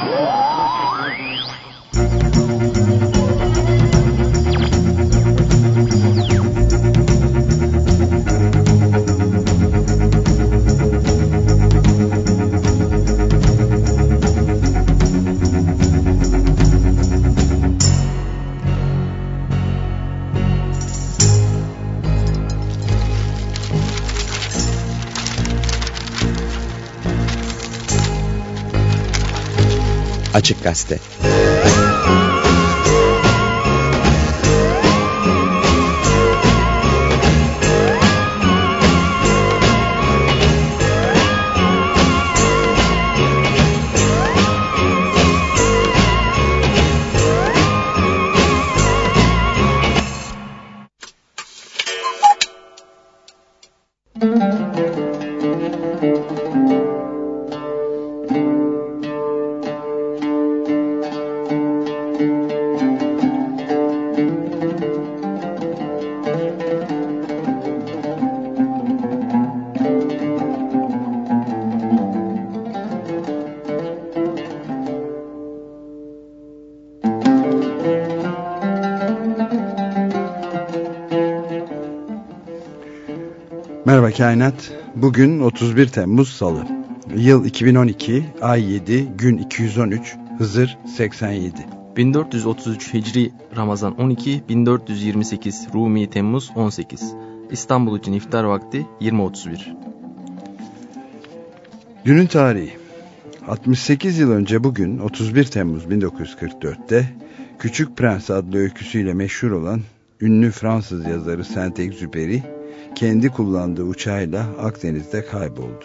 Oh! Açık Gazete Kainat. Bugün 31 Temmuz Salı. Yıl 2012, ay 7, gün 213, Hızır 87. 1433 Hicri Ramazan 12, 1428 Rumi Temmuz 18. İstanbul için iftar vakti 20.31. Günün tarihi. 68 yıl önce bugün 31 Temmuz 1944'te Küçük Prens adlı öyküsüyle meşhur olan ünlü Fransız yazarı Saint-Exupéry kendi kullandığı uçağıyla Akdeniz'de kayboldu.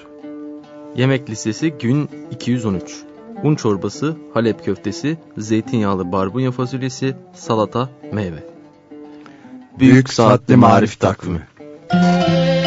Yemek listesi gün 213. Un çorbası, Halep köftesi, zeytinyağlı barbunya fasulyesi, salata, meyve. Büyük, Büyük Saatli Marif Takvimi Merhaba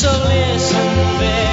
So listen, baby.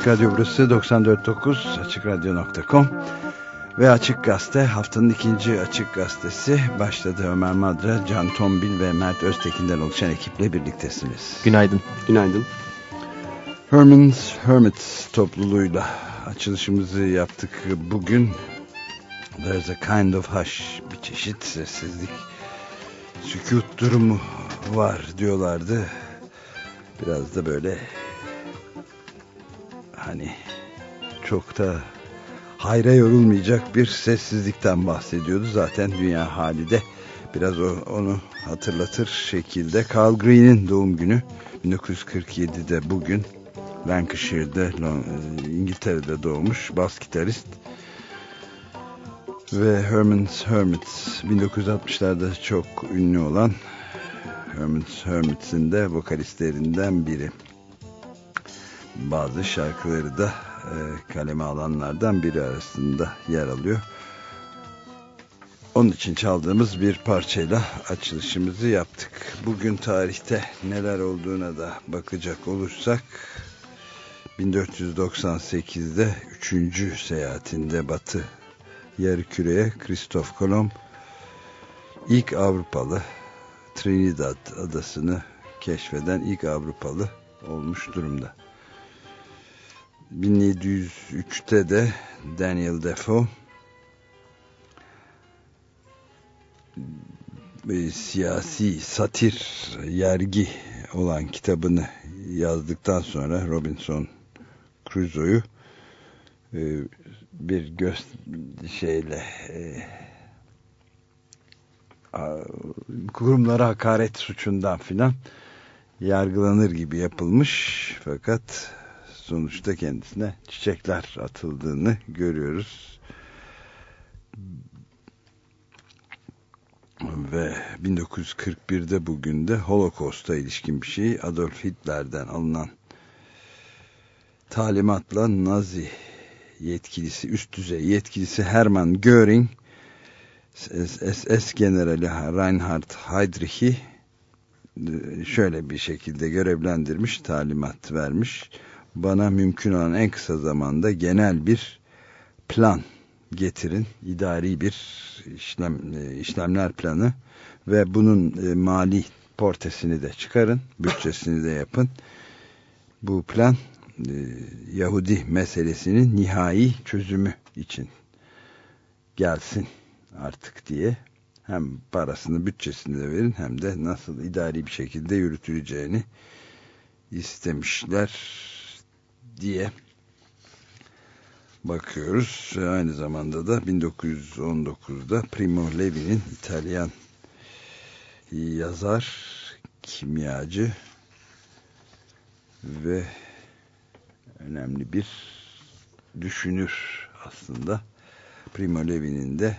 Açık Radyo burası 94.9 AçıkRadyo.com ve Açık Gazete haftanın ikinci Açık Gazetesi başladı. Ömer Madra, Can Tombil ve Mert Öztekin'den oluşan ekiple birliktesiniz. Günaydın. Günaydın. Herman's Hermits topluluğuyla açılışımızı yaptık bugün. There's a kind of hush, bir çeşit sessizlik, sükut durumu var diyorlardı. Biraz da böyle hani çok da hayra yorulmayacak bir sessizlikten bahsediyordu. Zaten dünya hali de biraz onu hatırlatır şekilde. Carl Green'in doğum günü 1947'de bugün Lancashire'de İngiltere'de doğmuş bas gitarist ve Herman's Hermits 1960'larda çok ünlü olan Herman's Hermits'in de vokalistlerinden biri bazı şarkıları da e, kaleme alanlardan biri arasında yer alıyor. Onun için çaldığımız bir parçayla açılışımızı yaptık. Bugün tarihte neler olduğuna da bakacak olursak 1498'de 3. seyahatinde batı yarı küreye Kristof Kolomb ilk Avrupalı Trinidad adasını keşfeden ilk Avrupalı olmuş durumda. 1703'te de Daniel Defoe bir siyasi satir yergi olan kitabını yazdıktan sonra Robinson Crusoe'yu e, bir göz şeyle e, kurumlara hakaret suçundan filan yargılanır gibi yapılmış. Fakat sonuçta kendisine çiçekler atıldığını görüyoruz. Ve 1941'de bugün de Holocaust'a ilişkin bir şey Adolf Hitler'den alınan talimatla Nazi yetkilisi, üst düzey yetkilisi Hermann Göring SS Generali Reinhard Heydrich'i şöyle bir şekilde görevlendirmiş, talimat vermiş bana mümkün olan en kısa zamanda genel bir plan getirin. idari bir işlem e, işlemler planı ve bunun e, mali portesini de çıkarın. Bütçesini de yapın. Bu plan e, Yahudi meselesinin nihai çözümü için gelsin artık diye hem parasını bütçesini de verin hem de nasıl idari bir şekilde yürütüleceğini istemişler diye bakıyoruz. Aynı zamanda da 1919'da Primo Levi'nin İtalyan yazar, kimyacı ve önemli bir düşünür aslında. Primo Levi'nin de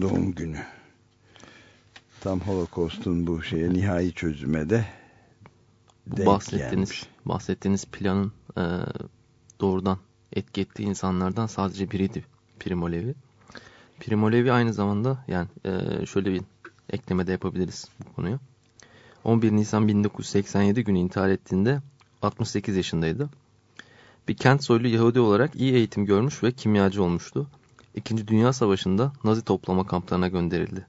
doğum günü. Tam Holocaust'un bu şeye nihai çözüme de bu bahsettiğiniz gelmiş. bahsettiğiniz planın e, doğrudan etki ettiği insanlardan sadece biriydi Primo Levi. Primo Levi aynı zamanda yani e, şöyle bir ekleme de yapabiliriz bu konuya. 11 Nisan 1987 günü intihar ettiğinde 68 yaşındaydı. Bir kent soylu Yahudi olarak iyi eğitim görmüş ve kimyacı olmuştu. İkinci Dünya Savaşı'nda Nazi toplama kamplarına gönderildi.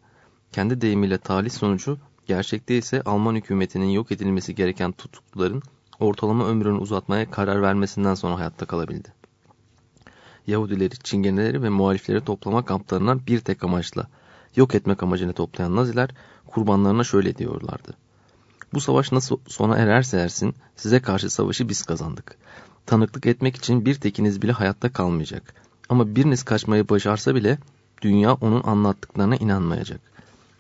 Kendi deyimiyle talih sonucu Gerçekte ise Alman hükümetinin yok edilmesi gereken tutukluların ortalama ömrünü uzatmaya karar vermesinden sonra hayatta kalabildi. Yahudileri, Çingeneleri ve muhalifleri toplama kamplarına bir tek amaçla yok etmek amacını toplayan Naziler kurbanlarına şöyle diyorlardı. Bu savaş nasıl sona ererse ersin size karşı savaşı biz kazandık. Tanıklık etmek için bir tekiniz bile hayatta kalmayacak. Ama biriniz kaçmayı başarsa bile dünya onun anlattıklarına inanmayacak.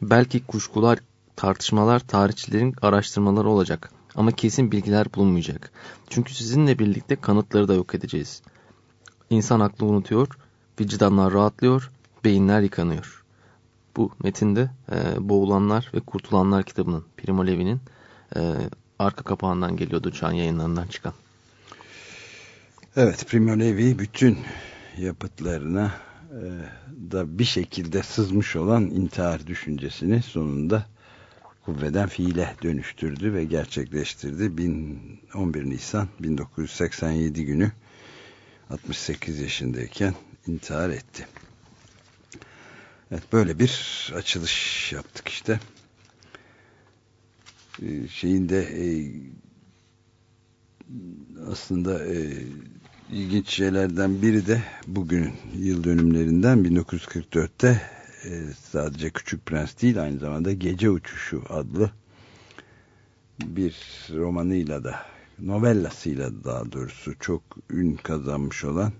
Belki kuşkular tartışmalar tarihçilerin araştırmaları olacak ama kesin bilgiler bulunmayacak. Çünkü sizinle birlikte kanıtları da yok edeceğiz. İnsan aklı unutuyor, vicdanlar rahatlıyor, beyinler yıkanıyor. Bu metinde e, Boğulanlar ve Kurtulanlar kitabının Primo Levi'nin e, arka kapağından geliyordu çağın yayınlarından çıkan. Evet Primo Levi bütün yapıtlarına e, da bir şekilde sızmış olan intihar düşüncesini sonunda kuvveden fiile dönüştürdü ve gerçekleştirdi. 11 Nisan 1987 günü 68 yaşındayken intihar etti. Evet böyle bir açılış yaptık işte. Ee, şeyinde e, aslında e, ilginç şeylerden biri de bugünün yıl dönümlerinden 1944'te e, sadece Küçük Prens değil aynı zamanda Gece Uçuşu adlı bir romanıyla da novellasıyla daha doğrusu çok ün kazanmış olan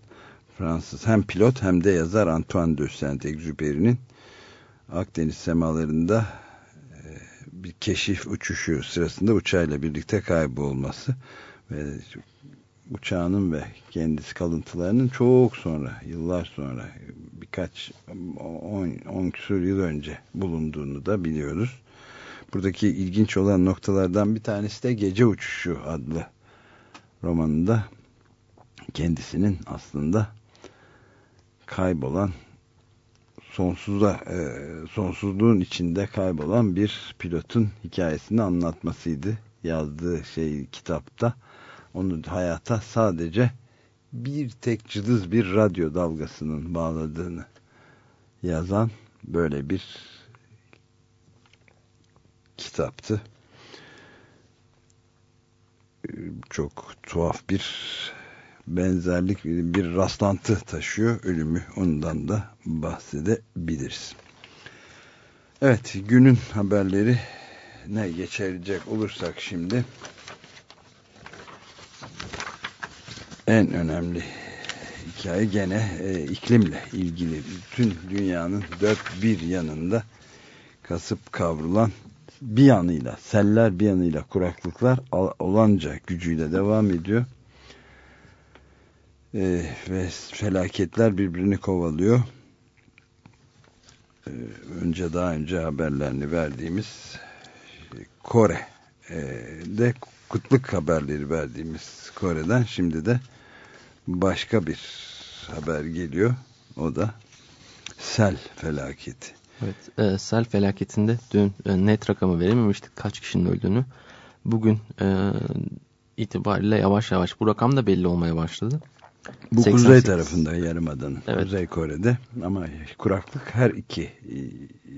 Fransız hem pilot hem de yazar Antoine de Saint-Exupéry'nin Akdeniz semalarında e, bir keşif uçuşu sırasında uçağıyla birlikte kaybolması ve uçağının ve kendisi kalıntılarının çok sonra, yıllar sonra birkaç 10 küsur yıl önce bulunduğunu da biliyoruz. Buradaki ilginç olan noktalardan bir tanesi de Gece Uçuşu adlı romanında kendisinin aslında kaybolan sonsuza e, sonsuzluğun içinde kaybolan bir pilotun hikayesini anlatmasıydı yazdığı şey kitapta onu hayata sadece bir tek cılız bir radyo dalgasının bağladığını yazan böyle bir kitaptı. Çok tuhaf bir benzerlik, bir rastlantı taşıyor ölümü. Ondan da bahsedebiliriz. Evet, günün haberleri ne geçirecek olursak şimdi en önemli hikaye gene e, iklimle ilgili. Bütün dünyanın dört bir yanında kasıp kavrulan bir yanıyla seller bir yanıyla kuraklıklar olanca gücüyle devam ediyor. E, ve felaketler birbirini kovalıyor. E, önce daha önce haberlerini verdiğimiz Kore e, de kıtlık haberleri verdiğimiz Kore'den şimdi de başka bir haber geliyor. O da sel felaketi. Evet, e, sel felaketinde dün e, net rakamı verememiştik kaç kişinin öldüğünü. Bugün e, itibariyle yavaş yavaş bu rakam da belli olmaya başladı. Bu 88. kuzey tarafında yarımadanın, evet. Kuzey Kore'de ama kuraklık her iki e,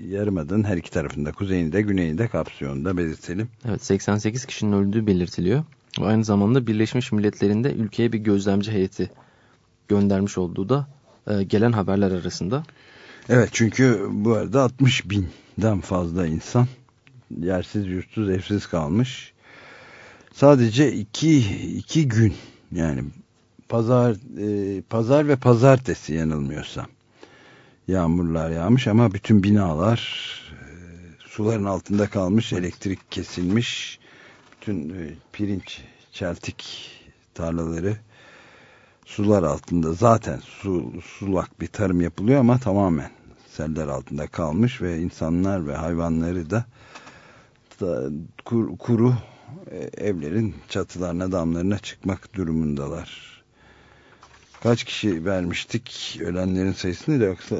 yarımadanın her iki tarafında, kuzeyinde, güneyinde kapsiyonda belirtelim. Evet, 88 kişinin öldüğü belirtiliyor. Aynı zamanda Birleşmiş Milletler'in de ülkeye bir gözlemci heyeti göndermiş olduğu da e, gelen haberler arasında. Evet çünkü bu arada 60 binden fazla insan yersiz yurtsuz evsiz kalmış. Sadece iki, iki gün yani pazar e, pazar ve pazartesi yanılmıyorsam yağmurlar yağmış ama bütün binalar e, suların altında kalmış elektrik kesilmiş bütün e, pirinç çeltik tarlaları sular altında zaten su, sulak bir tarım yapılıyor ama tamamen seller altında kalmış ve insanlar ve hayvanları da, da kur, kuru e, evlerin çatılarına damlarına çıkmak durumundalar. Kaç kişi vermiştik ölenlerin sayısını yoksa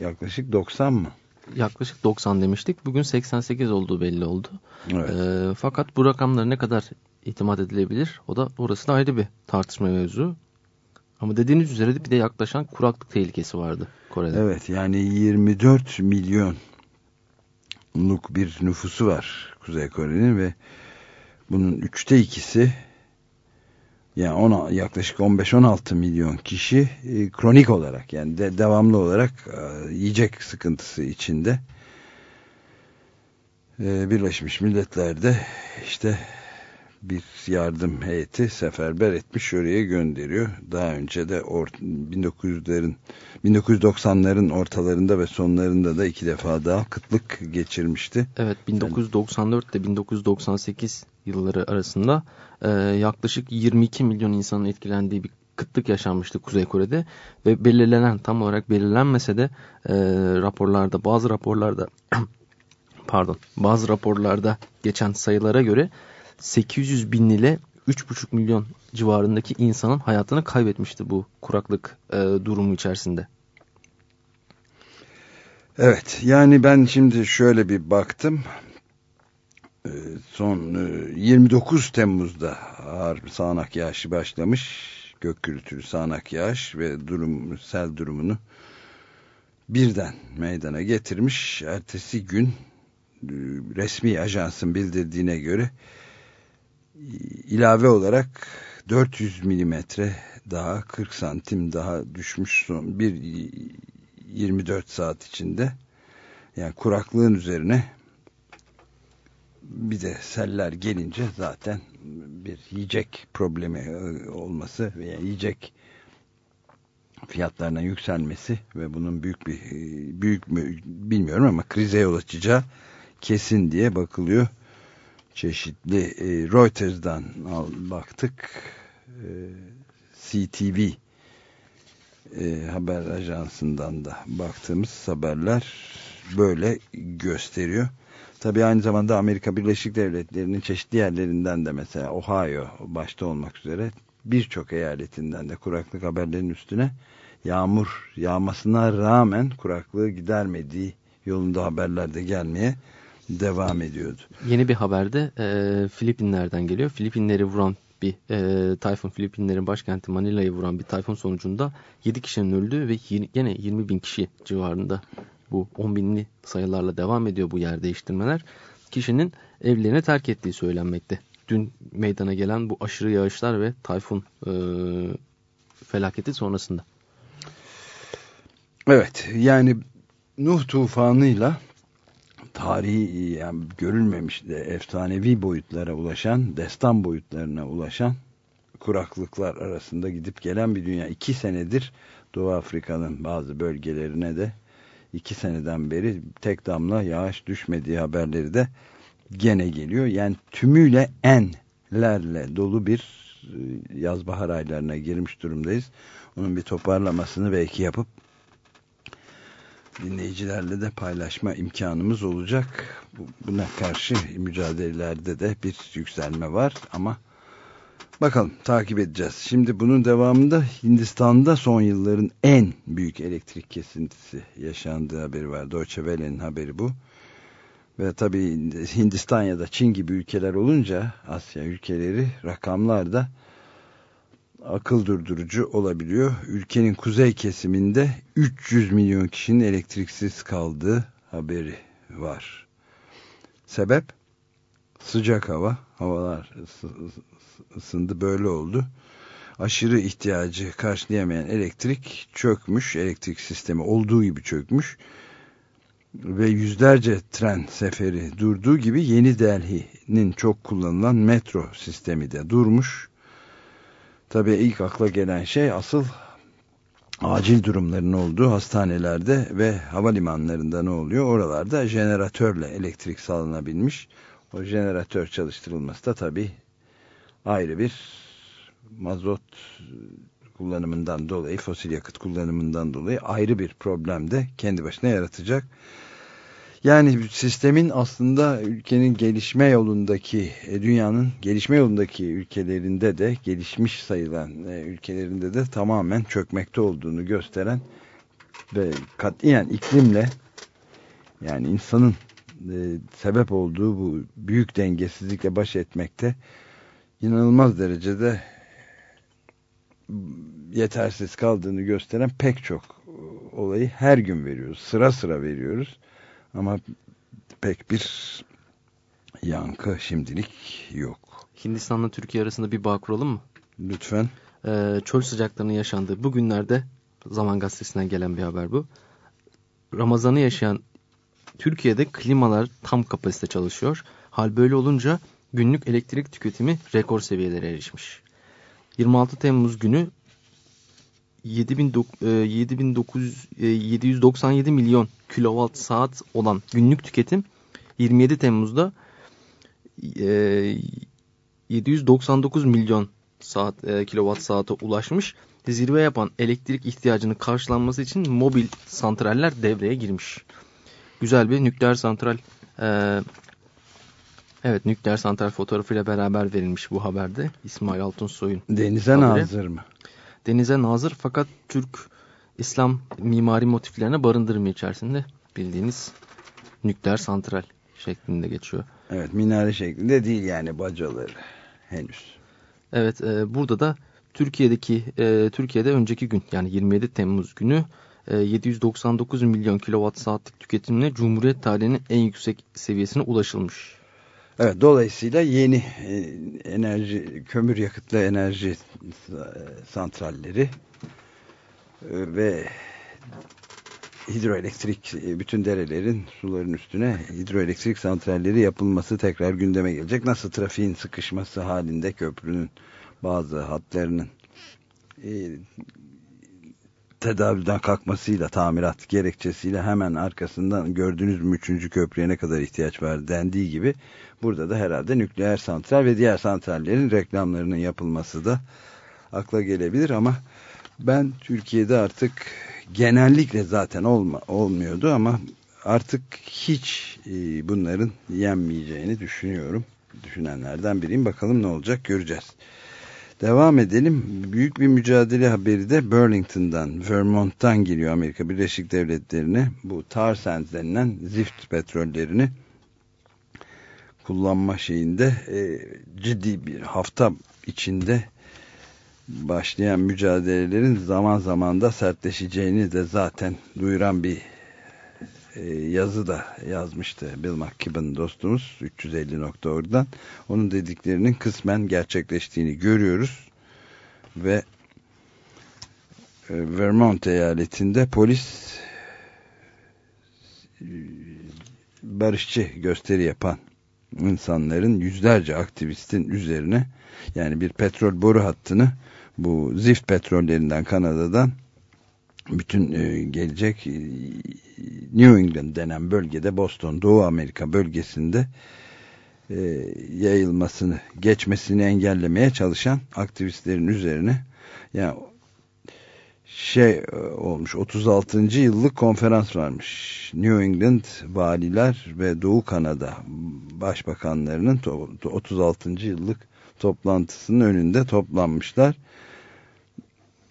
yaklaşık 90 mı? Yaklaşık 90 demiştik. Bugün 88 olduğu belli oldu. Evet. E, fakat bu rakamlar ne kadar itimat edilebilir? O da orası da ayrı bir tartışma mevzu. Ama dediğiniz üzere bir de yaklaşan kuraklık tehlikesi vardı Kore'de. Evet yani 24 milyonluk bir nüfusu var Kuzey Kore'nin ve bunun üçte ikisi yani ona yaklaşık 15-16 milyon kişi e, kronik olarak yani de, devamlı olarak e, yiyecek sıkıntısı içinde. E, Birleşmiş Milletler'de işte bir yardım heyeti seferber etmiş oraya gönderiyor. Daha önce de 1900'lerin 1990'ların ortalarında ve sonlarında da iki defa daha kıtlık geçirmişti. Evet 1994 ile 1998 yılları arasında e, yaklaşık 22 milyon insanın etkilendiği bir kıtlık yaşanmıştı Kuzey Kore'de ve belirlenen tam olarak belirlenmese de e, raporlarda bazı raporlarda pardon bazı raporlarda geçen sayılara göre 800 bin ile 3,5 milyon civarındaki insanın hayatını kaybetmişti bu kuraklık e, durumu içerisinde. Evet yani ben şimdi şöyle bir baktım son 29 Temmuz'da ağır sağanak yağışı başlamış. Gök gürültülü sağanak yağış ve durum, sel durumunu birden meydana getirmiş. Ertesi gün resmi ajansın bildirdiğine göre ilave olarak 400 milimetre daha 40 santim daha düşmüş son bir 24 saat içinde yani kuraklığın üzerine bir de seller gelince zaten bir yiyecek problemi e, olması veya yiyecek fiyatlarına yükselmesi ve bunun büyük bir e, büyük mü bilmiyorum ama krize yol açacağı kesin diye bakılıyor. Çeşitli e, Reuters'dan al, baktık. E, CTV e, haber ajansından da baktığımız haberler böyle gösteriyor. Tabi aynı zamanda Amerika Birleşik Devletleri'nin çeşitli yerlerinden de mesela Ohio başta olmak üzere birçok eyaletinden de kuraklık haberlerinin üstüne yağmur yağmasına rağmen kuraklığı gidermediği yolunda haberler de gelmeye devam ediyordu. Yeni bir haberde e, Filipinler'den geliyor. Filipinleri vuran bir e, tayfun Filipinlerin başkenti Manila'yı vuran bir tayfun sonucunda 7 kişinin öldüğü ve yine 20 bin kişi civarında bu 10 binli sayılarla devam ediyor bu yer değiştirmeler. Kişinin evlerini terk ettiği söylenmekte. Dün meydana gelen bu aşırı yağışlar ve tayfun e, felaketi sonrasında. Evet yani Nuh tufanıyla tarihi yani görülmemiş de efsanevi boyutlara ulaşan, destan boyutlarına ulaşan kuraklıklar arasında gidip gelen bir dünya. iki senedir Doğu Afrika'nın bazı bölgelerine de iki seneden beri tek damla yağış düşmediği haberleri de gene geliyor. Yani tümüyle enlerle dolu bir e, yaz bahar aylarına girmiş durumdayız. Onun bir toparlamasını belki yapıp dinleyicilerle de paylaşma imkanımız olacak. Buna karşı mücadelelerde de bir yükselme var ama bakalım takip edeceğiz. Şimdi bunun devamında Hindistan'da son yılların en büyük elektrik kesintisi yaşandığı haberi var. Deutsche Welle'nin haberi bu. Ve tabii Hindistan ya da Çin gibi ülkeler olunca Asya ülkeleri rakamlarda akıl durdurucu olabiliyor. Ülkenin kuzey kesiminde 300 milyon kişinin elektriksiz kaldığı haberi var. Sebep? Sıcak hava. Havalar ısındı böyle oldu. Aşırı ihtiyacı karşılayamayan elektrik çökmüş. Elektrik sistemi olduğu gibi çökmüş. Ve yüzlerce tren seferi durduğu gibi Yeni Delhi'nin çok kullanılan metro sistemi de durmuş Tabii ilk akla gelen şey asıl acil durumların olduğu hastanelerde ve havalimanlarında ne oluyor? Oralarda jeneratörle elektrik sağlanabilmiş. O jeneratör çalıştırılması da tabii ayrı bir mazot kullanımından dolayı, fosil yakıt kullanımından dolayı ayrı bir problem de kendi başına yaratacak. Yani sistemin aslında ülkenin gelişme yolundaki, e, dünyanın gelişme yolundaki ülkelerinde de, gelişmiş sayılan e, ülkelerinde de tamamen çökmekte olduğunu gösteren ve katiyen iklimle yani insanın e, sebep olduğu bu büyük dengesizlikle baş etmekte inanılmaz derecede yetersiz kaldığını gösteren pek çok olayı her gün veriyoruz. Sıra sıra veriyoruz ama pek bir yankı şimdilik yok. Hindistan'la Türkiye arasında bir bağ kuralım mı? Lütfen. Ee, çöl sıcaklarının yaşandığı bugünlerde Zaman Gazetesi'nden gelen bir haber bu. Ramazan'ı yaşayan Türkiye'de klimalar tam kapasite çalışıyor. Hal böyle olunca günlük elektrik tüketimi rekor seviyelere erişmiş. 26 Temmuz günü 797 e, milyon kilowatt saat olan günlük tüketim 27 Temmuz'da 799 e, milyon saat e, kilowatt saate ulaşmış. Zirve yapan elektrik ihtiyacının karşılanması için mobil santraller devreye girmiş. Güzel bir nükleer santral e, evet nükleer santral fotoğrafıyla beraber verilmiş bu haberde. İsmail Altunsoy'un Denize haberi. nazır mı? Denize nazır fakat Türk İslam mimari motiflerine barındırmıyor içerisinde bildiğiniz nükleer santral şeklinde geçiyor. Evet minare şeklinde değil yani bacaları henüz. Evet e, burada da Türkiye'deki e, Türkiye'de önceki gün yani 27 Temmuz günü e, 799 milyon kilowatt saatlik tüketimle Cumhuriyet tarihinin en yüksek seviyesine ulaşılmış. Evet dolayısıyla yeni e, enerji kömür yakıtlı enerji e, santralleri e, ve hidroelektrik bütün derelerin suların üstüne hidroelektrik santralleri yapılması tekrar gündeme gelecek. Nasıl trafiğin sıkışması halinde köprünün bazı hatlarının tedavülden kalkmasıyla tamirat gerekçesiyle hemen arkasından gördüğünüz mü 3. köprüye ne kadar ihtiyaç var dendiği gibi burada da herhalde nükleer santral ve diğer santrallerin reklamlarının yapılması da akla gelebilir ama ben Türkiye'de artık genellikle zaten olma, olmuyordu ama artık hiç e, bunların yenmeyeceğini düşünüyorum. Düşünenlerden biriyim. Bakalım ne olacak göreceğiz. Devam edelim. Büyük bir mücadele haberi de Burlington'dan, Vermont'tan geliyor Amerika Birleşik Devletleri'ne. Bu tar sands denilen zift petrollerini kullanma şeyinde e, ciddi bir hafta içinde başlayan mücadelelerin zaman zaman da sertleşeceğini de zaten duyuran bir yazı da yazmıştı Bill McKibben dostumuz 350.org'dan. Onun dediklerinin kısmen gerçekleştiğini görüyoruz ve e, Vermont eyaletinde polis e, barışçı gösteri yapan insanların yüzlerce aktivistin üzerine yani bir petrol boru hattını bu zift petrollerinden Kanada'dan bütün e, gelecek e, New England denen bölgede Boston Doğu Amerika bölgesinde e, yayılmasını geçmesini engellemeye çalışan aktivistlerin üzerine yani şey olmuş 36. yıllık konferans varmış. New England valiler ve Doğu Kanada başbakanlarının 36. yıllık toplantısının önünde toplanmışlar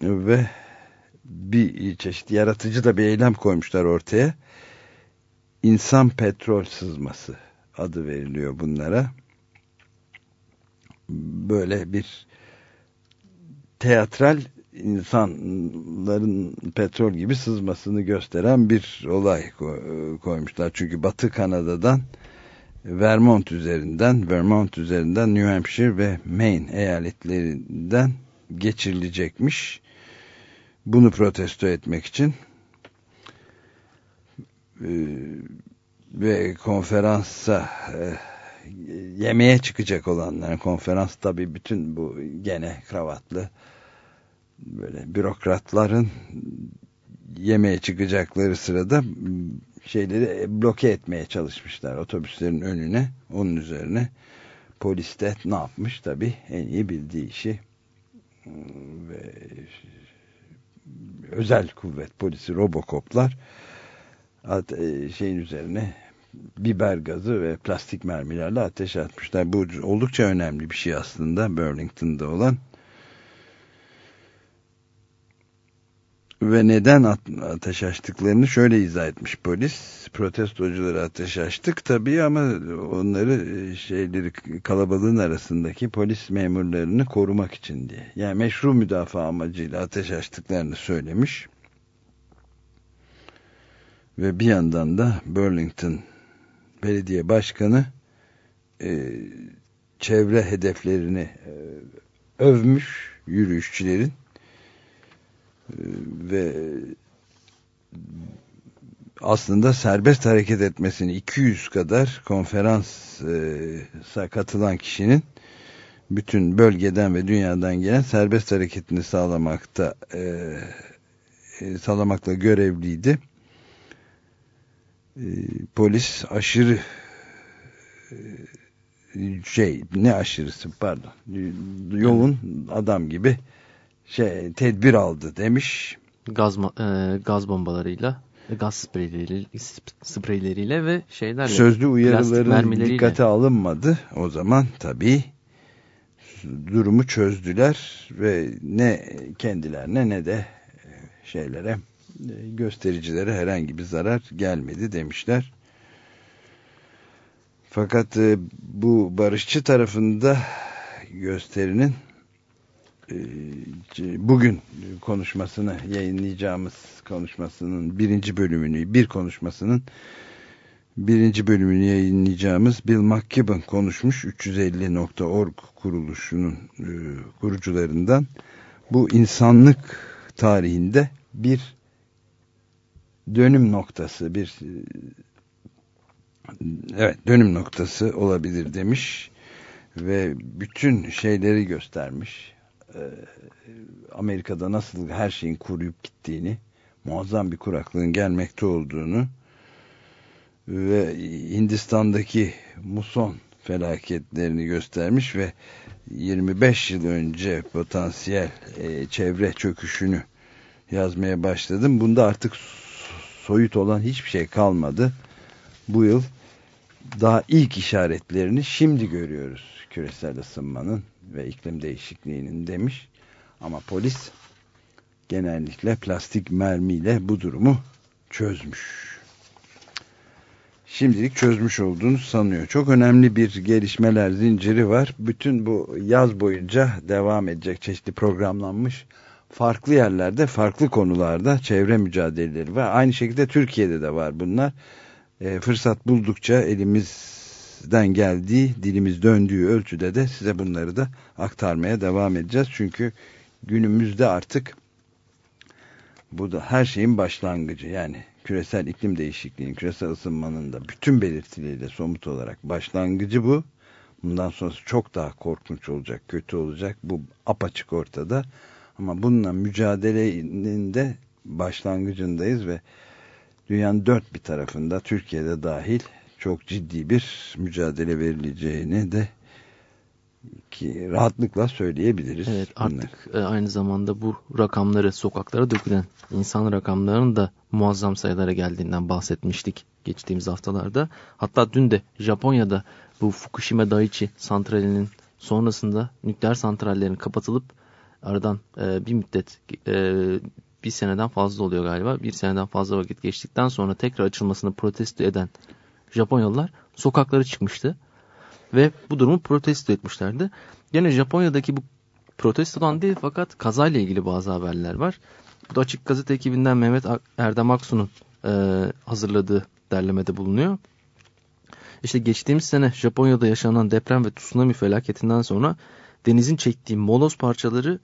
ve bir çeşit yaratıcı da bir eylem koymuşlar ortaya. İnsan petrol sızması adı veriliyor bunlara. Böyle bir teatral insanların petrol gibi sızmasını gösteren bir olay koymuşlar. Çünkü Batı Kanada'dan Vermont üzerinden, Vermont üzerinden New Hampshire ve Maine eyaletlerinden geçirilecekmiş. Bunu protesto etmek için ee, ve konferansa e, yemeğe çıkacak olanlar konferans tabi bütün bu gene kravatlı böyle bürokratların yemeğe çıkacakları sırada şeyleri bloke etmeye çalışmışlar otobüslerin önüne onun üzerine. Polis de ne yapmış? Tabi en iyi bildiği işi ve özel kuvvet polisi robokoplar e, şeyin üzerine biber gazı ve plastik mermilerle ateş atmışlar. Bu oldukça önemli bir şey aslında Burlington'da olan. Ve neden ateş açtıklarını şöyle izah etmiş polis. Protestocuları ateş açtık tabii ama onları e, şeyleri kalabalığın arasındaki polis memurlarını korumak için diye. Yani meşru müdafaa amacıyla ateş açtıklarını söylemiş. Ve bir yandan da Burlington Belediye Başkanı e, çevre hedeflerini e, övmüş yürüyüşçülerin ve aslında serbest hareket etmesini 200 kadar konferansa katılan kişinin bütün bölgeden ve dünyadan gelen serbest hareketini sağlamakta e, e sağlamakla görevliydi. E, polis aşırı e, şey ne aşırısı pardon yoğun adam gibi şey tedbir aldı demiş. Gaz e, gaz bombalarıyla gaz spreyleriyle, spreyleriyle ve şeyler sözlü uyarıların dikkate alınmadı. O zaman tabii durumu çözdüler ve ne kendilerine ne de şeylere göstericilere herhangi bir zarar gelmedi demişler. Fakat e, bu barışçı tarafında gösterinin e, bugün konuşmasını yayınlayacağımız konuşmasının birinci bölümünü bir konuşmasının birinci bölümünü yayınlayacağımız Bill McKibben konuşmuş. 350.org kuruluşunun e, kurucularından. Bu insanlık tarihinde bir dönüm noktası bir evet dönüm noktası olabilir demiş ve bütün şeyleri göstermiş. ee, Amerika'da nasıl her şeyin kuruyup gittiğini muazzam bir kuraklığın gelmekte olduğunu ve Hindistan'daki muson felaketlerini göstermiş ve 25 yıl önce potansiyel e, çevre çöküşünü yazmaya başladım. Bunda artık soyut olan hiçbir şey kalmadı. Bu yıl daha ilk işaretlerini şimdi görüyoruz küresel ısınmanın ve iklim değişikliğinin demiş. Ama polis genellikle plastik mermiyle bu durumu çözmüş. Şimdilik çözmüş olduğunu sanıyor. Çok önemli bir gelişmeler zinciri var. Bütün bu yaz boyunca devam edecek çeşitli programlanmış farklı yerlerde, farklı konularda çevre mücadeleleri var. Aynı şekilde Türkiye'de de var bunlar. E, fırsat buldukça elimizden geldiği, dilimiz döndüğü ölçüde de size bunları da aktarmaya devam edeceğiz. Çünkü günümüzde artık bu da her şeyin başlangıcı. Yani küresel iklim değişikliğinin, küresel ısınmanın da bütün belirtileriyle somut olarak başlangıcı bu. Bundan sonrası çok daha korkunç olacak, kötü olacak. Bu apaçık ortada. Ama bununla mücadelenin de başlangıcındayız ve dünyanın dört bir tarafında Türkiye'de dahil çok ciddi bir mücadele verileceğini de ki rahatlıkla söyleyebiliriz. Evet artık bunlar. aynı zamanda bu rakamları sokaklara dökülen insan rakamlarının da muazzam sayılara geldiğinden bahsetmiştik geçtiğimiz haftalarda. Hatta dün de Japonya'da bu Fukushima Daiichi santralinin sonrasında nükleer santrallerin kapatılıp aradan e, bir müddet e, bir seneden fazla oluyor galiba. Bir seneden fazla vakit geçtikten sonra tekrar açılmasını protesto eden Japonyalılar sokaklara çıkmıştı. Ve bu durumu protesto etmişlerdi. Yine Japonya'daki bu protestodan değil fakat kazayla ilgili bazı haberler var. Bu da Açık Gazete ekibinden Mehmet Erdem Aksu'nun e, hazırladığı derlemede bulunuyor. İşte geçtiğimiz sene Japonya'da yaşanan deprem ve tsunami felaketinden sonra denizin çektiği moloz parçaları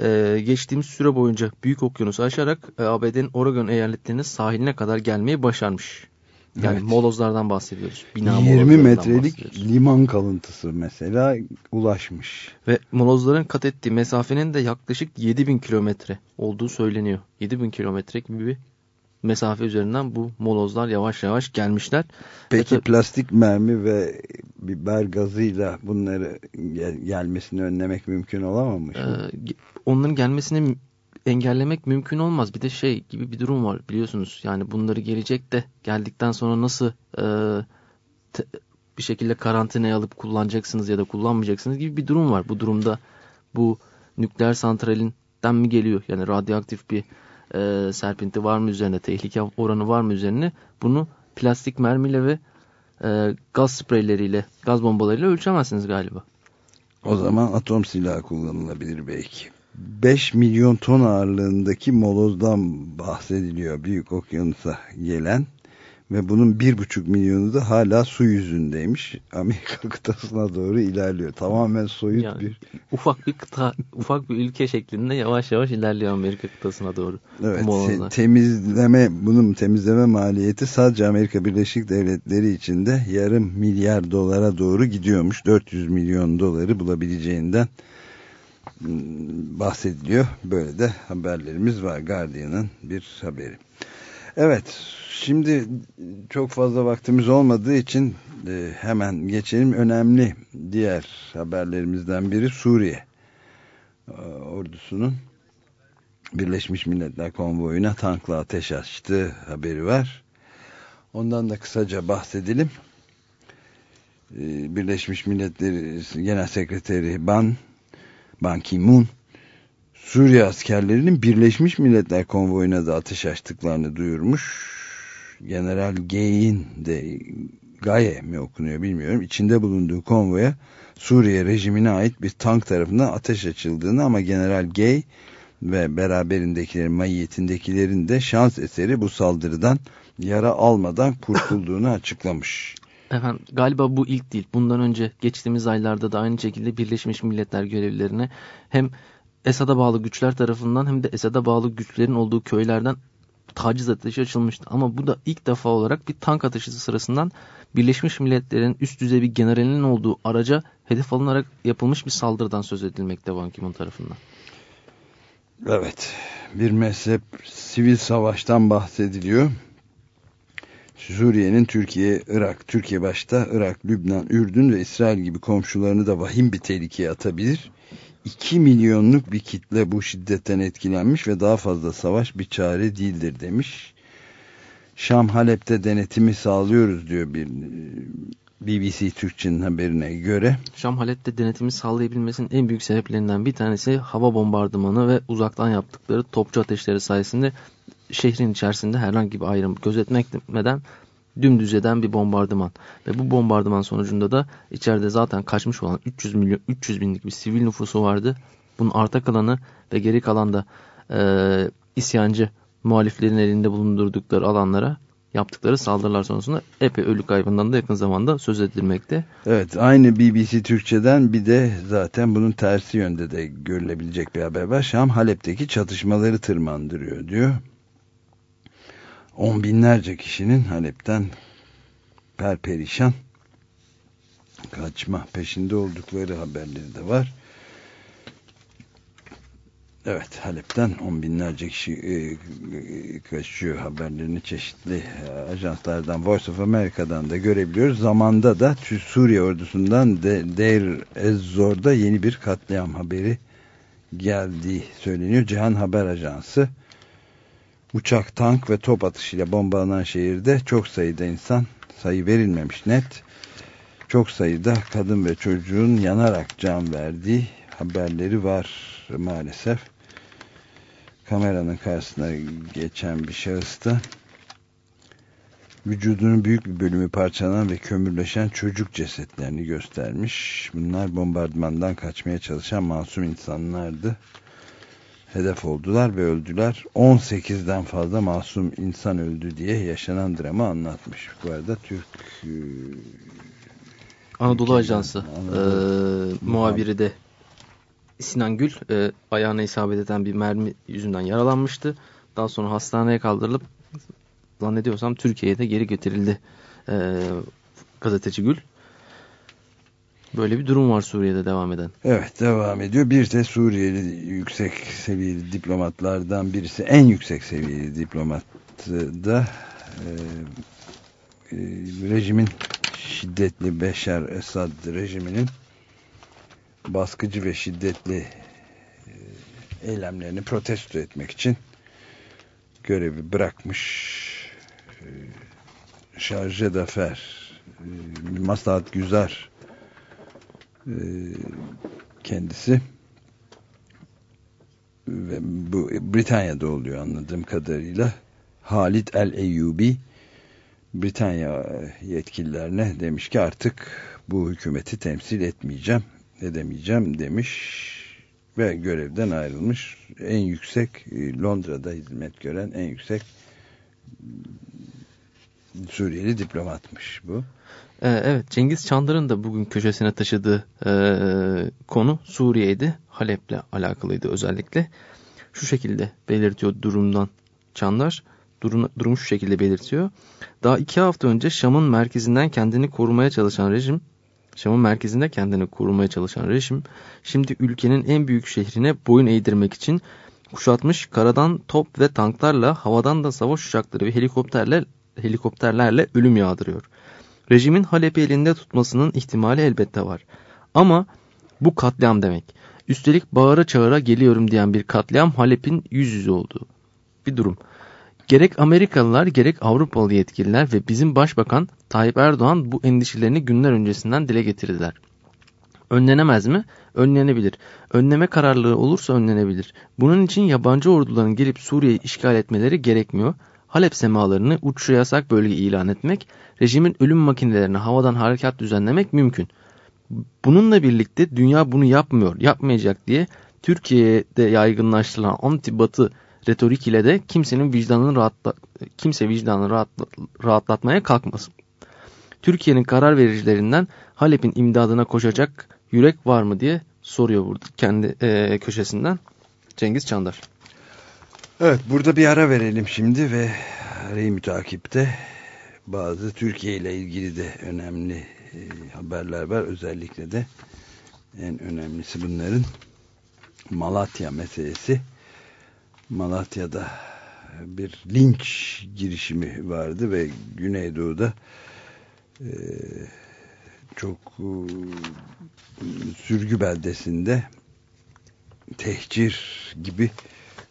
e, geçtiğimiz süre boyunca Büyük Okyanus'u aşarak e, ABD'nin Oregon eyaletlerinin sahiline kadar gelmeyi başarmış. Yani evet. molozlardan bahsediyoruz. Bina 20 metrelik liman kalıntısı mesela ulaşmış. Ve molozların kat ettiği mesafenin de yaklaşık 7000 kilometre olduğu söyleniyor. 7000 kilometre gibi bir mesafe üzerinden bu molozlar yavaş yavaş gelmişler. Peki evet, plastik mermi ve biber gazıyla bunları gel gelmesini önlemek mümkün olamamış mı? E, onların gelmesini engellemek mümkün olmaz. Bir de şey gibi bir durum var biliyorsunuz. Yani bunları gelecek de geldikten sonra nasıl e, te, bir şekilde karantinaya alıp kullanacaksınız ya da kullanmayacaksınız gibi bir durum var. Bu durumda bu nükleer santralinden mi geliyor? Yani radyoaktif bir e, serpinti var mı üzerine, tehlike oranı var mı üzerine bunu plastik mermiyle ve e, gaz spreyleriyle, gaz bombalarıyla ölçemezsiniz galiba. O zaman atom silahı kullanılabilir belki. 5 milyon ton ağırlığındaki molozdan bahsediliyor büyük okyanusa gelen ve bunun bir buçuk milyonu da hala su yüzündeymiş. Amerika kıtasına doğru ilerliyor. Tamamen soyut yani, bir... Ufak bir kıta, ufak bir ülke şeklinde yavaş yavaş ilerliyor Amerika kıtasına doğru. Evet, te temizleme, bunun temizleme maliyeti sadece Amerika Birleşik Devletleri içinde yarım milyar dolara doğru gidiyormuş. 400 milyon doları bulabileceğinden bahsediliyor. Böyle de haberlerimiz var. Guardian'ın bir haberi. Evet, şimdi çok fazla vaktimiz olmadığı için e, hemen geçelim. Önemli diğer haberlerimizden biri Suriye e, ordusunun Birleşmiş Milletler konvoyuna tankla ateş açtığı haberi var. Ondan da kısaca bahsedelim. E, Birleşmiş Milletler Genel Sekreteri Ban Ban Ki-moon Suriye askerlerinin Birleşmiş Milletler konvoyuna da ateş açtıklarını duyurmuş. General Gay'in de Gaye mi okunuyor bilmiyorum. İçinde bulunduğu konvoya Suriye rejimine ait bir tank tarafından ateş açıldığını ama General Gay ve beraberindekilerin mahiyetindekilerin de şans eseri bu saldırıdan yara almadan kurtulduğunu açıklamış. Efendim galiba bu ilk değil. Bundan önce geçtiğimiz aylarda da aynı şekilde Birleşmiş Milletler görevlilerine hem Esad'a bağlı güçler tarafından hem de Esad'a bağlı güçlerin olduğu köylerden taciz ateşi açılmıştı. Ama bu da ilk defa olarak bir tank ateşi sırasından Birleşmiş Milletler'in üst düzey bir generalinin olduğu araca hedef alınarak yapılmış bir saldırıdan söz edilmekte Ban Ki-moon tarafından. Evet, bir mezhep sivil savaştan bahsediliyor. Suriye'nin Türkiye, Irak, Türkiye başta Irak, Lübnan, Ürdün ve İsrail gibi komşularını da vahim bir tehlikeye atabilir. 2 milyonluk bir kitle bu şiddetten etkilenmiş ve daha fazla savaş bir çare değildir demiş. Şam Halep'te denetimi sağlıyoruz diyor bir BBC Türkçe'nin haberine göre. Şam Halep'te denetimi sağlayabilmesinin en büyük sebeplerinden bir tanesi hava bombardımanı ve uzaktan yaptıkları topçu ateşleri sayesinde şehrin içerisinde herhangi bir ayrım gözetmeden dümdüz eden bir bombardıman. Ve bu bombardıman sonucunda da içeride zaten kaçmış olan 300, milyon, 300 binlik bir sivil nüfusu vardı. Bunun arta kalanı ve geri kalan da e, isyancı muhaliflerin elinde bulundurdukları alanlara yaptıkları saldırılar sonrasında epey ölü kaybından da yakın zamanda söz edilmekte. Evet aynı BBC Türkçe'den bir de zaten bunun tersi yönde de görülebilecek bir haber var. Şam Halep'teki çatışmaları tırmandırıyor diyor. On binlerce kişinin Halep'ten perperişan kaçma peşinde oldukları haberleri de var. Evet Halep'ten on binlerce kişi e, e, kaçıyor haberlerini çeşitli e, ajanslardan Voice of America'dan da görebiliyoruz. Zamanda da Suriye ordusundan de, Deir Ezzor'da yeni bir katliam haberi geldiği söyleniyor. Cihan Haber Ajansı uçak, tank ve top atışıyla bombalanan şehirde çok sayıda insan sayı verilmemiş net. Çok sayıda kadın ve çocuğun yanarak can verdiği haberleri var maalesef kameranın karşısına geçen bir şahısta vücudunun büyük bir bölümü parçalanan ve kömürleşen çocuk cesetlerini göstermiş. Bunlar bombardımandan kaçmaya çalışan masum insanlardı. Hedef oldular ve öldüler. 18'den fazla masum insan öldü diye yaşanan dramı anlatmış. Bu arada Türk e, Anadolu Ajansı Anadolu, e, muhabiri de Sinan Gül e, ayağına isabet eden bir mermi yüzünden yaralanmıştı. Daha sonra hastaneye kaldırılıp zannediyorsam Türkiye'ye geri getirildi e, gazeteci Gül. Böyle bir durum var Suriye'de devam eden. Evet devam ediyor. Bir de Suriyeli yüksek seviyeli diplomatlardan birisi en yüksek seviyeli diplomat da e, e, rejimin şiddetli Beşar Esad rejiminin baskıcı ve şiddetli e, eylemlerini protesto etmek için görevi bırakmış e, şarjı dafer e, Maslahat Güzar kendisi ve bu Britanya'da oluyor anladığım kadarıyla Halit El Eyyubi Britanya yetkililerine demiş ki artık bu hükümeti temsil etmeyeceğim edemeyeceğim demiş ve görevden ayrılmış. En yüksek e, Londra'da hizmet gören en yüksek Suriyeli diplomatmış bu. Ee, evet Cengiz Çandar'ın da bugün köşesine taşıdığı e, konu Suriye'ydi. Halep'le alakalıydı özellikle. Şu şekilde belirtiyor durumdan Çandar. Durum, durumu şu şekilde belirtiyor. Daha iki hafta önce Şam'ın merkezinden kendini korumaya çalışan rejim Şam'ın merkezinde kendini korumaya çalışan rejim şimdi ülkenin en büyük şehrine boyun eğdirmek için kuşatmış karadan top ve tanklarla havadan da savaş uçakları ve helikopterler, helikopterlerle ölüm yağdırıyor. Rejimin Halep'i elinde tutmasının ihtimali elbette var. Ama bu katliam demek. Üstelik bağıra çağıra geliyorum diyen bir katliam Halep'in yüz yüze olduğu bir durum. Gerek Amerikalılar gerek Avrupalı yetkililer ve bizim başbakan Tayyip Erdoğan bu endişelerini günler öncesinden dile getirdiler. Önlenemez mi? Önlenebilir. Önleme kararlılığı olursa önlenebilir. Bunun için yabancı orduların gelip Suriye'yi işgal etmeleri gerekmiyor. Halep semalarını uçuşa yasak bölge ilan etmek, rejimin ölüm makinelerini havadan harekat düzenlemek mümkün. Bununla birlikte dünya bunu yapmıyor, yapmayacak diye Türkiye'de yaygınlaştırılan anti-batı retorik ile de kimsenin vicdanını rahatla, kimse vicdanını rahatla, rahatlatmaya kalkmasın. Türkiye'nin karar vericilerinden Halep'in imdadına koşacak yürek var mı diye soruyor burada kendi e, köşesinden Cengiz Çandar. Evet burada bir ara verelim şimdi ve arayı mütakipte bazı Türkiye ile ilgili de önemli e, haberler var. Özellikle de en önemlisi bunların Malatya meselesi. Malatya'da bir linç girişimi vardı ve Güneydoğu'da e, çok e, sürgü beldesinde tehcir gibi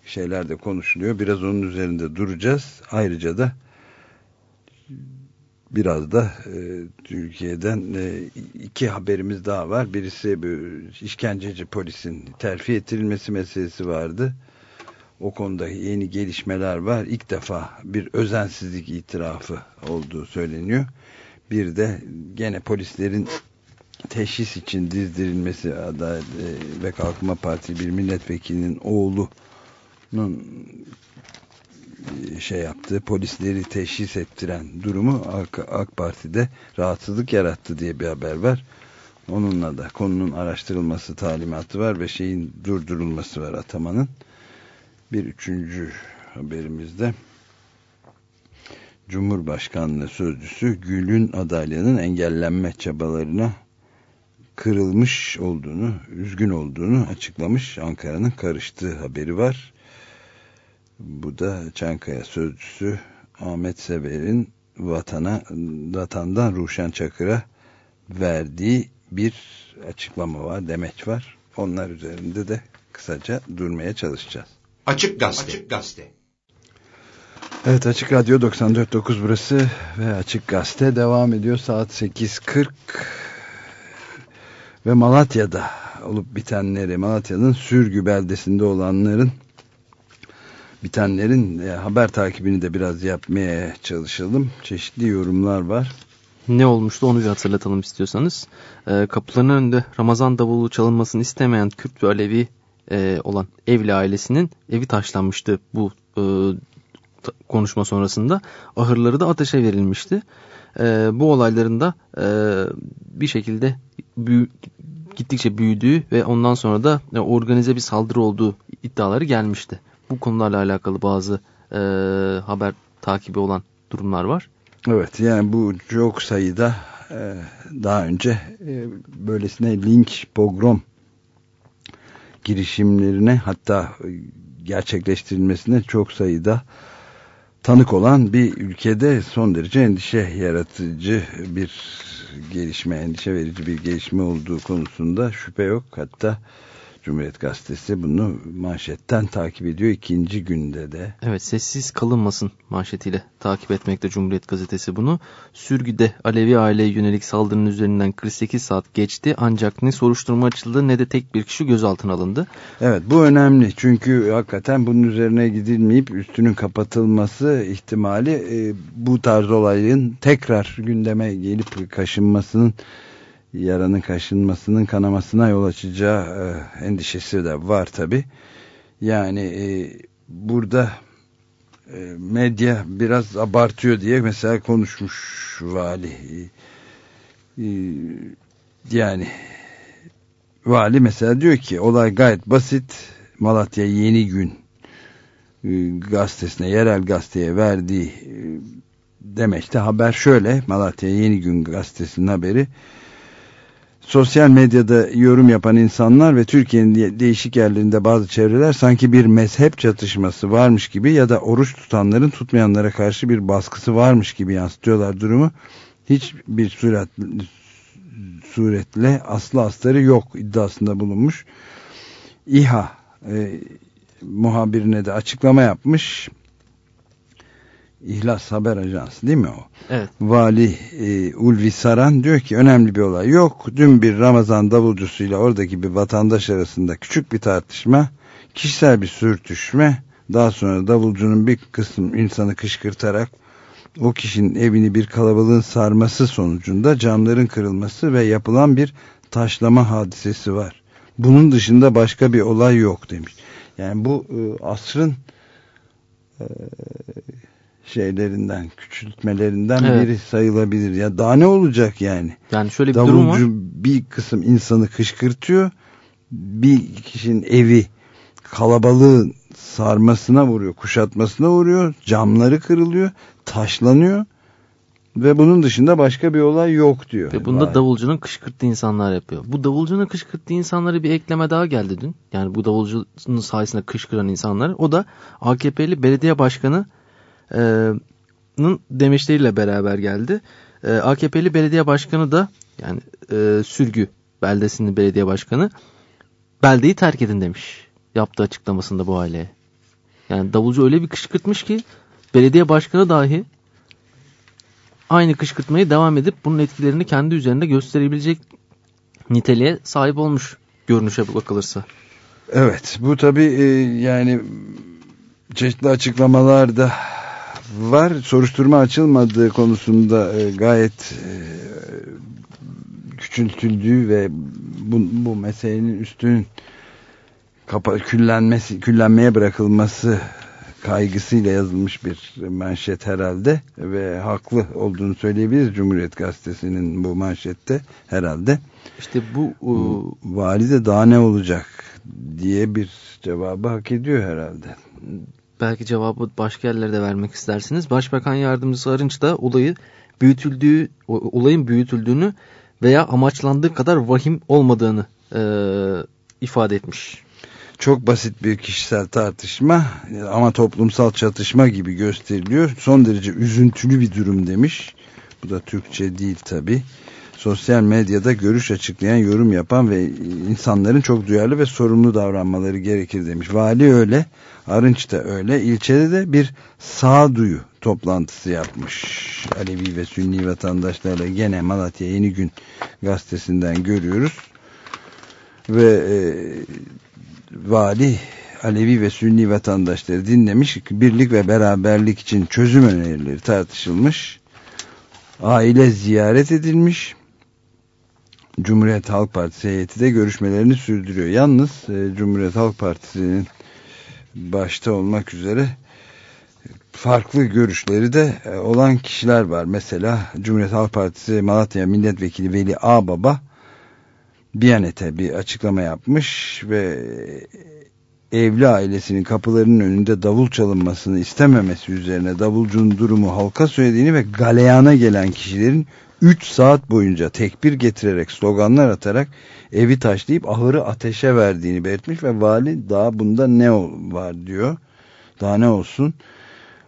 şeyler de konuşuluyor. Biraz onun üzerinde duracağız. Ayrıca da biraz da e, Türkiye'den e, iki haberimiz daha var. Birisi işkenceci polisin terfi ettirilmesi meselesi vardı. O konuda yeni gelişmeler var. İlk defa bir özensizlik itirafı olduğu söyleniyor. Bir de gene polislerin teşhis için dizdirilmesi Adalet e, ve Kalkınma Partisi bir milletvekilinin oğlunun e, şey yaptığı polisleri teşhis ettiren durumu AK, AK Parti'de rahatsızlık yarattı diye bir haber var. Onunla da konunun araştırılması talimatı var ve şeyin durdurulması var atamanın. Bir üçüncü haberimizde Cumhurbaşkanlığı Sözcüsü Gül'ün adaylığının engellenme çabalarına kırılmış olduğunu, üzgün olduğunu açıklamış. Ankara'nın karıştığı haberi var. Bu da Çankaya Sözcüsü Ahmet Sever'in vatana, vatandan Ruşen Çakır'a verdiği bir açıklama var, demeç var. Onlar üzerinde de kısaca durmaya çalışacağız. Açık Gazete. Açık Gazete. Evet Açık Radyo 94.9 burası ve Açık Gazete devam ediyor. Saat 8.40 ve Malatya'da olup bitenleri Malatya'nın Sürgü beldesinde olanların bitenlerin e, haber takibini de biraz yapmaya çalışalım. Çeşitli yorumlar var. Ne olmuştu onu bir hatırlatalım istiyorsanız. E, kapılarının önünde Ramazan davulu çalınmasını istemeyen Kürt ve Alevi e, olan Evli ailesinin evi taşlanmıştı bu e, konuşma sonrasında. Ahırları da ateşe verilmişti. E, bu olayların da e, bir şekilde büyü, gittikçe büyüdüğü ve ondan sonra da e, organize bir saldırı olduğu iddiaları gelmişti. Bu konularla alakalı bazı e, haber takibi olan durumlar var. Evet yani bu çok sayıda e, daha önce e, böylesine linç, pogrom girişimlerine hatta gerçekleştirilmesine çok sayıda tanık olan bir ülkede son derece endişe yaratıcı bir gelişme, endişe verici bir gelişme olduğu konusunda şüphe yok. Hatta Cumhuriyet Gazetesi bunu manşetten takip ediyor ikinci günde de. Evet sessiz kalınmasın manşetiyle takip etmekte Cumhuriyet Gazetesi bunu. Sürgüde Alevi aileye yönelik saldırının üzerinden 48 saat geçti ancak ne soruşturma açıldı ne de tek bir kişi gözaltına alındı. Evet bu önemli çünkü hakikaten bunun üzerine gidilmeyip üstünün kapatılması ihtimali e, bu tarz olayın tekrar gündeme gelip kaşınmasının yaranın kaşınmasının kanamasına yol açacağı e, endişesi de var tabi. Yani e, burada e, medya biraz abartıyor diye mesela konuşmuş vali. E, yani vali mesela diyor ki olay gayet basit. Malatya Yeni Gün e, gazetesine, yerel gazeteye verdiği e, demeçte haber şöyle. Malatya Yeni Gün gazetesinin haberi sosyal medyada yorum yapan insanlar ve Türkiye'nin değişik yerlerinde bazı çevreler sanki bir mezhep çatışması varmış gibi ya da oruç tutanların tutmayanlara karşı bir baskısı varmış gibi yansıtıyorlar durumu. Hiçbir suret, suretle aslı astarı yok iddiasında bulunmuş. İHA e, muhabirine de açıklama yapmış. İhlas Haber Ajansı değil mi o? Evet. Vali e, Ulvi Saran diyor ki önemli bir olay yok. Dün bir Ramazan davulcusuyla oradaki bir vatandaş arasında küçük bir tartışma, kişisel bir sürtüşme, Daha sonra davulcunun bir kısım insanı kışkırtarak o kişinin evini bir kalabalığın sarması sonucunda camların kırılması ve yapılan bir taşlama hadisesi var. Bunun dışında başka bir olay yok demiş. Yani bu e, asrın e, şeylerinden, küçültmelerinden evet. biri sayılabilir. Ya daha ne olacak yani? Yani şöyle bir Davulcu durum var. bir kısım insanı kışkırtıyor. Bir kişinin evi kalabalığın sarmasına vuruyor, kuşatmasına vuruyor. Camları kırılıyor, taşlanıyor. Ve bunun dışında başka bir olay yok diyor. Ve bunda Vay. davulcunun kışkırttığı insanlar yapıyor. Bu davulcunun kışkırttığı insanlara bir ekleme daha geldi dün. Yani bu davulcunun sayesinde kışkıran insanlar. O da AKP'li belediye başkanı e, demişleriyle beraber geldi. E, AKP'li belediye başkanı da yani e, Sürgü beldesinin belediye başkanı beldeyi terk edin demiş. Yaptığı açıklamasında bu hale. Yani davulcu öyle bir kışkırtmış ki belediye başkanı dahi aynı kışkırtmayı devam edip bunun etkilerini kendi üzerinde gösterebilecek niteliğe sahip olmuş görünüşe bakılırsa. Evet bu tabi yani çeşitli açıklamalarda var. Soruşturma açılmadığı konusunda e, gayet e, küçültüldüğü ve bu, bu meselenin üstünün kapa küllenmesi, küllenmeye bırakılması kaygısıyla yazılmış bir manşet herhalde ve haklı olduğunu söyleyebiliriz Cumhuriyet Gazetesi'nin bu manşette herhalde. İşte bu o... valide daha ne olacak diye bir cevabı hak ediyor herhalde belki cevabı başka yerlerde vermek istersiniz. Başbakan Yardımcısı Arınç da olayı büyütüldüğü, olayın büyütüldüğünü veya amaçlandığı kadar vahim olmadığını e, ifade etmiş. Çok basit bir kişisel tartışma ama toplumsal çatışma gibi gösteriliyor. Son derece üzüntülü bir durum demiş. Bu da Türkçe değil tabi. Sosyal medyada görüş açıklayan, yorum yapan ve insanların çok duyarlı ve sorumlu davranmaları gerekir demiş. Vali öyle. Arınç da öyle. İlçede de bir sağduyu toplantısı yapmış. Alevi ve Sünni vatandaşlarla gene Malatya Yeni Gün gazetesinden görüyoruz. Ve e, vali Alevi ve Sünni vatandaşları dinlemiş. Birlik ve beraberlik için çözüm önerileri tartışılmış. Aile ziyaret edilmiş. Cumhuriyet Halk Partisi heyeti de görüşmelerini sürdürüyor. Yalnız e, Cumhuriyet Halk Partisi'nin başta olmak üzere farklı görüşleri de e, olan kişiler var. Mesela Cumhuriyet Halk Partisi Malatya Milletvekili Veli Ağbaba Biyanet'e bir açıklama yapmış ve evli ailesinin kapılarının önünde davul çalınmasını istememesi üzerine davulcunun durumu halka söylediğini ve galeyana gelen kişilerin 3 saat boyunca tekbir getirerek sloganlar atarak evi taşlayıp ahırı ateşe verdiğini belirtmiş ve vali daha bunda ne var diyor. Daha ne olsun?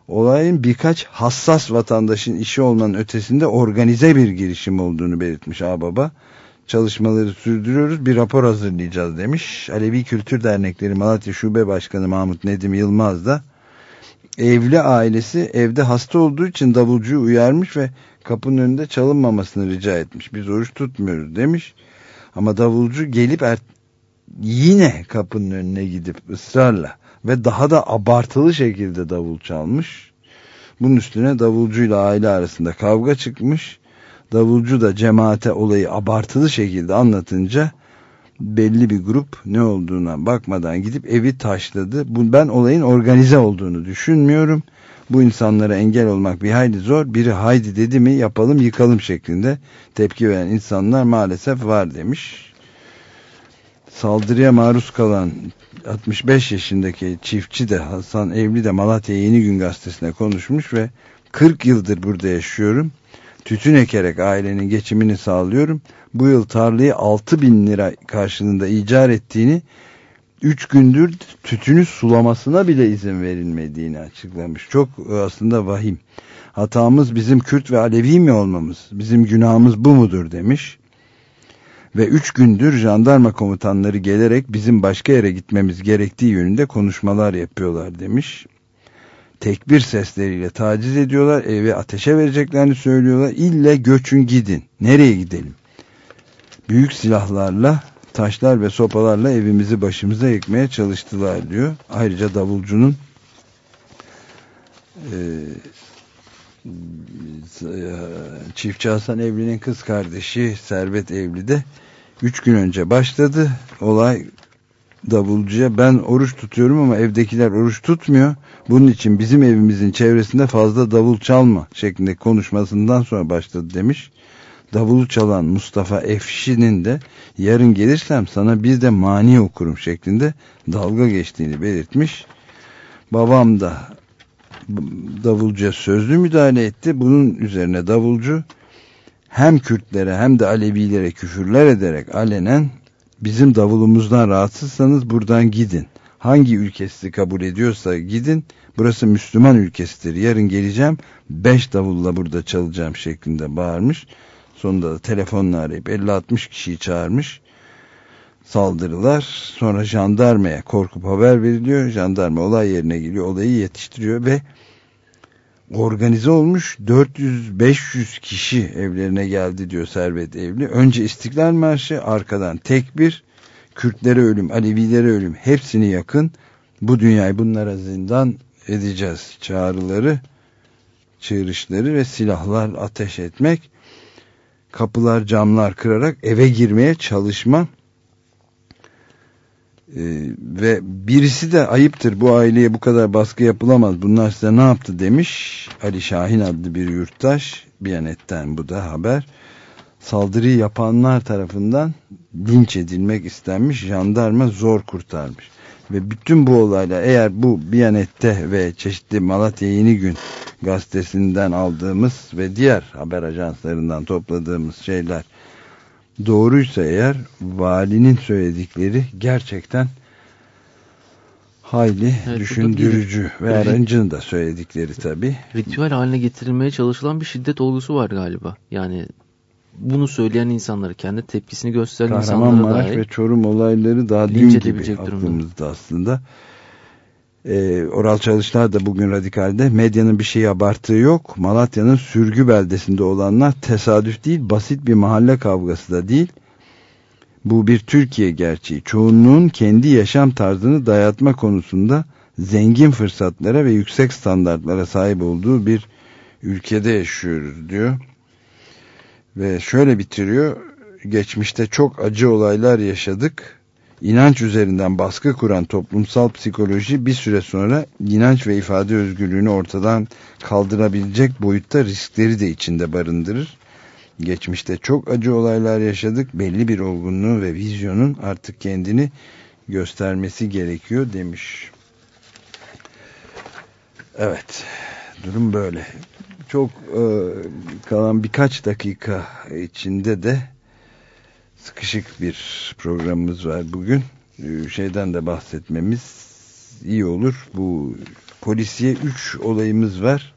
Olayın birkaç hassas vatandaşın işi olmanın ötesinde organize bir girişim olduğunu belirtmiş ağbaba. Çalışmaları sürdürüyoruz bir rapor hazırlayacağız demiş. Alevi Kültür Dernekleri Malatya Şube Başkanı Mahmut Nedim Yılmaz da evli ailesi evde hasta olduğu için davulcuyu uyarmış ve kapının önünde çalınmamasını rica etmiş. Biz oruç tutmuyoruz demiş. Ama davulcu gelip er, yine kapının önüne gidip ısrarla ve daha da abartılı şekilde davul çalmış. Bunun üstüne davulcuyla aile arasında kavga çıkmış. Davulcu da cemaate olayı abartılı şekilde anlatınca belli bir grup ne olduğuna bakmadan gidip evi taşladı. Ben olayın organize olduğunu düşünmüyorum. Bu insanlara engel olmak bir hayli zor. Biri haydi dedi mi yapalım yıkalım şeklinde tepki veren insanlar maalesef var demiş. Saldırıya maruz kalan 65 yaşındaki çiftçi de Hasan Evli de Malatya Yeni Gün gazetesine konuşmuş ve 40 yıldır burada yaşıyorum. Tütün ekerek ailenin geçimini sağlıyorum. Bu yıl tarlayı 6 bin lira karşılığında icar ettiğini 3 gündür tütünü sulamasına bile izin verilmediğini açıklamış. Çok e, aslında vahim. Hatamız bizim Kürt ve Alevi mi olmamız? Bizim günahımız bu mudur demiş. Ve 3 gündür jandarma komutanları gelerek bizim başka yere gitmemiz gerektiği yönünde konuşmalar yapıyorlar demiş. Tekbir sesleriyle taciz ediyorlar. Eve ateşe vereceklerini söylüyorlar. İlle göçün gidin. Nereye gidelim? Büyük silahlarla taşlar ve sopalarla evimizi başımıza yıkmaya çalıştılar diyor. Ayrıca davulcunun Çiftçi Hasan Evli'nin kız kardeşi Servet Evli de 3 gün önce başladı. Olay davulcuya ben oruç tutuyorum ama evdekiler oruç tutmuyor. Bunun için bizim evimizin çevresinde fazla davul çalma şeklinde konuşmasından sonra başladı demiş. Davulu çalan Mustafa Efşi'nin de yarın gelirsem sana bir de mani okurum şeklinde dalga geçtiğini belirtmiş. Babam da davulcuya sözlü müdahale etti. Bunun üzerine davulcu hem Kürtlere hem de Alevilere küfürler ederek alenen bizim davulumuzdan rahatsızsanız buradan gidin. Hangi ülke sizi kabul ediyorsa gidin. Burası Müslüman ülkesidir. Yarın geleceğim. Beş davulla burada çalacağım şeklinde bağırmış. Sonunda da telefonla arayıp 50-60 kişiyi çağırmış. Saldırılar. Sonra jandarmaya korkup haber veriliyor. Jandarma olay yerine geliyor. Olayı yetiştiriyor ve organize olmuş 400-500 kişi evlerine geldi diyor Servet Evli. Önce İstiklal Marşı arkadan tekbir, Kürtlere ölüm, Alevilere ölüm hepsini yakın. Bu dünyayı bunlara zindan edeceğiz çağrıları, çığırışları ve silahlar ateş etmek. Kapılar camlar kırarak eve girmeye çalışma ee, ve birisi de ayıptır bu aileye bu kadar baskı yapılamaz bunlar size ne yaptı demiş. Ali Şahin adlı bir yurttaş Biyanet'ten bu da haber. Saldırıyı yapanlar tarafından linç edilmek istenmiş jandarma zor kurtarmış ve bütün bu olayla eğer bu Biyanet'te ve çeşitli Malatya Yeni Gün gazetesinden aldığımız ve diğer haber ajanslarından topladığımız şeyler doğruysa eğer valinin söyledikleri gerçekten hayli evet, düşündürücü ve aracın da söyledikleri tabi. Ritüel haline getirilmeye çalışılan bir şiddet olgusu var galiba. Yani bunu söyleyen insanları, kendi tepkisini gösteren insanlara dair. Ve Çorum olayları daha dün gibi aklımızda durumda. aslında. E, Oral Çalışlar da bugün radikalde medyanın bir şeyi abarttığı yok. Malatya'nın sürgü beldesinde olanlar tesadüf değil basit bir mahalle kavgası da değil. Bu bir Türkiye gerçeği. Çoğunluğun kendi yaşam tarzını dayatma konusunda zengin fırsatlara ve yüksek standartlara sahip olduğu bir ülkede yaşıyoruz diyor. Ve şöyle bitiriyor. Geçmişte çok acı olaylar yaşadık inanç üzerinden baskı kuran toplumsal psikoloji bir süre sonra inanç ve ifade özgürlüğünü ortadan kaldırabilecek boyutta riskleri de içinde barındırır. Geçmişte çok acı olaylar yaşadık. Belli bir olgunluğu ve vizyonun artık kendini göstermesi gerekiyor demiş. Evet, durum böyle. Çok e, kalan birkaç dakika içinde de sıkışık bir programımız var bugün. Ee, şeyden de bahsetmemiz iyi olur. Bu polisiye 3 olayımız var.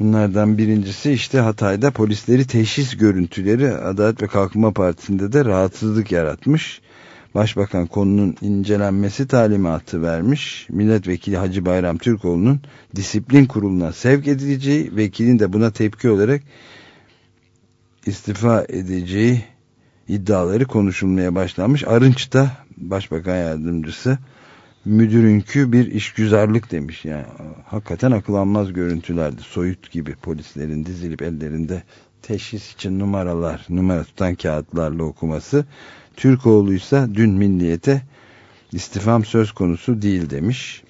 Bunlardan birincisi işte Hatay'da polisleri teşhis görüntüleri Adalet ve Kalkınma Partisi'nde de rahatsızlık yaratmış. Başbakan konunun incelenmesi talimatı vermiş. Milletvekili Hacı Bayram Türkoğlu'nun disiplin kuruluna sevk edileceği, vekilin de buna tepki olarak istifa edeceği iddiaları konuşulmaya başlanmış. Arınç da başbakan yardımcısı müdürünkü bir işgüzarlık demiş. Yani hakikaten akıl almaz görüntülerdi. Soyut gibi polislerin dizilip ellerinde teşhis için numaralar, numara tutan kağıtlarla okuması. Türkoğlu'ysa dün milliyete istifam söz konusu değil demiş.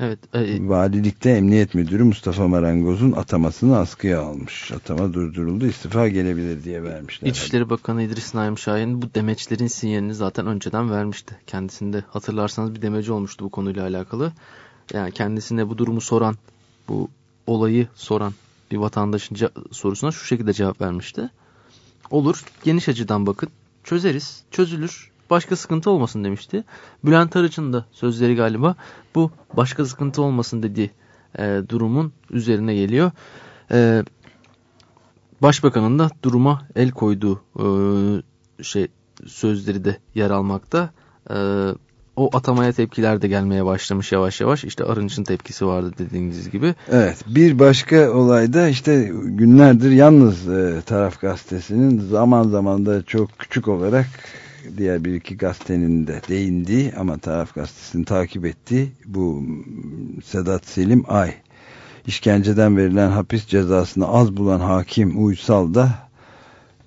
Evet. E, Valilikte Emniyet Müdürü Mustafa Marangoz'un atamasını askıya almış. Atama durduruldu istifa gelebilir diye vermişler. İçişleri Bakanı İdris Naim Şahin bu demeçlerin sinyalini zaten önceden vermişti. Kendisinde hatırlarsanız bir demeci olmuştu bu konuyla alakalı. Yani kendisine bu durumu soran, bu olayı soran bir vatandaşın sorusuna şu şekilde cevap vermişti. Olur, geniş açıdan bakın, çözeriz, çözülür başka sıkıntı olmasın demişti. Bülent Arıç'ın da sözleri galiba bu başka sıkıntı olmasın dediği e, durumun üzerine geliyor. E, Başbakanın da duruma el koyduğu e, şey sözleri de yer almakta. E, o atamaya tepkiler de gelmeye başlamış yavaş yavaş. İşte Arınç'ın tepkisi vardı dediğiniz gibi. Evet bir başka olayda işte günlerdir yalnız e, taraf gazetesinin zaman zaman da çok küçük olarak diğer bir iki gazetenin de değindiği ama taraf gazetesini takip ettiği bu Sedat Selim Ay işkenceden verilen hapis cezasını az bulan hakim Uysal da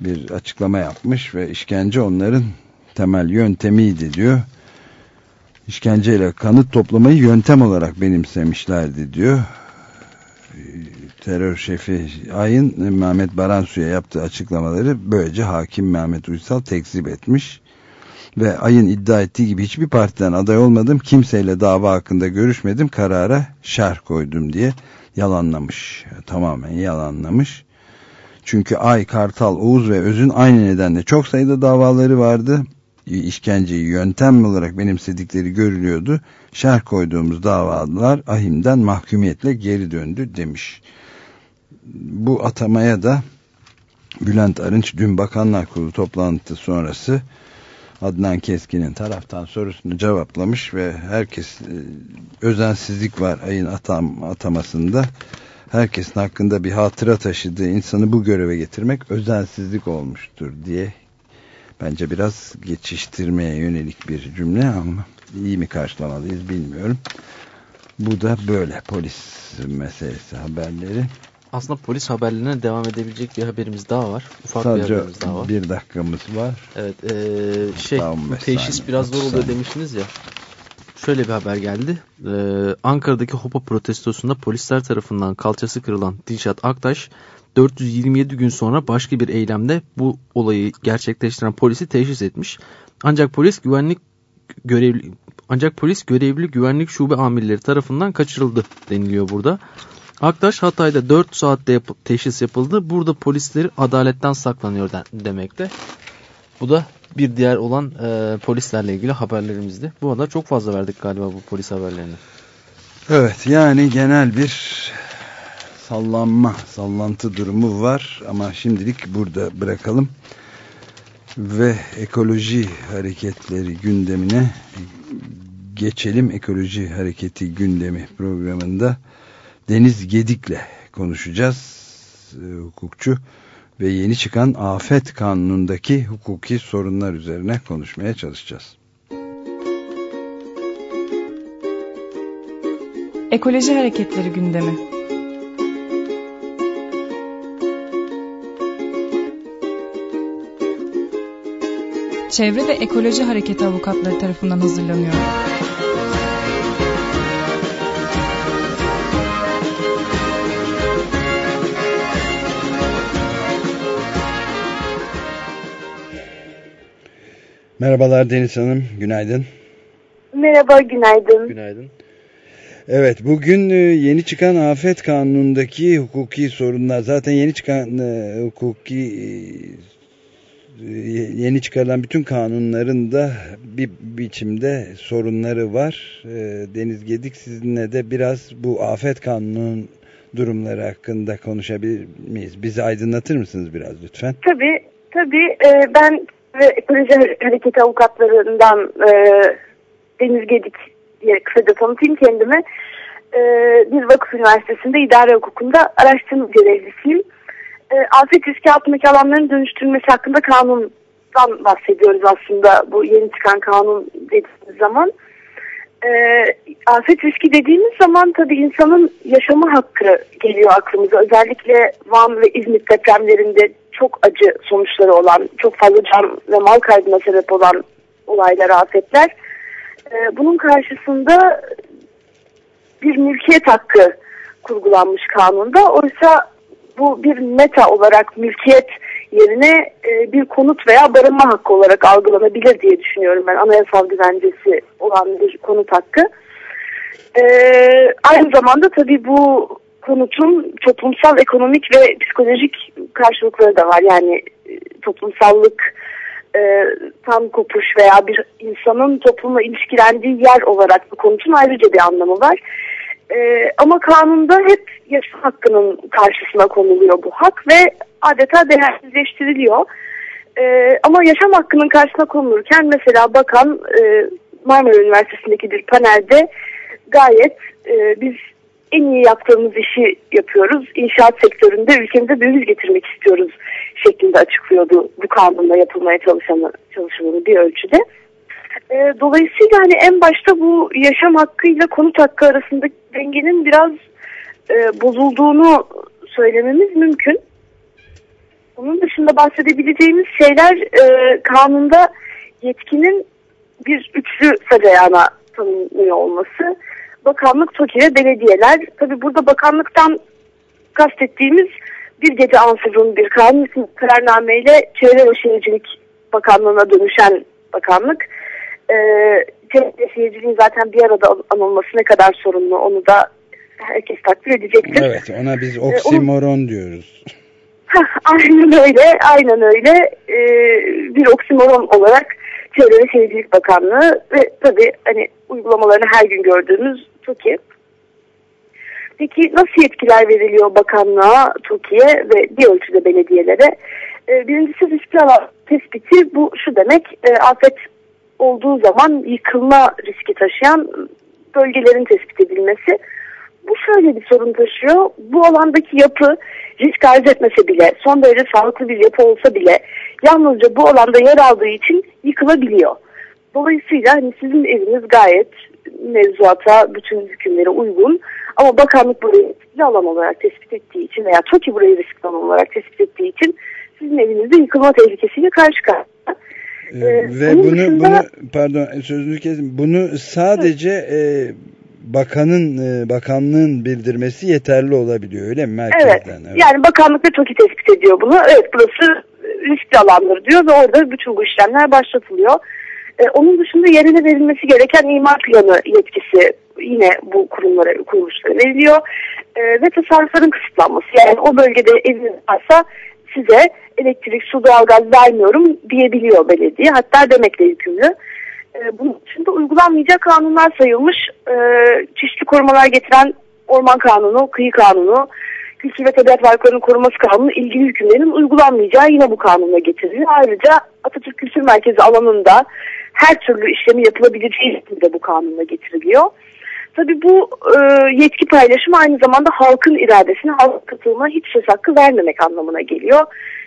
bir açıklama yapmış ve işkence onların temel yöntemiydi diyor. İşkenceyle kanıt toplamayı yöntem olarak benimsemişlerdi diyor. Terör şefi Ayın Mehmet Baransu'ya yaptığı açıklamaları böylece hakim Mehmet Uysal tekzip etmiş. Ve Ayın iddia ettiği gibi hiçbir partiden aday olmadım, kimseyle dava hakkında görüşmedim, karara şerh koydum diye yalanlamış. Tamamen yalanlamış. Çünkü Ay, Kartal, Oğuz ve Öz'ün aynı nedenle çok sayıda davaları vardı. İşkenceyi yöntem olarak benimsedikleri görülüyordu. Şerh koyduğumuz davalar ahimden mahkumiyetle geri döndü demiş. Bu atamaya da Bülent Arınç dün Bakanlar Kurulu toplantı sonrası Adnan Keskin'in taraftan sorusunu cevaplamış ve herkes e, özensizlik var ayın atam, atamasında. Herkesin hakkında bir hatıra taşıdığı insanı bu göreve getirmek özensizlik olmuştur diye bence biraz geçiştirmeye yönelik bir cümle ama iyi mi karşılamalıyız bilmiyorum. Bu da böyle polis meselesi haberleri. Aslında polis haberlerine devam edebilecek bir haberimiz daha var. Ufak Sadece bir haberimiz daha var. bir dakikamız var. Evet. Ee, şey teşhis saniye, biraz zor oluyor demiştiniz ya. Şöyle bir haber geldi. Ee, Ankara'daki Hopa protestosunda polisler tarafından kalçası kırılan Dilşat Aktaş 427 gün sonra başka bir eylemde bu olayı gerçekleştiren polisi teşhis etmiş. Ancak polis güvenlik görevli ancak polis görevli güvenlik şube amirleri tarafından kaçırıldı deniliyor burada. Aktaş Hatay'da 4 saatte yap teşhis yapıldı. Burada polisleri adaletten saklanıyor demekte. Bu da bir diğer olan e, polislerle ilgili haberlerimizdi. Bu arada çok fazla verdik galiba bu polis haberlerini. Evet yani genel bir sallanma, sallantı durumu var ama şimdilik burada bırakalım. Ve ekoloji hareketleri gündemine geçelim. Ekoloji hareketi gündemi programında Deniz Gedik'le konuşacağız. E, hukukçu ve yeni çıkan afet kanunundaki hukuki sorunlar üzerine konuşmaya çalışacağız. Ekoloji Hareketleri gündemi Çevre ve Ekoloji Hareketi avukatları tarafından hazırlanıyor. Merhabalar Deniz Hanım, günaydın. Merhaba, günaydın. Günaydın. Evet, bugün e, yeni çıkan afet kanunundaki hukuki sorunlar, zaten yeni çıkan e, hukuki e, yeni çıkarılan bütün kanunların da bir biçimde sorunları var. Deniz Gedik sizinle de biraz bu afet kanunun durumları hakkında konuşabilir miyiz? Bizi aydınlatır mısınız biraz lütfen? Tabii, tabii. Ben ve Ekoloji Hareketi avukatlarından e, Deniz Gedik diye kısaca tanıtayım kendimi. E, bir vakıf üniversitesinde idare hukukunda araştırma görevlisiyim. E, afet riski altındaki alanların dönüştürülmesi hakkında kanundan bahsediyoruz aslında bu yeni çıkan kanun dediğimiz zaman. E, afet riski dediğimiz zaman tabii insanın yaşama hakkı geliyor aklımıza. Özellikle Van ve İzmit depremlerinde çok acı sonuçları olan, çok fazla can ve mal kaybına sebep olan olaylar, afetler. Ee, bunun karşısında bir mülkiyet hakkı kurgulanmış kanunda. Oysa bu bir meta olarak mülkiyet yerine e, bir konut veya barınma hakkı olarak algılanabilir diye düşünüyorum ben. Anayasal güvencesi olan bir konut hakkı. Ee, aynı zamanda tabii bu konutun toplumsal, ekonomik ve psikolojik karşılıkları da var. Yani e, toplumsallık, e, tam kopuş veya bir insanın toplumla ilişkilendiği yer olarak bu konutun ayrıca bir anlamı var. E, ama kanunda hep yaşam hakkının karşısına konuluyor bu hak ve adeta değersizleştiriliyor. E, ama yaşam hakkının karşısına konulurken mesela bakan e, Marmara Üniversitesi'ndeki bir panelde gayet e, biz en iyi yaptığımız işi yapıyoruz. İnşaat sektöründe ülkemize döviz getirmek istiyoruz şeklinde açıklıyordu bu kanunla yapılmaya çalışanı, çalışılanı bir ölçüde. E, dolayısıyla hani en başta bu yaşam hakkıyla konut hakkı arasındaki dengenin biraz e, bozulduğunu söylememiz mümkün. Onun dışında bahsedebileceğimiz şeyler e, kanunda yetkinin bir üçlü sacayana tanınıyor olması. Bakanlık, TOKİ belediyeler. Tabi burada bakanlıktan kastettiğimiz bir gece ansızın bir kanun kararnameyle Çevre ve Şehircilik Bakanlığı'na dönüşen bakanlık. Ee, Çevre ve Şehirciliğin zaten bir arada anılması ne kadar sorunlu onu da herkes takdir edecektir. Evet ona biz oksimoron ee, diyoruz. aynen öyle, aynen öyle. Ee, bir oksimoron olarak Çevre ve Şehircilik Bakanlığı ve tabii hani uygulamalarını her gün gördüğümüz TOKİ. Peki nasıl yetkiler veriliyor bakanlığa, TOKİ'ye ve bir ölçüde belediyelere? Ee, birincisi riskli alan tespiti bu şu demek e, afet olduğu zaman yıkılma riski taşıyan bölgelerin tespit edilmesi. Bu şöyle bir sorun taşıyor. Bu alandaki yapı risk arz etmese bile, son derece sağlıklı bir yapı olsa bile yalnızca bu alanda yer aldığı için yıkılabiliyor. Dolayısıyla hani sizin eviniz gayet mevzuata, bütün hükümlere uygun ama bakanlık burayı riskli alan olarak tespit ettiği için veya TOKİ burayı riskli alan olarak tespit ettiği için sizin evinizde yıkılma tehlikesiyle karşı karşıya. Ee, ve bunu, dışında, bunu pardon sözünü kesin bunu sadece evet. e, bakanın e, bakanlığın bildirmesi yeterli olabiliyor öyle mi merkezden? Evet. evet. Yani bakanlık ve TOKİ tespit ediyor bunu. Evet burası riskli alandır diyor ve orada bütün bu işlemler başlatılıyor. Ee, onun dışında yerine verilmesi gereken imar planı yetkisi yine bu kurumlara, kuruluşlara veriliyor. Ee, ve tasarrufların kısıtlanması. Yani o bölgede eviniz varsa size elektrik, su, doğalgaz vermiyorum diyebiliyor belediye. Hatta demekle yükümlü. Ee, bunun dışında uygulanmayacak kanunlar sayılmış. Ee, çeşitli korumalar getiren Orman Kanunu, Kıyı Kanunu, Kültür ve Tabiat Varlıklarının Koruması Kanunu ilgili hükümlerin uygulanmayacağı yine bu kanunla getiriliyor. Ayrıca Atatürk Kültür Merkezi alanında her türlü işlemi yapılabileceği de bu kanunla getiriliyor. Tabi bu e, yetki paylaşımı aynı zamanda halkın iradesine, halk katılımına hiç söz hakkı vermemek anlamına geliyor.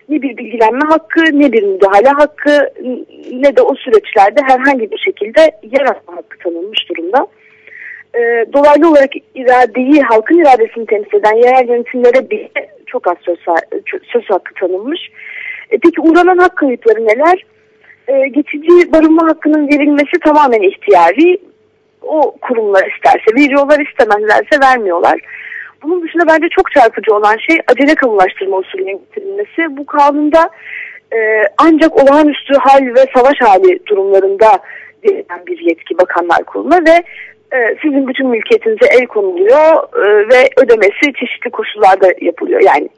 Ne bir bilgilenme hakkı, ne bir müdahale hakkı, ne de o süreçlerde herhangi bir şekilde yer alma hakkı tanınmış durumda. E, dolaylı olarak iradeyi, halkın iradesini temsil eden yerel yönetimlere bile çok az söz, söz hakkı tanınmış. E, peki uğranan hak kayıpları neler? E, geçici barınma hakkının verilmesi tamamen ihtiyari o kurumlar isterse veriyorlar istemezlerse vermiyorlar. Bunun dışında bence çok çarpıcı olan şey acele kamulaştırma usulünün getirilmesi. Bu kanunda e, ancak olağanüstü hal ve savaş hali durumlarında verilen bir yetki bakanlar kuruluna ve e, sizin bütün mülkiyetinize el konuluyor e, ve ödemesi çeşitli koşullarda yapılıyor. Yani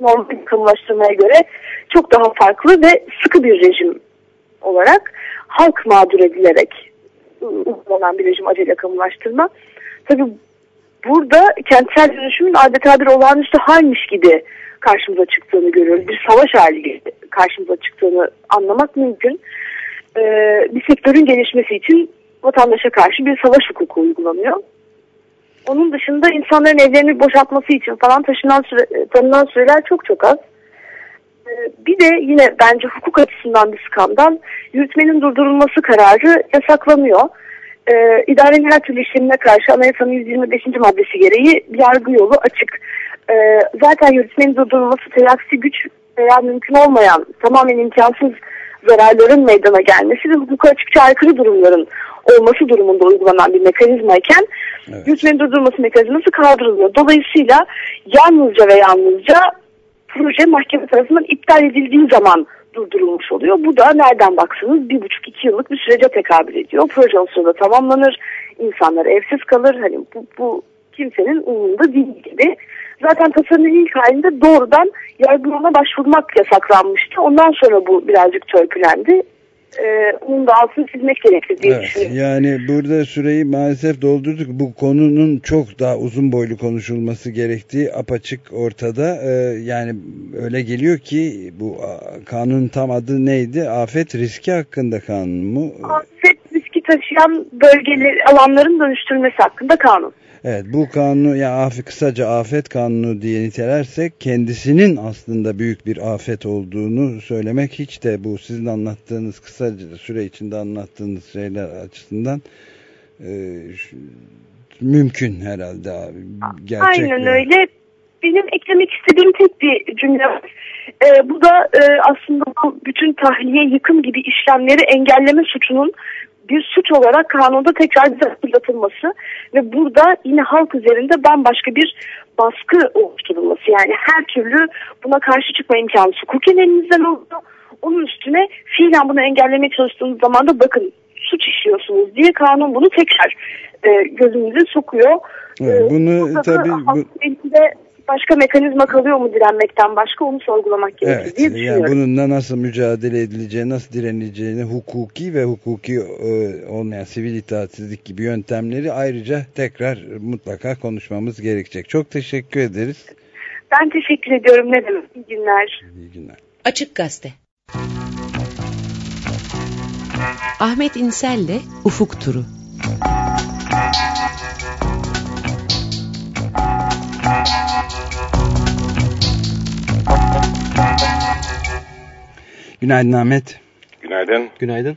normal kamulaştırmaya göre çok daha farklı ve sıkı bir rejim olarak halk mağdur edilerek uygulanan bir rejim acele kamulaştırma. Tabii burada kentsel dönüşümün adeta bir olağanüstü halmiş gibi karşımıza çıktığını görüyoruz. Bir savaş hali karşımıza çıktığını anlamak mümkün. Ee, bir sektörün gelişmesi için vatandaşa karşı bir savaş hukuku uygulanıyor. Onun dışında insanların evlerini boşaltması için falan taşınan süre, tanınan süreler çok çok az. Ee, bir de yine bence hukuk açısından bir skandal. Yürütmenin durdurulması kararı yasaklanıyor. Ee, idarenin her türlü işlemine karşı anayasanın 125. maddesi gereği yargı yolu açık. Ee, zaten yürütmenin durdurulması telaksi güç veya mümkün olmayan tamamen imkansız zararların meydana gelmesi ve hukuka açıkça aykırı durumların olması durumunda uygulanan bir mekanizmayken evet. yürütmenin durdurulması mekanizması kaldırılıyor. Dolayısıyla yalnızca ve yalnızca proje mahkeme tarafından iptal edildiği zaman durdurulmuş oluyor. Bu da nereden baksanız bir buçuk iki yıllık bir sürece tekabül ediyor. Proje o tamamlanır, insanlar evsiz kalır. Hani bu, bu kimsenin umurunda değil gibi. Zaten tasarının ilk halinde doğrudan yargılama başvurmak yasaklanmıştı. Ondan sonra bu birazcık törpülendi e, onun da altını çizmek gerekir diye evet, düşünüyorum. Yani burada süreyi maalesef doldurduk. Bu konunun çok daha uzun boylu konuşulması gerektiği apaçık ortada. Ee, yani öyle geliyor ki bu kanun tam adı neydi? Afet riski hakkında kanun mu? Afet riski taşıyan bölgeleri, alanların dönüştürülmesi hakkında kanun. Evet bu kanunu yani kısaca afet kanunu diye nitelersek kendisinin aslında büyük bir afet olduğunu söylemek hiç de bu sizin anlattığınız kısaca süre içinde anlattığınız şeyler açısından e, mümkün herhalde abi. Gerçek Aynen öyle. Benim eklemek istediğim tek bir cümle var. E, bu da e, aslında bu bütün tahliye yıkım gibi işlemleri engelleme suçunun bir suç olarak kanunda tekrar hatırlatılması ve burada yine halk üzerinde bambaşka bir baskı oluşturulması yani her türlü buna karşı çıkma imkanı hukuken elinizden oldu. Onun üstüne fiilen bunu engellemeye çalıştığınız zaman da bakın suç işliyorsunuz diye kanun bunu tekrar e, gözümüze sokuyor. Evet, bunu e, tabii bu başka mekanizma kalıyor mu direnmekten başka onu sorgulamak gerekiyor evet, diye düşünüyorum. Yani bununla nasıl mücadele edileceği, nasıl direnileceğini hukuki ve hukuki e, olmayan sivil itaatsizlik gibi yöntemleri ayrıca tekrar mutlaka konuşmamız gerekecek. Çok teşekkür ederiz. Ben teşekkür ediyorum. Ne demek? İyi günler. İyi günler. Açık Gazete Ahmet İnsel'le Ufuk Turu Günaydın Ahmet. Günaydın. Günaydın.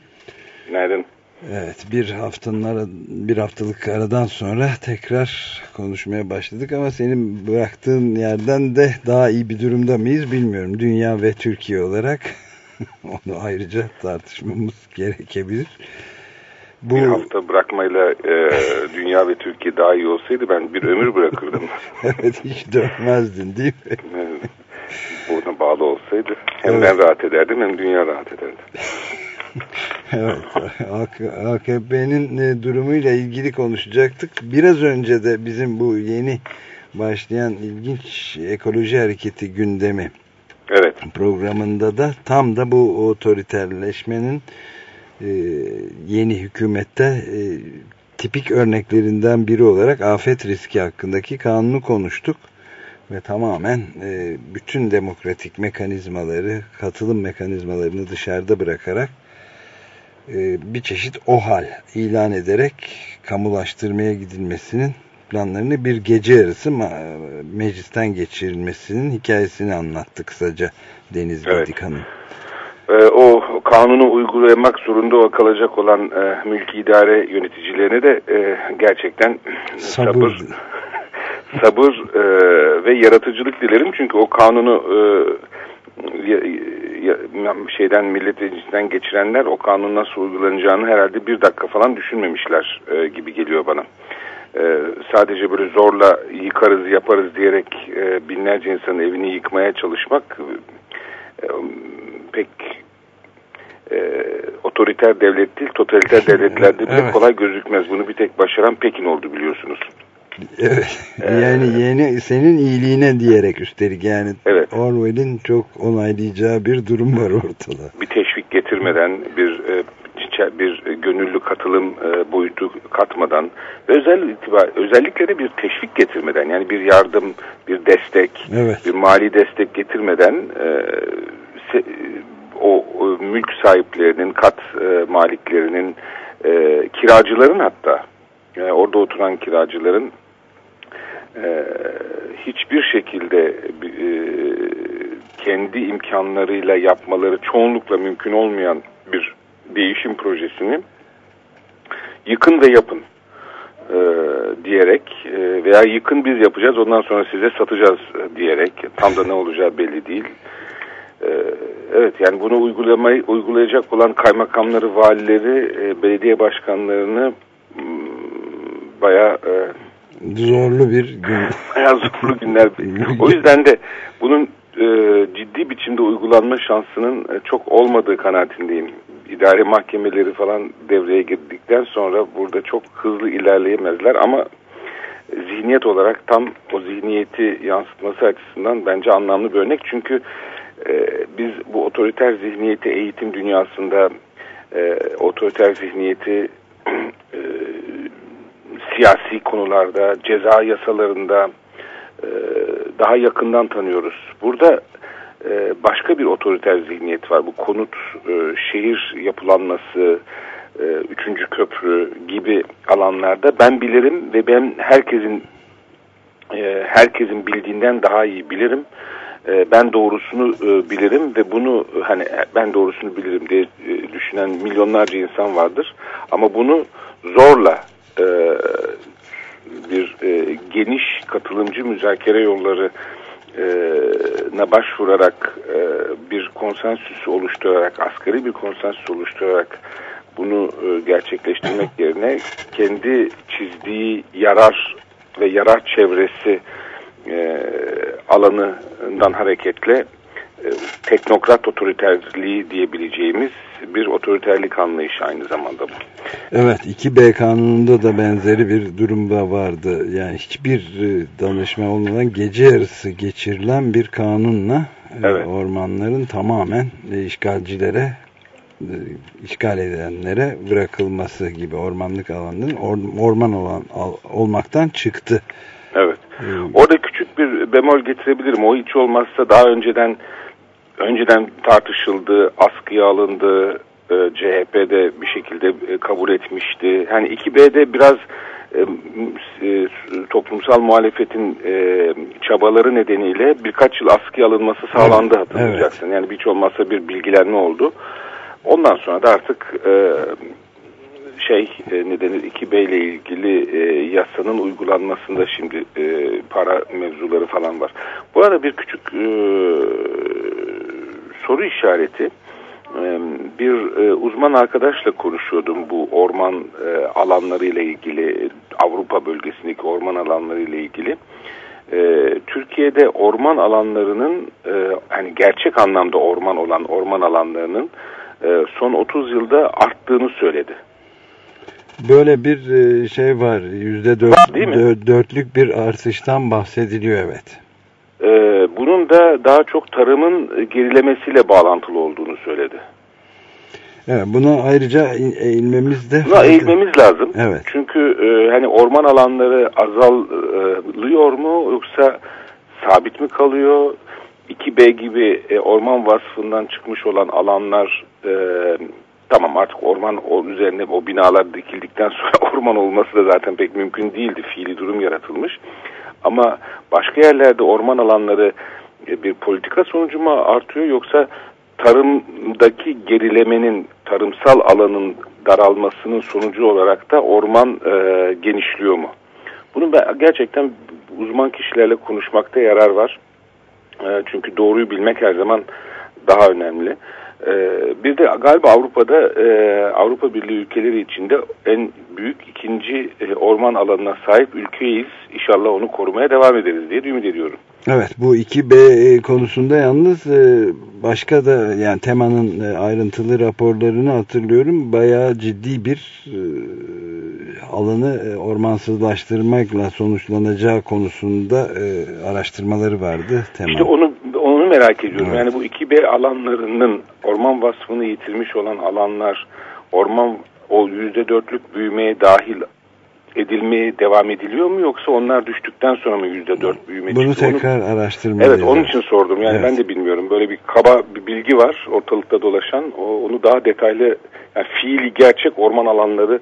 Günaydın. Evet bir haftanın ara, bir haftalık aradan sonra tekrar konuşmaya başladık ama senin bıraktığın yerden de daha iyi bir durumda mıyız bilmiyorum. Dünya ve Türkiye olarak onu ayrıca tartışmamız gerekebilir. Bu... Bir hafta bırakmayla e, dünya ve Türkiye daha iyi olsaydı ben bir ömür bırakırdım. evet hiç dönmezdin değil mi? Buna bağlı olsaydı hem evet. ben rahat ederdim hem dünya rahat ederdi. evet, AKP'nin e, durumuyla ilgili konuşacaktık. Biraz önce de bizim bu yeni başlayan ilginç ekoloji hareketi gündemi evet. programında da tam da bu otoriterleşmenin e, yeni hükümette e, tipik örneklerinden biri olarak afet riski hakkındaki kanunu konuştuk ve tamamen e, bütün demokratik mekanizmaları, katılım mekanizmalarını dışarıda bırakarak e, bir çeşit OHAL ilan ederek kamulaştırmaya gidilmesinin planlarını bir gece yarısı meclisten geçirilmesinin hikayesini anlattı kısaca Deniz evet. Hanım. Ee, o kanunu uygulamak zorunda kalacak olan e, mülki idare yöneticilerine de e, gerçekten sabır, sabır sabır e, ve yaratıcılık dilerim. Çünkü o kanunu e, ya, ya, şeyden millet meclisinden geçirenler o kanun nasıl uygulanacağını herhalde bir dakika falan düşünmemişler e, gibi geliyor bana. E, sadece böyle zorla yıkarız yaparız diyerek e, binlerce insanın evini yıkmaya çalışmak e, pek e, otoriter devlet değil totaliter devletlerde bile evet. kolay gözükmez. Bunu bir tek başaran Pekin oldu biliyorsunuz. Evet. Yani yeni senin iyiliğine diyerek üstelik yani evet. Orwell'in çok onaylayacağı bir durum var ortada. Bir teşvik getirmeden bir e, bir gönüllü katılım e, boyutu katmadan özel itibar özellikle de bir teşvik getirmeden yani bir yardım, bir destek, evet. bir mali destek getirmeden e, o mülk sahiplerinin, kat maliklerinin, kiracıların hatta orada oturan kiracıların e, hiçbir şekilde e, kendi imkanlarıyla yapmaları çoğunlukla mümkün olmayan bir değişim projesini yıkın ve yapın e, diyerek e, veya yıkın biz yapacağız ondan sonra size satacağız diyerek tam da ne olacağı belli değil. E, evet yani bunu uygulamayı uygulayacak olan kaymakamları, valileri, e, belediye başkanlarını bayağı e, zorlu bir gün. Bayağı zorlu günler. o yüzden de bunun e, ciddi biçimde uygulanma şansının e, çok olmadığı kanaatindeyim. İdare mahkemeleri falan devreye girdikten sonra burada çok hızlı ilerleyemezler ama zihniyet olarak tam o zihniyeti yansıtması açısından bence anlamlı bir örnek. Çünkü e, biz bu otoriter zihniyeti eğitim dünyasında e, otoriter zihniyeti e, siyasi konularda, ceza yasalarında e, daha yakından tanıyoruz. Burada e, başka bir otoriter zihniyet var. Bu konut, e, şehir yapılanması, e, üçüncü köprü gibi alanlarda ben bilirim ve ben herkesin e, herkesin bildiğinden daha iyi bilirim. E, ben doğrusunu e, bilirim ve bunu hani ben doğrusunu bilirim diye e, düşünen milyonlarca insan vardır. Ama bunu zorla e, geniş katılımcı müzakere yolları na başvurarak bir konsensüs oluşturarak, asgari bir konsensüs oluşturarak bunu gerçekleştirmek yerine kendi çizdiği yarar ve yarar çevresi alanından hareketle teknokrat otoriterliği diyebileceğimiz bir otoriterlik anlayışı aynı zamanda bu. Evet 2B kanununda da benzeri bir durumda vardı. Yani hiçbir e, danışma olmadan gece yarısı geçirilen bir kanunla e, evet. ormanların tamamen e, işgalcilere işgal edenlere bırakılması gibi ormanlık alanların orman olan olmaktan çıktı. Evet. Orada küçük bir bemol getirebilirim. O hiç olmazsa daha önceden önceden tartışıldı, askıya alındı, e, CHP'de bir şekilde e, kabul etmişti. Yani 2B'de biraz e, e, toplumsal muhalefetin e, çabaları nedeniyle birkaç yıl askıya alınması sağlandı hatırlayacaksın. Evet. Yani hiç olmazsa bir bilgilenme oldu. Ondan sonra da artık e, şey e, ne denir 2B ile ilgili e, yasanın uygulanmasında şimdi e, para mevzuları falan var. Bu arada bir küçük e, soru işareti. E, bir e, uzman arkadaşla konuşuyordum bu orman e, alanları ile ilgili Avrupa bölgesindeki orman alanları ile ilgili. Türkiye'de orman alanlarının hani gerçek anlamda orman olan orman alanlarının son 30 yılda arttığını söyledi. Böyle bir şey var yüzde dörtlük bir artıştan bahsediliyor evet. Ee, bunun da daha çok tarımın gerilemesiyle bağlantılı olduğunu söyledi. Evet, buna ayrıca eğilmemiz de... Buna eğilmemiz lazım. Evet. Çünkü e, hani orman alanları azalıyor mu yoksa sabit mi kalıyor? 2B gibi e, orman vasfından çıkmış olan alanlar e, tamam artık orman o üzerine o binalar dikildikten sonra orman olması da zaten pek mümkün değildi. Fiili durum yaratılmış. Ama başka yerlerde orman alanları e, bir politika sonucu mu artıyor yoksa tarımdaki gerilemenin, tarımsal alanın daralmasının sonucu olarak da orman e, genişliyor mu? Bunu ben gerçekten uzman kişilerle konuşmakta yarar var. E, çünkü doğruyu bilmek her zaman daha önemli. Ee, bir de galiba Avrupa'da e, Avrupa Birliği ülkeleri içinde en büyük ikinci e, orman alanına sahip ülkeyiz. İnşallah onu korumaya devam ederiz diye ümit ediyorum. Evet bu 2B e, konusunda yalnız başka da yani temanın ayrıntılı raporlarını hatırlıyorum. Bayağı ciddi bir alanı ormansızlaştırmakla sonuçlanacağı konusunda araştırmaları vardı. Tema. İşte onu merak ediyorum. Evet. Yani bu 2B alanlarının orman vasfını yitirmiş olan alanlar orman o %4'lük büyümeye dahil edilmeye devam ediliyor mu yoksa onlar düştükten sonra mı yüzde dört büyüme Bunu tekrar onu... araştırma. Evet onun için sordum yani evet. ben de bilmiyorum böyle bir kaba bir bilgi var ortalıkta dolaşan o, onu daha detaylı yani fiili gerçek orman alanları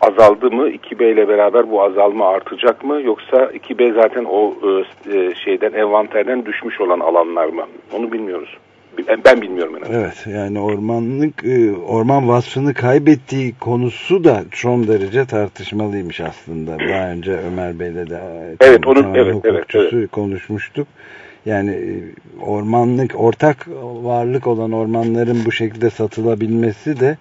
azaldı mı 2B ile beraber bu azalma artacak mı yoksa 2B zaten o e, şeyden envanterden düşmüş olan alanlar mı onu bilmiyoruz. Ben bilmiyorum en azından. Evet yani ormanlık e, orman vasfını kaybettiği konusu da son derece tartışmalıymış aslında. Daha önce Ömer Bey'le de e, evet, onun, evet, evet, evet. konuşmuştuk. Yani e, ormanlık ortak varlık olan ormanların bu şekilde satılabilmesi de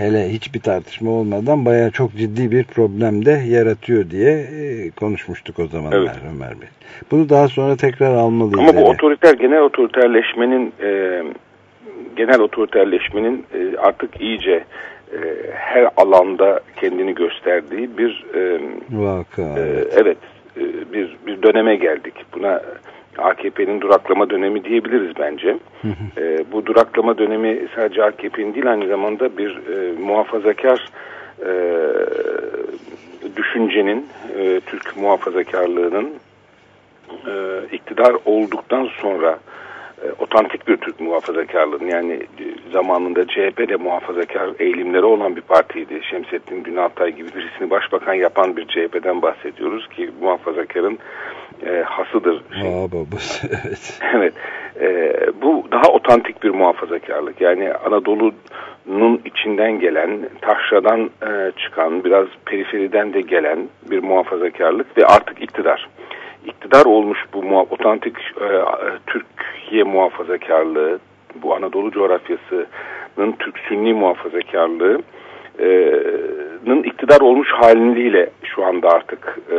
hele hiçbir tartışma olmadan baya çok ciddi bir problem de yaratıyor diye e, konuşmuştuk o zamanlar evet. Ömer Bey. Bunu daha sonra tekrar almalıyız. Ama bu otoriter, genel otoriterleşmenin e, genel otoriterleşmenin e, artık iyice e, her alanda kendini gösterdiği bir e, Vaka, e, evet, evet e, bir bir döneme geldik. Buna AKP'nin duraklama dönemi diyebiliriz bence. e, bu duraklama dönemi sadece AKP'nin değil aynı zamanda bir e, muhafazakar e, düşüncenin, e, Türk muhafazakarlığının e, iktidar olduktan sonra e, otantik bir Türk muhafazakarlığının yani zamanında CHP'de muhafazakar eğilimleri olan bir partiydi. Şemsettin Günaltay gibi birisini başbakan yapan bir CHP'den bahsediyoruz ki muhafazakarın e, hasıdır. Şey. Aa, babası, evet. evet. E, bu daha otantik bir muhafazakarlık. Yani Anadolu nun içinden gelen, taşradan e, çıkan, biraz periferiden de gelen bir muhafazakarlık ve artık iktidar. İktidar olmuş bu muha otantik e, Türkiye muhafazakarlığı, bu Anadolu coğrafyasının Türk Sünni muhafazakarlığı nın iktidar olmuş haliyle şu anda artık e,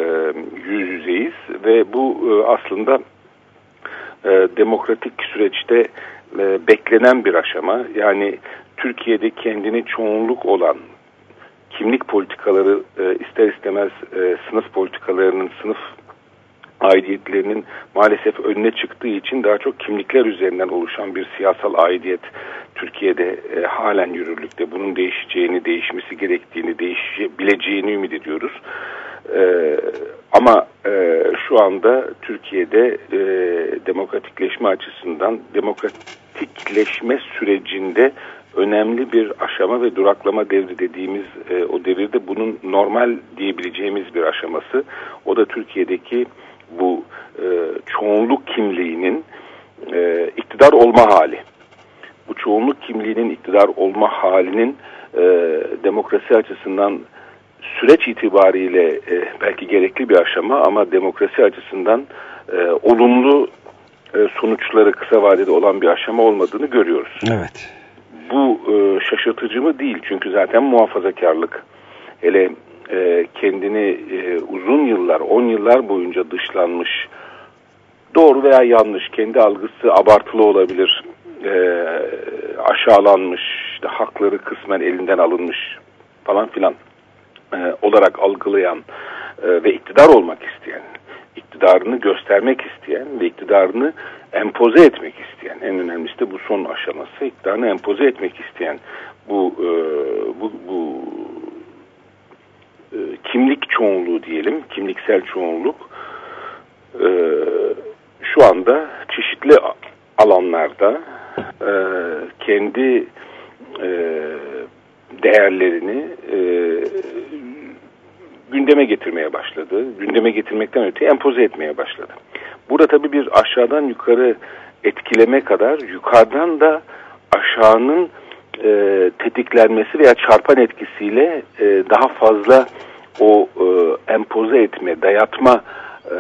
yüz yüzeyiz ve bu e, aslında e, demokratik süreçte e, beklenen bir aşama. Yani Türkiye'de kendini çoğunluk olan kimlik politikaları e, ister istemez e, sınıf politikalarının, sınıf aidiyetlerinin maalesef önüne çıktığı için daha çok kimlikler üzerinden oluşan bir siyasal aidiyet Türkiye'de e, halen yürürlükte. Bunun değişeceğini, değişmesi gerektiğini, değişebileceğini ümit ediyoruz. E, ama e, şu anda Türkiye'de e, demokratikleşme açısından demokratikleşme sürecinde önemli bir aşama ve duraklama devri dediğimiz e, o devirde bunun normal diyebileceğimiz bir aşaması. O da Türkiye'deki bu e, çoğunluk kimliğinin e, iktidar olma hali. Bu çoğunluk kimliğinin iktidar olma halinin e, demokrasi açısından süreç itibariyle e, belki gerekli bir aşama ama demokrasi açısından e, olumlu e, sonuçları kısa vadede olan bir aşama olmadığını görüyoruz. Evet. Bu e, şaşırtıcı mı değil çünkü zaten muhafazakarlık hele e, kendini e, uzun yıllar, on yıllar boyunca dışlanmış, doğru veya yanlış, kendi algısı abartılı olabilir, e, aşağılanmış, işte hakları kısmen elinden alınmış falan filan olarak algılayan ve iktidar olmak isteyen, iktidarını göstermek isteyen ve iktidarını empoze etmek isteyen, en önemlisi de bu son aşaması, iktidarını empoze etmek isteyen bu, bu, bu e, kimlik çoğunluğu diyelim, kimliksel çoğunluk e, şu anda çeşitli alanlarda e, kendi değerlerini gündeme getirmeye başladı. Gündeme getirmekten öte empoze etmeye başladı. Burada tabii bir aşağıdan yukarı etkileme kadar yukarıdan da aşağının e, tetiklenmesi veya çarpan etkisiyle e, daha fazla o e, empoze etme, dayatma e,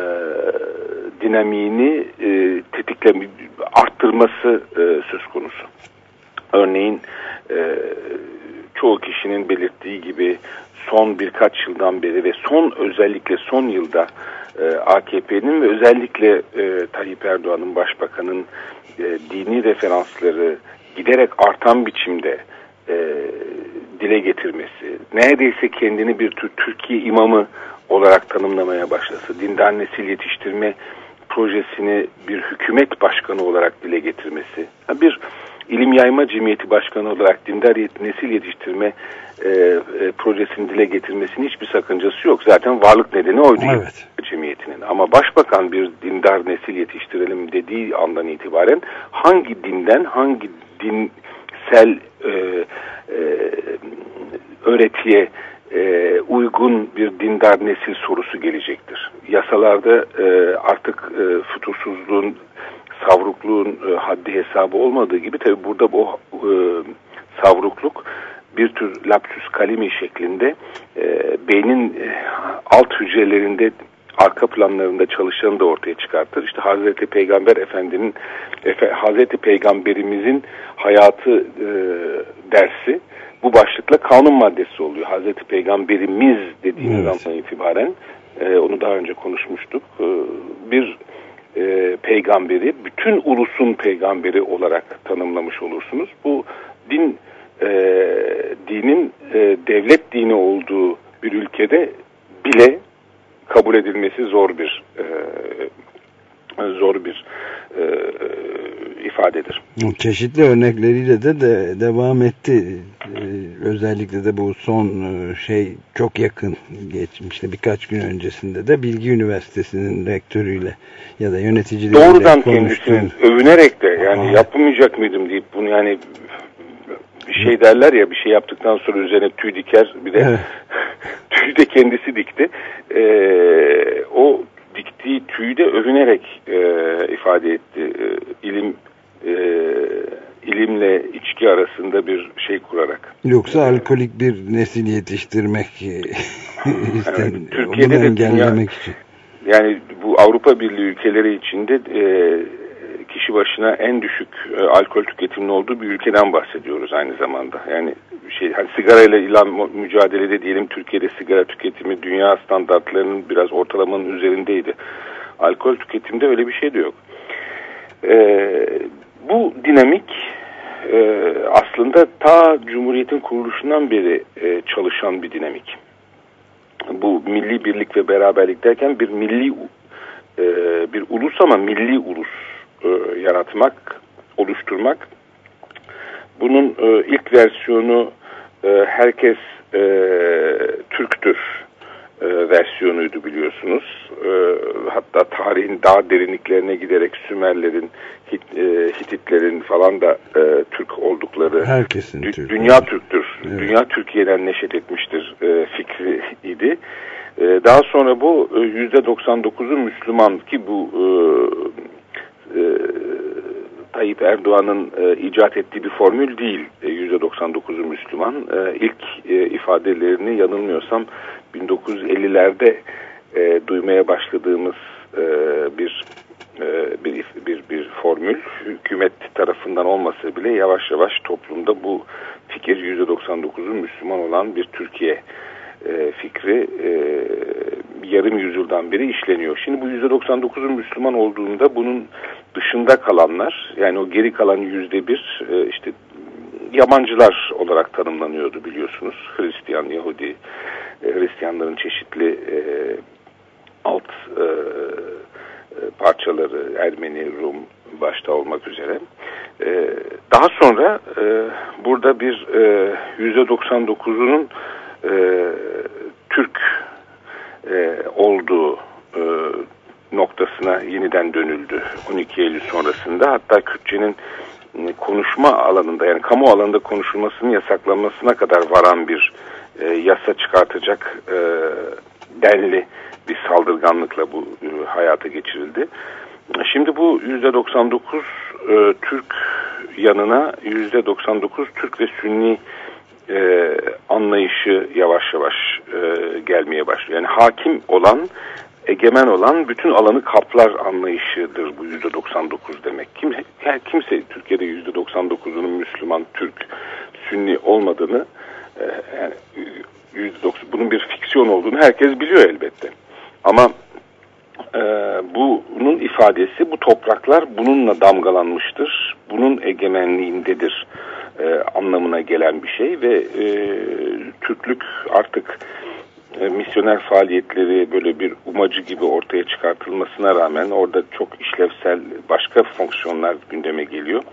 dinamiğini e, tetikleme, arttırması e, söz konusu. Örneğin e, çoğu kişinin belirttiği gibi son birkaç yıldan beri ve son özellikle son yılda e, AKP'nin ve özellikle e, Tayyip Erdoğan'ın başbakanın e, dini referansları giderek artan biçimde e, dile getirmesi, neredeyse kendini bir tür Türkiye imamı olarak tanımlamaya başlası, dindar nesil yetiştirme projesini bir hükümet başkanı olarak dile getirmesi, bir ilim yayma cemiyeti başkanı olarak dindar nesil yetiştirme e, e, projesini dile getirmesinin hiçbir sakıncası yok. Zaten varlık nedeni oydu evet. cemiyetinin. Ama başbakan bir dindar nesil yetiştirelim dediği andan itibaren hangi dinden, hangi dinsel e, e, öğretiye e, uygun bir dindar nesil sorusu gelecektir. Yasalarda e, artık e, fütursuzluğun, savrukluğun e, haddi hesabı olmadığı gibi tabi burada bu e, savrukluk bir tür lapsus kalimi şeklinde e, beynin e, alt hücrelerinde arka planlarında çalışanı da ortaya çıkartır. İşte Hazreti Peygamber Efendinin Efe, Hazreti Peygamberimizin hayatı e, dersi bu başlıkla kanun maddesi oluyor. Hazreti Peygamberimiz dediğimiz evet. andan itibaren e, onu daha önce konuşmuştuk. E, bir e, peygamberi bütün ulusun peygamberi olarak tanımlamış olursunuz. Bu din e, dinin e, devlet dini olduğu bir ülkede bile kabul edilmesi zor bir e, zor bir e, ifadedir. Çeşitli örnekleriyle de, de devam etti. Ee, özellikle de bu son e, şey çok yakın geçmişte birkaç gün öncesinde de Bilgi Üniversitesi'nin rektörüyle ya da yöneticileriyle Doğrudan kendisini övünerek de yani Aha. yapmayacak mıydım deyip bunu yani bir şey derler ya bir şey yaptıktan sonra üzerine tüy diker bir de tüy de kendisi dikti. Ee, o diktiği tüyü de övünerek e, ifade etti. E, ilim e, ilimle içki arasında bir şey kurarak. Yoksa alkolik bir nesil yetiştirmek evet, Türkiye'de de engellemek dünya, için. Yani bu Avrupa Birliği ülkeleri içinde e, kişi başına en düşük e, alkol tüketiminin olduğu bir ülkeden bahsediyoruz aynı zamanda. Yani şey hani sigarayla ilan mücadelede diyelim Türkiye'de sigara tüketimi dünya standartlarının biraz ortalamanın üzerindeydi. Alkol tüketiminde öyle bir şey de yok. E, bu dinamik e, aslında ta Cumhuriyet'in kuruluşundan beri e, çalışan bir dinamik. Bu milli birlik ve beraberlik derken bir milli e, bir ulus ama milli ulus e, yaratmak, oluşturmak. Bunun e, ilk versiyonu e, herkes e, Türktür e, versiyonuydu biliyorsunuz. E, hatta tarihin daha derinliklerine giderek Sümerlerin, Hit, e, Hititlerin falan da e, Türk oldukları. Herkesin Dü, Dünya Türktür. Evet. Dünya Türkiye'den neşet etmiştir e, fikri idi. E, daha sonra bu e, %99'u Müslüman ki bu e, Tayyip Erdoğan'ın e, icat ettiği bir formül değil. E, %99'u Müslüman. E, ilk e, ifadelerini yanılmıyorsam 1950'lerde e, duymaya başladığımız e, bir e, bir, bir bir formül hükümet tarafından olmasa bile yavaş yavaş toplumda bu fikir %99'u Müslüman olan bir Türkiye e, fikri e, yarım yüzyıldan beri işleniyor. Şimdi bu %99'un Müslüman olduğunda bunun dışında kalanlar yani o geri kalan yüzde bir e, işte yabancılar olarak tanımlanıyordu biliyorsunuz. Hristiyan, Yahudi, e, Hristiyanların çeşitli e, alt e, e parçaları Ermeni, Rum başta olmak üzere. E, daha sonra e, burada bir e, %99'unun e, Türk e, olduğu e, noktasına yeniden dönüldü 12 Eylül sonrasında. Hatta Kürtçenin e, konuşma alanında yani kamu alanında konuşulmasının yasaklanmasına kadar varan bir e, yasa çıkartacak e, denli bir saldırganlıkla bu e, hayata geçirildi. Şimdi bu %99 e, Türk yanına %99 Türk ve Sünni e, anlayışı yavaş yavaş e, gelmeye başlıyor. Yani hakim olan, egemen olan bütün alanı kaplar anlayışıdır bu yüzde 99 demek. Kim, yani kimse Türkiye'de yüzde 99'unun Müslüman, Türk, Sünni olmadığını e, yani yüzde 90, bunun bir fiksiyon olduğunu herkes biliyor elbette. Ama e, bunun ifadesi bu topraklar bununla damgalanmıştır. Bunun egemenliğindedir e, anlamına gelen bir şey ve e, Türklük artık e, misyoner faaliyetleri böyle bir umacı gibi ortaya çıkartılmasına rağmen orada çok işlevsel başka fonksiyonlar gündeme geliyor.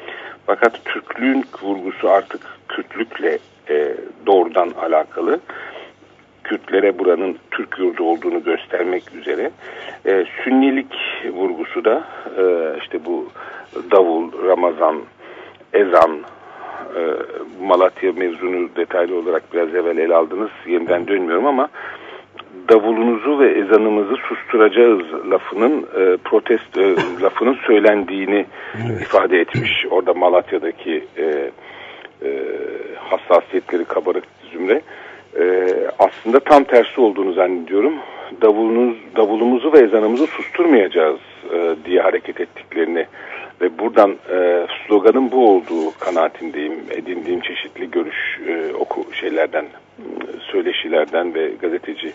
Fakat Türklüğün vurgusu artık Kürtlükle e, doğrudan alakalı. Kürtlere buranın Türk yurdu olduğunu göstermek üzere. E, sünnilik vurgusu da e, işte bu davul, Ramazan, ezan, e, Malatya mevzunu detaylı olarak biraz evvel ele aldınız. Yeniden dönmüyorum ama davulunuzu ve ezanımızı susturacağız lafının e, protest e, lafının söylendiğini evet. ifade etmiş. Orada Malatya'daki e, e, hassasiyetleri kabarık zümre. E, aslında tam tersi olduğunu zannediyorum. Davulunuz, davulumuzu ve ezanımızı susturmayacağız e, diye hareket ettiklerini ve buradan e, sloganın bu olduğu kanaatindeyim. Edindiğim çeşitli görüş e, oku şeylerden, söyleşilerden ve gazeteci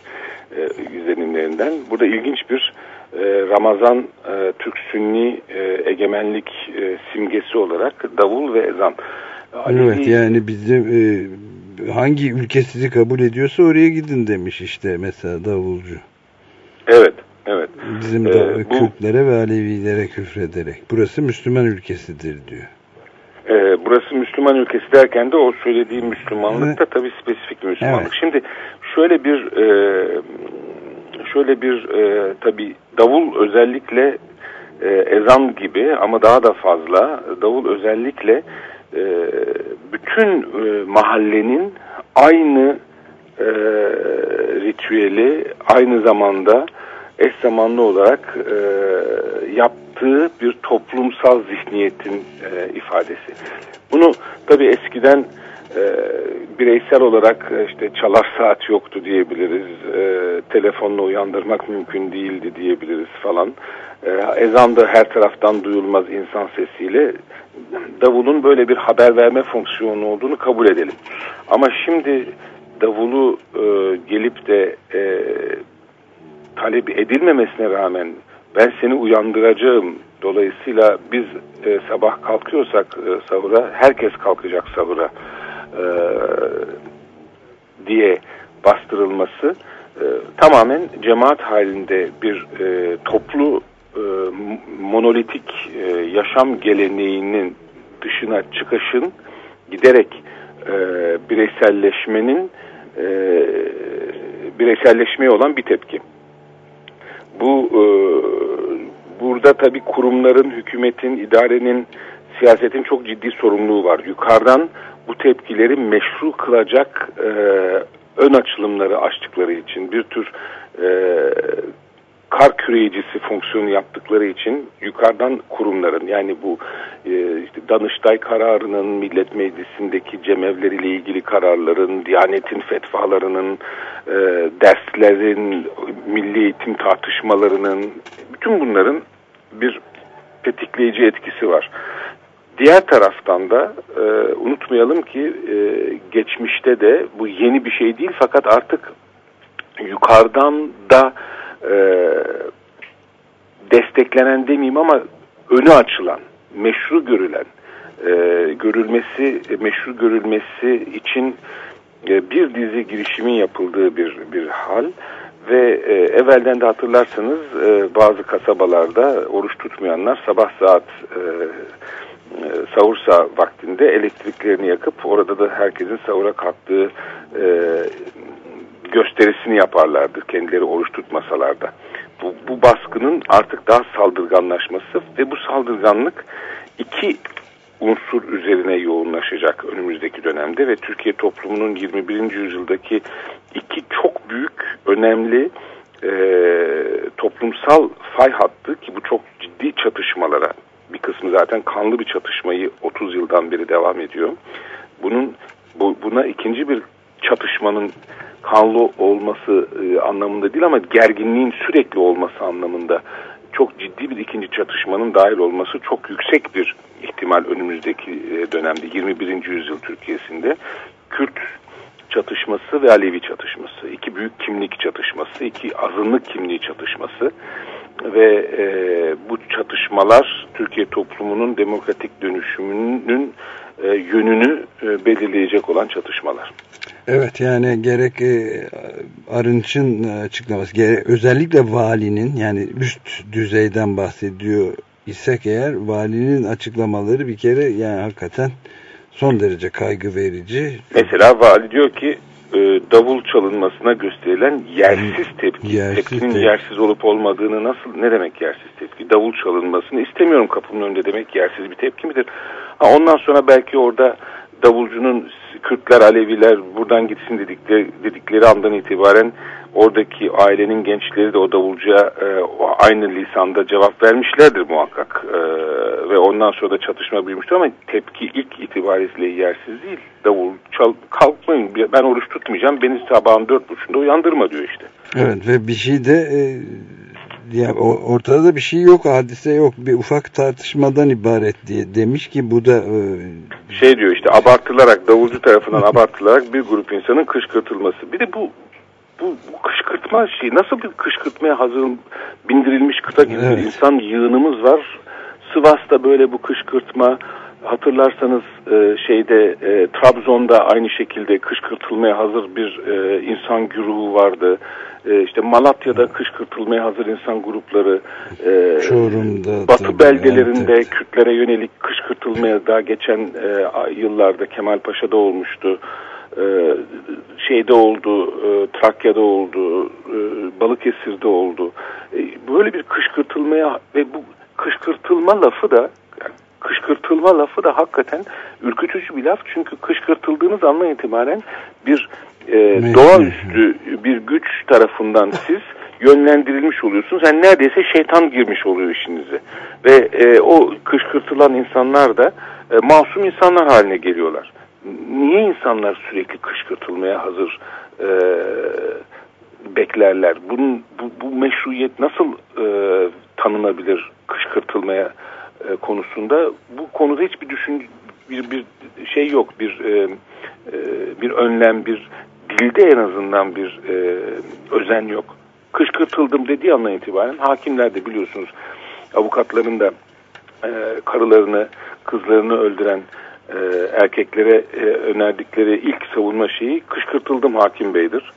e, izlenimlerinden. Burada ilginç bir e, Ramazan e, Türk Sünni e, egemenlik e, simgesi olarak davul ve ezan. Evet yani bizim e, hangi ülke sizi kabul ediyorsa oraya gidin demiş işte mesela davulcu. Evet. Evet. Bizim de ee, Kürtlere ve Alevilere küfrederek. Burası Müslüman ülkesidir diyor. E, burası Müslüman ülkesi derken de o söylediği Müslümanlık da tabii spesifik Müslümanlık. Evet. Şimdi şöyle bir e, şöyle bir e, tabii davul özellikle e, ezan gibi ama daha da fazla davul özellikle e, bütün e, mahallenin aynı e, ritüeli aynı zamanda eş zamanlı olarak e, yaptığı bir toplumsal zihniyetin e, ifadesi. Bunu tabii eskiden e, bireysel olarak e, işte çalar saat yoktu diyebiliriz, e, telefonla uyandırmak mümkün değildi diyebiliriz falan. E, ezan da her taraftan duyulmaz insan sesiyle davulun böyle bir haber verme fonksiyonu olduğunu kabul edelim. Ama şimdi davulu e, gelip de e, talep edilmemesine rağmen ben seni uyandıracağım. Dolayısıyla biz e, sabah kalkıyorsak e, sahura herkes kalkacak sahura e, diye bastırılması e, tamamen cemaat halinde bir e, toplu e, monolitik e, yaşam geleneğinin dışına çıkışın giderek e, bireyselleşmenin e, bireyselleşmeye olan bir tepki. Bu e, burada tabi kurumların, hükümetin, idarenin, siyasetin çok ciddi sorumluluğu var. Yukarıdan bu tepkileri meşru kılacak e, ön açılımları açtıkları için bir tür e, kar küreyicisi fonksiyonu yaptıkları için yukarıdan kurumların yani bu e, işte Danıştay kararının Millet Meclisi'ndeki cemevleriyle ilgili kararların, Diyanet'in fetvalarının, e, derslerin, milli eğitim tartışmalarının bütün bunların bir tetikleyici etkisi var. Diğer taraftan da e, unutmayalım ki e, geçmişte de bu yeni bir şey değil fakat artık yukarıdan da e, desteklenen demeyeyim ama önü açılan, meşru görülen, e, görülmesi, meşru görülmesi için e, bir dizi girişimin yapıldığı bir bir hal. Ve e, evvelden de hatırlarsanız e, bazı kasabalarda oruç tutmayanlar sabah saat e, e, sahur vaktinde elektriklerini yakıp orada da herkesin sahura kalktığı e, gösterisini yaparlardı kendileri oruç tutmasalarda. Bu, bu baskının artık daha saldırganlaşması ve bu saldırganlık iki unsur üzerine yoğunlaşacak önümüzdeki dönemde ve Türkiye toplumunun 21. yüzyıldaki iki çok büyük, önemli e, toplumsal fay hattı ki bu çok ciddi çatışmalara bir kısmı zaten kanlı bir çatışmayı 30 yıldan beri devam ediyor. Bunun bu, buna ikinci bir çatışmanın kanlı olması e, anlamında değil ama gerginliğin sürekli olması anlamında çok ciddi bir ikinci çatışmanın dahil olması çok yüksek bir ihtimal önümüzdeki e, dönemde 21. yüzyıl Türkiye'sinde Kürt çatışması ve Alevi çatışması, iki büyük kimlik çatışması, iki azınlık kimliği çatışması ve e, bu çatışmalar Türkiye toplumunun demokratik dönüşümünün e, yönünü e, belirleyecek olan çatışmalar. Evet yani gerek e, Arınç'ın açıklaması gerek, özellikle valinin yani üst düzeyden bahsediyor isek eğer valinin açıklamaları bir kere yani hakikaten son derece kaygı verici. Mesela vali diyor ki e, davul çalınmasına gösterilen yersiz tepki. Yersiz Tepkinin tepki. yersiz olup olmadığını nasıl ne demek yersiz tepki? Davul çalınmasını istemiyorum kapımın önünde demek yersiz bir tepki midir? Ha, ondan sonra belki orada davulcunun Kürtler, Aleviler buradan gitsin dedikleri, dedikleri andan itibaren oradaki ailenin gençleri de o davulcuya e, aynı lisanda cevap vermişlerdir muhakkak. E, ve ondan sonra da çatışma büyümüştür ama tepki ilk itibariyle yersiz değil. Davul çal, kalkmayın ben oruç tutmayacağım beni sabahın dört buçukta uyandırma diyor işte. Evet ve bir şey de e, yani ortada da bir şey yok hadise yok bir ufak tartışmadan ibaret diye demiş ki bu da e... şey diyor işte abartılarak davulcu tarafından abartılarak bir grup insanın kışkırtılması bir de bu bu, bu kışkırtma şey nasıl bir kışkırtmaya hazır bindirilmiş kıta gibi evet. insan yığınımız var Sivas'ta böyle bu kışkırtma hatırlarsanız e, şeyde e, Trabzon'da aynı şekilde kışkırtılmaya hazır bir e, insan güruhu vardı. E, işte Malatya'da kışkırtılmaya hazır insan grupları. E, Çorum'da. Batı tabii, beldelerinde evet. Kürtlere yönelik kışkırtılmaya daha geçen e, yıllarda Kemal Paşa'da olmuştu. E, şeyde oldu, e, Trakya'da oldu, e, Balıkesir'de oldu. E, böyle bir kışkırtılmaya ve bu kışkırtılma lafı da kışkırtılma lafı da hakikaten ürkütücü bir laf. Çünkü kışkırtıldığınız andan itibaren bir e, doğaüstü bir güç tarafından siz yönlendirilmiş oluyorsunuz. Yani neredeyse şeytan girmiş oluyor işinize. Ve e, o kışkırtılan insanlar da e, masum insanlar haline geliyorlar. Niye insanlar sürekli kışkırtılmaya hazır e, beklerler? Bunun, bu, bu meşruiyet nasıl e, tanınabilir kışkırtılmaya e, konusunda? Bu konuda hiçbir düşün bir, bir şey yok. Bir e, e, bir önlem, bir dilde en azından bir e, özen yok. Kışkırtıldım dediği andan itibaren hakimler de biliyorsunuz avukatların da e, karılarını, kızlarını öldüren e, erkeklere e, önerdikleri ilk savunma şeyi kışkırtıldım hakim beydir.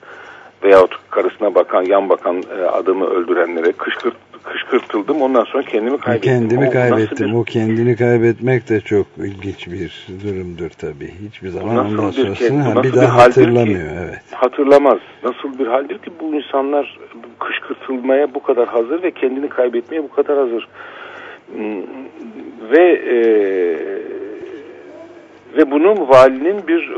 Veyahut karısına bakan, yan bakan e, adamı öldürenlere kışkırt, kışkırtıldım. Ondan sonra kendimi kaybettim. Kendimi o, kaybettim. Bir... O kendini kaybetmek de çok ilginç bir durumdur tabii. Hiçbir zaman nasıl ondan sonrasını bir, bir daha hatırlamıyor. Ki, evet. Hatırlamaz. Nasıl bir haldir ki bu insanlar kışkırtılmaya bu kadar hazır ve kendini kaybetmeye bu kadar hazır. Hmm, ve e, ve bunun valinin bir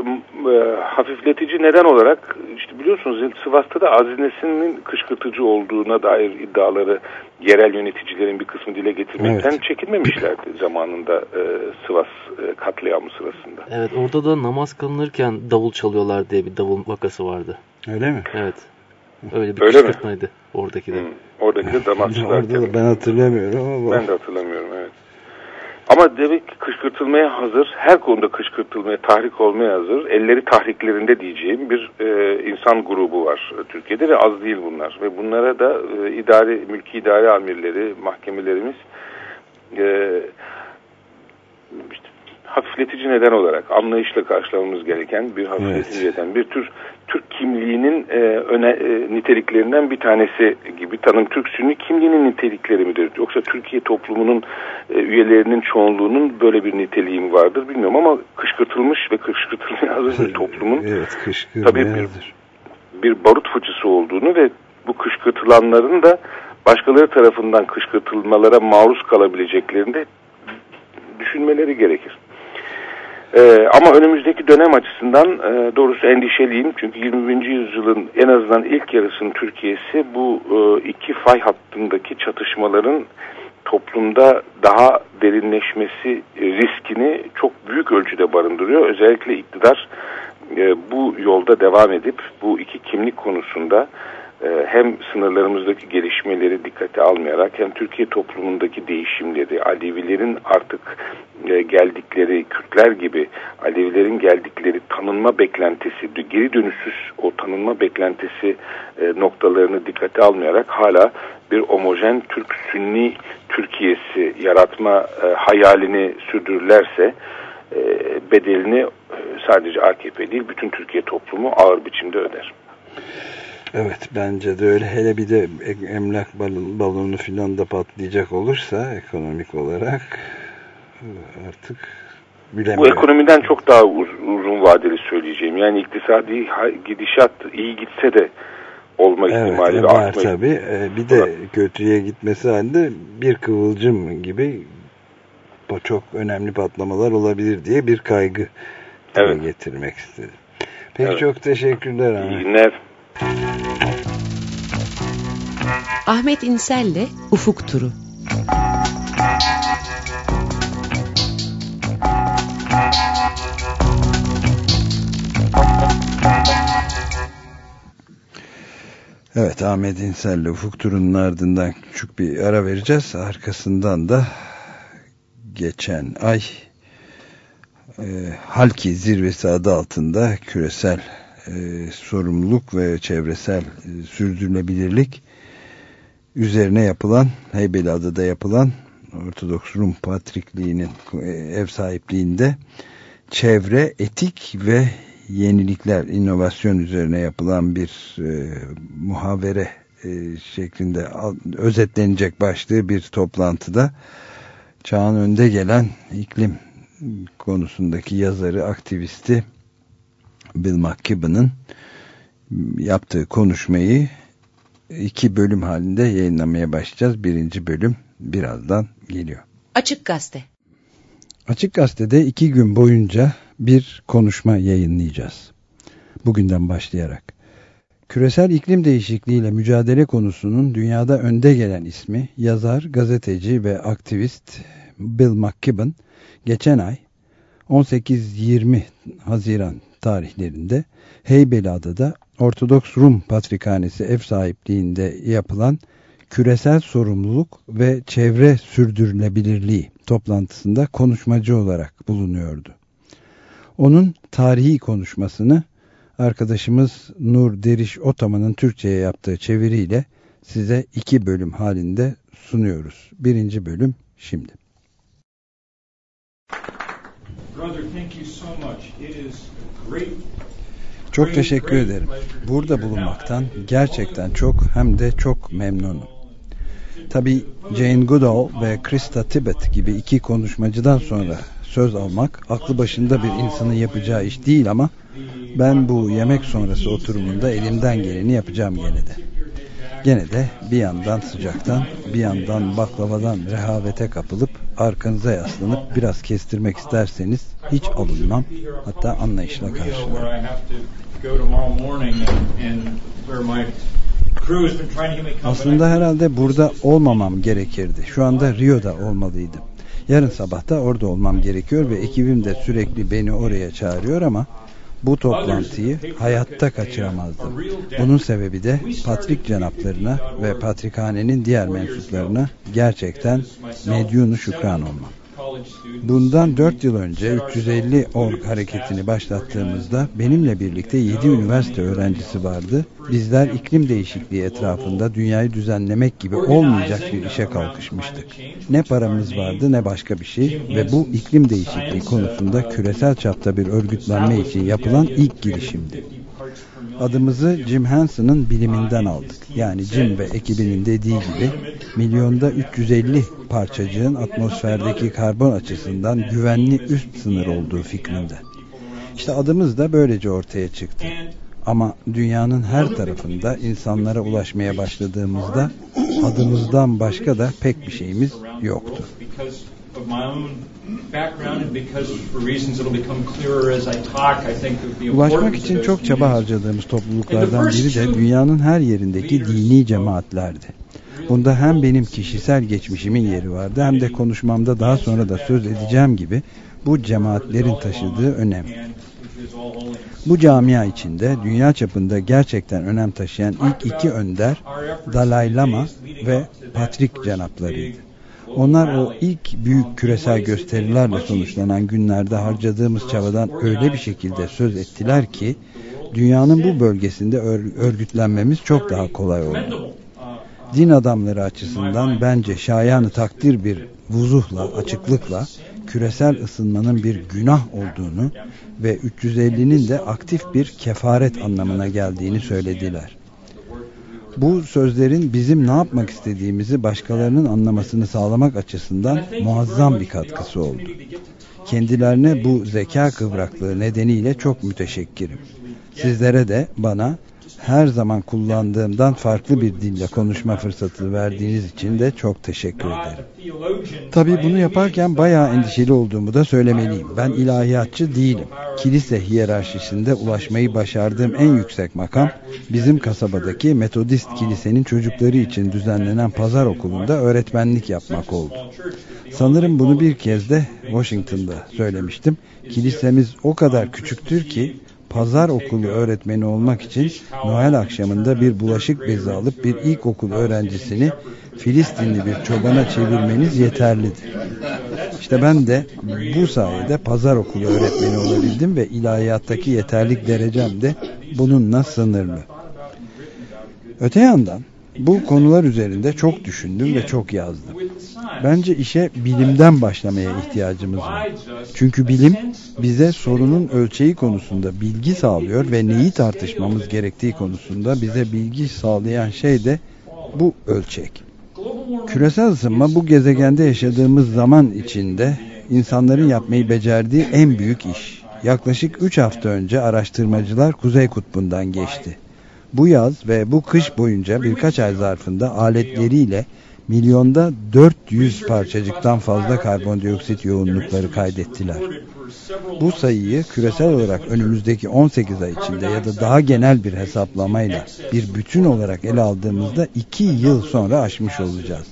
e, hafifletici neden olarak işte biliyorsunuz Sivas'ta da Aziz Nesin'in kışkırtıcı olduğuna dair iddiaları yerel yöneticilerin bir kısmı dile getirmekten evet. çekinmemişlerdi zamanında e, Sivas e, katliamı sırasında. Evet orada da namaz kılınırken davul çalıyorlar diye bir davul vakası vardı. Öyle mi? Evet. Öyle bir Öyle kışkırtmaydı mi? oradaki de. Hmm. Oradaki de damat Orada da ben hatırlamıyorum ama. Ben de hatırlamıyorum. Ama demek ki kışkırtılmaya hazır, her konuda kışkırtılmaya, tahrik olmaya hazır, elleri tahriklerinde diyeceğim bir e, insan grubu var Türkiye'de ve az değil bunlar. Ve bunlara da e, idari, mülki idare amirleri, mahkemelerimiz e, işte, hafifletici neden olarak anlayışla karşılamamız gereken bir hafifletici evet. neden, bir tür Türk kimliğinin e, öne, e, niteliklerinden bir tanesi gibi tanım Türk Sünni kimliğinin nitelikleri midir? Yoksa Türkiye toplumunun e, üyelerinin çoğunluğunun böyle bir niteliği vardır bilmiyorum ama kışkırtılmış ve kışkırtılmaya hazır bir toplumun evet, tabii bir, bir barut fıçısı olduğunu ve bu kışkırtılanların da başkaları tarafından kışkırtılmalara maruz kalabileceklerini de düşünmeleri gerekir. Ee, ama önümüzdeki dönem açısından e, doğrusu endişeliyim. Çünkü 20. yüzyılın en azından ilk yarısının Türkiye'si bu e, iki fay hattındaki çatışmaların toplumda daha derinleşmesi riskini çok büyük ölçüde barındırıyor. Özellikle iktidar e, bu yolda devam edip bu iki kimlik konusunda e, hem sınırlarımızdaki gelişmeleri dikkate almayarak hem Türkiye toplumundaki değişimleri, Alevilerin artık e, geldikleri Kürtler gibi Alevilerin geldikleri tanınma beklentisi, geri dönüşsüz o tanınma beklentisi e, noktalarını dikkate almayarak hala bir homojen Türk-Sünni Türkiye'si yaratma hayalini sürdürürlerse bedelini sadece AKP değil bütün Türkiye toplumu ağır biçimde öder. Evet bence de öyle. Hele bir de emlak balonu filan da patlayacak olursa ekonomik olarak artık bilemiyorum. Bu ekonomiden çok daha uzun vadeli söyleyeceğim. Yani iktisadi gidişat iyi gitse de olma evet, ihtimali evet, var tabii. Ee, bir de kötüye gitmesi halinde bir kıvılcım gibi çok önemli patlamalar olabilir diye bir kaygı evet. getirmek istedim. Peki evet. çok teşekkürler. İyi günler. Ahmet İnsel'le Ufuk Turu. Evet Ahmet İnsel'le Ufuk Turu'nun ardından küçük bir ara vereceğiz. Arkasından da geçen ay e, Halki zirvesi adı altında küresel e, sorumluluk ve çevresel e, sürdürülebilirlik üzerine yapılan Heybeliada'da yapılan Ortodoks Rum Patrikliği'nin e, ev sahipliğinde çevre, etik ve yenilikler, inovasyon üzerine yapılan bir e, muhavere e, şeklinde özetlenecek başlığı bir toplantıda çağın önde gelen iklim konusundaki yazarı, aktivisti Bill McKibben'ın yaptığı konuşmayı iki bölüm halinde yayınlamaya başlayacağız. Birinci bölüm birazdan geliyor. Açık Gazete Açık Gazete'de iki gün boyunca bir konuşma yayınlayacağız. Bugünden başlayarak. Küresel iklim değişikliğiyle mücadele konusunun dünyada önde gelen ismi yazar, gazeteci ve aktivist Bill McKibben geçen ay 18-20 Haziran tarihlerinde Heybeliada'da Ortodoks Rum Patrikhanesi ev sahipliğinde yapılan küresel sorumluluk ve çevre sürdürülebilirliği toplantısında konuşmacı olarak bulunuyordu. Onun tarihi konuşmasını arkadaşımız Nur Deriş Otaman'ın Türkçe'ye yaptığı çeviriyle size iki bölüm halinde sunuyoruz. Birinci bölüm şimdi. Çok teşekkür ederim. Burada bulunmaktan gerçekten çok hem de çok memnunum. Tabi Jane Goodall ve Krista Tibbet gibi iki konuşmacıdan sonra söz almak aklı başında bir insanın yapacağı iş değil ama ben bu yemek sonrası oturumunda elimden geleni yapacağım gene de. Gene de bir yandan sıcaktan bir yandan baklavadan rehavete kapılıp arkanıza yaslanıp biraz kestirmek isterseniz hiç alınmam hatta anlayışla karşılarım. Aslında herhalde burada olmamam gerekirdi. Şu anda Rio'da olmalıydım. Yarın sabah da orada olmam gerekiyor ve ekibim de sürekli beni oraya çağırıyor ama bu toplantıyı hayatta kaçıramazdım. Bunun sebebi de Patrik cenaplarına ve Patrikhanenin diğer mensuplarına gerçekten medyunu şükran olmam. Bundan 4 yıl önce 350 org hareketini başlattığımızda benimle birlikte 7 üniversite öğrencisi vardı. Bizler iklim değişikliği etrafında dünyayı düzenlemek gibi olmayacak bir işe kalkışmıştık. Ne paramız vardı ne başka bir şey ve bu iklim değişikliği konusunda küresel çapta bir örgütlenme için yapılan ilk girişimdi. Adımızı Jim Henson'ın biliminden aldık. Yani Jim ve ekibinin dediği gibi milyonda 350 parçacığın atmosferdeki karbon açısından güvenli üst sınır olduğu fikrinde. İşte adımız da böylece ortaya çıktı. Ama dünyanın her tarafında insanlara ulaşmaya başladığımızda adımızdan başka da pek bir şeyimiz yoktu background and because for reasons it'll become clearer as I talk I think of the Ulaşmak için çok çaba harcadığımız topluluklardan biri de dünyanın her yerindeki dini cemaatlerdi. Bunda hem benim kişisel geçmişimin yeri vardı hem de konuşmamda daha sonra da söz edeceğim gibi bu cemaatlerin taşıdığı önem. Bu camia içinde dünya çapında gerçekten önem taşıyan ilk iki önder Dalai Lama ve Patrik cenaplarıydı. Onlar o ilk büyük küresel gösterilerle sonuçlanan günlerde harcadığımız çabadan öyle bir şekilde söz ettiler ki dünyanın bu bölgesinde örgütlenmemiz çok daha kolay oldu. Din adamları açısından bence şayanı takdir bir vuzuhla, açıklıkla küresel ısınmanın bir günah olduğunu ve 350'nin de aktif bir kefaret anlamına geldiğini söylediler. Bu sözlerin bizim ne yapmak istediğimizi başkalarının anlamasını sağlamak açısından muazzam bir katkısı oldu. Kendilerine bu zeka kıvraklığı nedeniyle çok müteşekkirim. Sizlere de bana her zaman kullandığımdan farklı bir dille konuşma fırsatı verdiğiniz için de çok teşekkür ederim. Tabi bunu yaparken bayağı endişeli olduğumu da söylemeliyim. Ben ilahiyatçı değilim. Kilise hiyerarşisinde ulaşmayı başardığım en yüksek makam bizim kasabadaki Metodist kilisenin çocukları için düzenlenen pazar okulunda öğretmenlik yapmak oldu. Sanırım bunu bir kez de Washington'da söylemiştim. Kilisemiz o kadar küçüktür ki pazar okulu öğretmeni olmak için Noel akşamında bir bulaşık bezi alıp bir ilkokul öğrencisini Filistinli bir çobana çevirmeniz yeterlidir. İşte ben de bu sayede pazar okulu öğretmeni olabildim ve ilahiyattaki yeterlik derecem de bununla sınırlı. Öte yandan bu konular üzerinde çok düşündüm ve çok yazdım. Bence işe bilimden başlamaya ihtiyacımız var. Çünkü bilim bize sorunun ölçeği konusunda bilgi sağlıyor ve neyi tartışmamız gerektiği konusunda bize bilgi sağlayan şey de bu ölçek. Küresel ısınma bu gezegende yaşadığımız zaman içinde insanların yapmayı becerdiği en büyük iş. Yaklaşık 3 hafta önce araştırmacılar Kuzey Kutbu'ndan geçti. Bu yaz ve bu kış boyunca birkaç ay zarfında aletleriyle milyonda 400 parçacıktan fazla karbondioksit yoğunlukları kaydettiler. Bu sayıyı küresel olarak önümüzdeki 18 ay içinde ya da daha genel bir hesaplamayla bir bütün olarak ele aldığımızda 2 yıl sonra aşmış olacağız.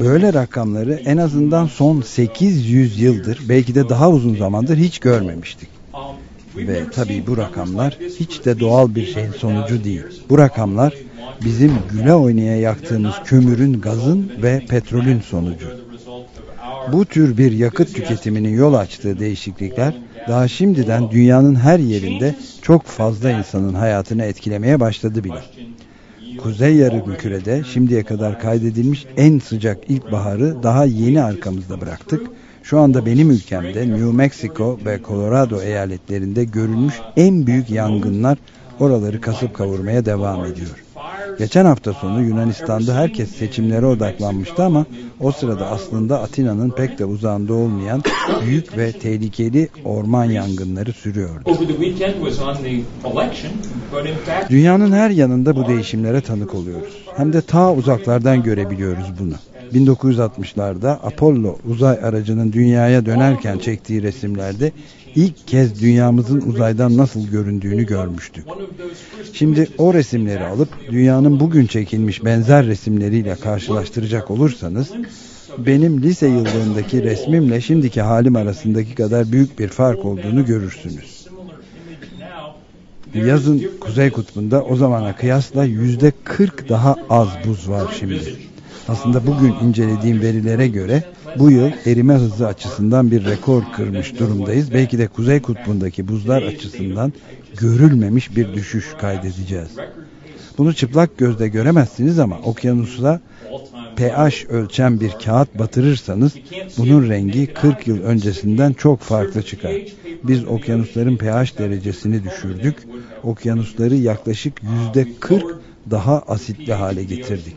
Böyle rakamları en azından son 800 yıldır belki de daha uzun zamandır hiç görmemiştik. Ve tabii bu rakamlar hiç de doğal bir şeyin sonucu değil. Bu rakamlar bizim güle oynaya yaktığımız kömürün, gazın ve petrolün sonucu. Bu tür bir yakıt tüketiminin yol açtığı değişiklikler daha şimdiden dünyanın her yerinde çok fazla insanın hayatını etkilemeye başladı bile. Kuzey Yarımküre'de şimdiye kadar kaydedilmiş en sıcak ilkbaharı daha yeni arkamızda bıraktık. Şu anda benim ülkemde New Mexico ve Colorado eyaletlerinde görülmüş en büyük yangınlar oraları kasıp kavurmaya devam ediyor. Geçen hafta sonu Yunanistan'da herkes seçimlere odaklanmıştı ama o sırada aslında Atina'nın pek de uzağında olmayan büyük ve tehlikeli orman yangınları sürüyordu. Dünyanın her yanında bu değişimlere tanık oluyoruz. Hem de ta uzaklardan görebiliyoruz bunu. 1960'larda Apollo uzay aracının dünyaya dönerken çektiği resimlerde ilk kez dünyamızın uzaydan nasıl göründüğünü görmüştük. Şimdi o resimleri alıp dünyanın bugün çekilmiş benzer resimleriyle karşılaştıracak olursanız benim lise yıllarındaki resmimle şimdiki halim arasındaki kadar büyük bir fark olduğunu görürsünüz. Yazın Kuzey Kutbu'nda o zamana kıyasla yüzde 40 daha az buz var şimdi. Aslında bugün incelediğim verilere göre bu yıl erime hızı açısından bir rekor kırmış durumdayız. Belki de Kuzey Kutbu'ndaki buzlar açısından görülmemiş bir düşüş kaydedeceğiz. Bunu çıplak gözle göremezsiniz ama okyanusa pH ölçen bir kağıt batırırsanız bunun rengi 40 yıl öncesinden çok farklı çıkar. Biz okyanusların pH derecesini düşürdük. Okyanusları yaklaşık yüzde 40 daha asitli hale getirdik.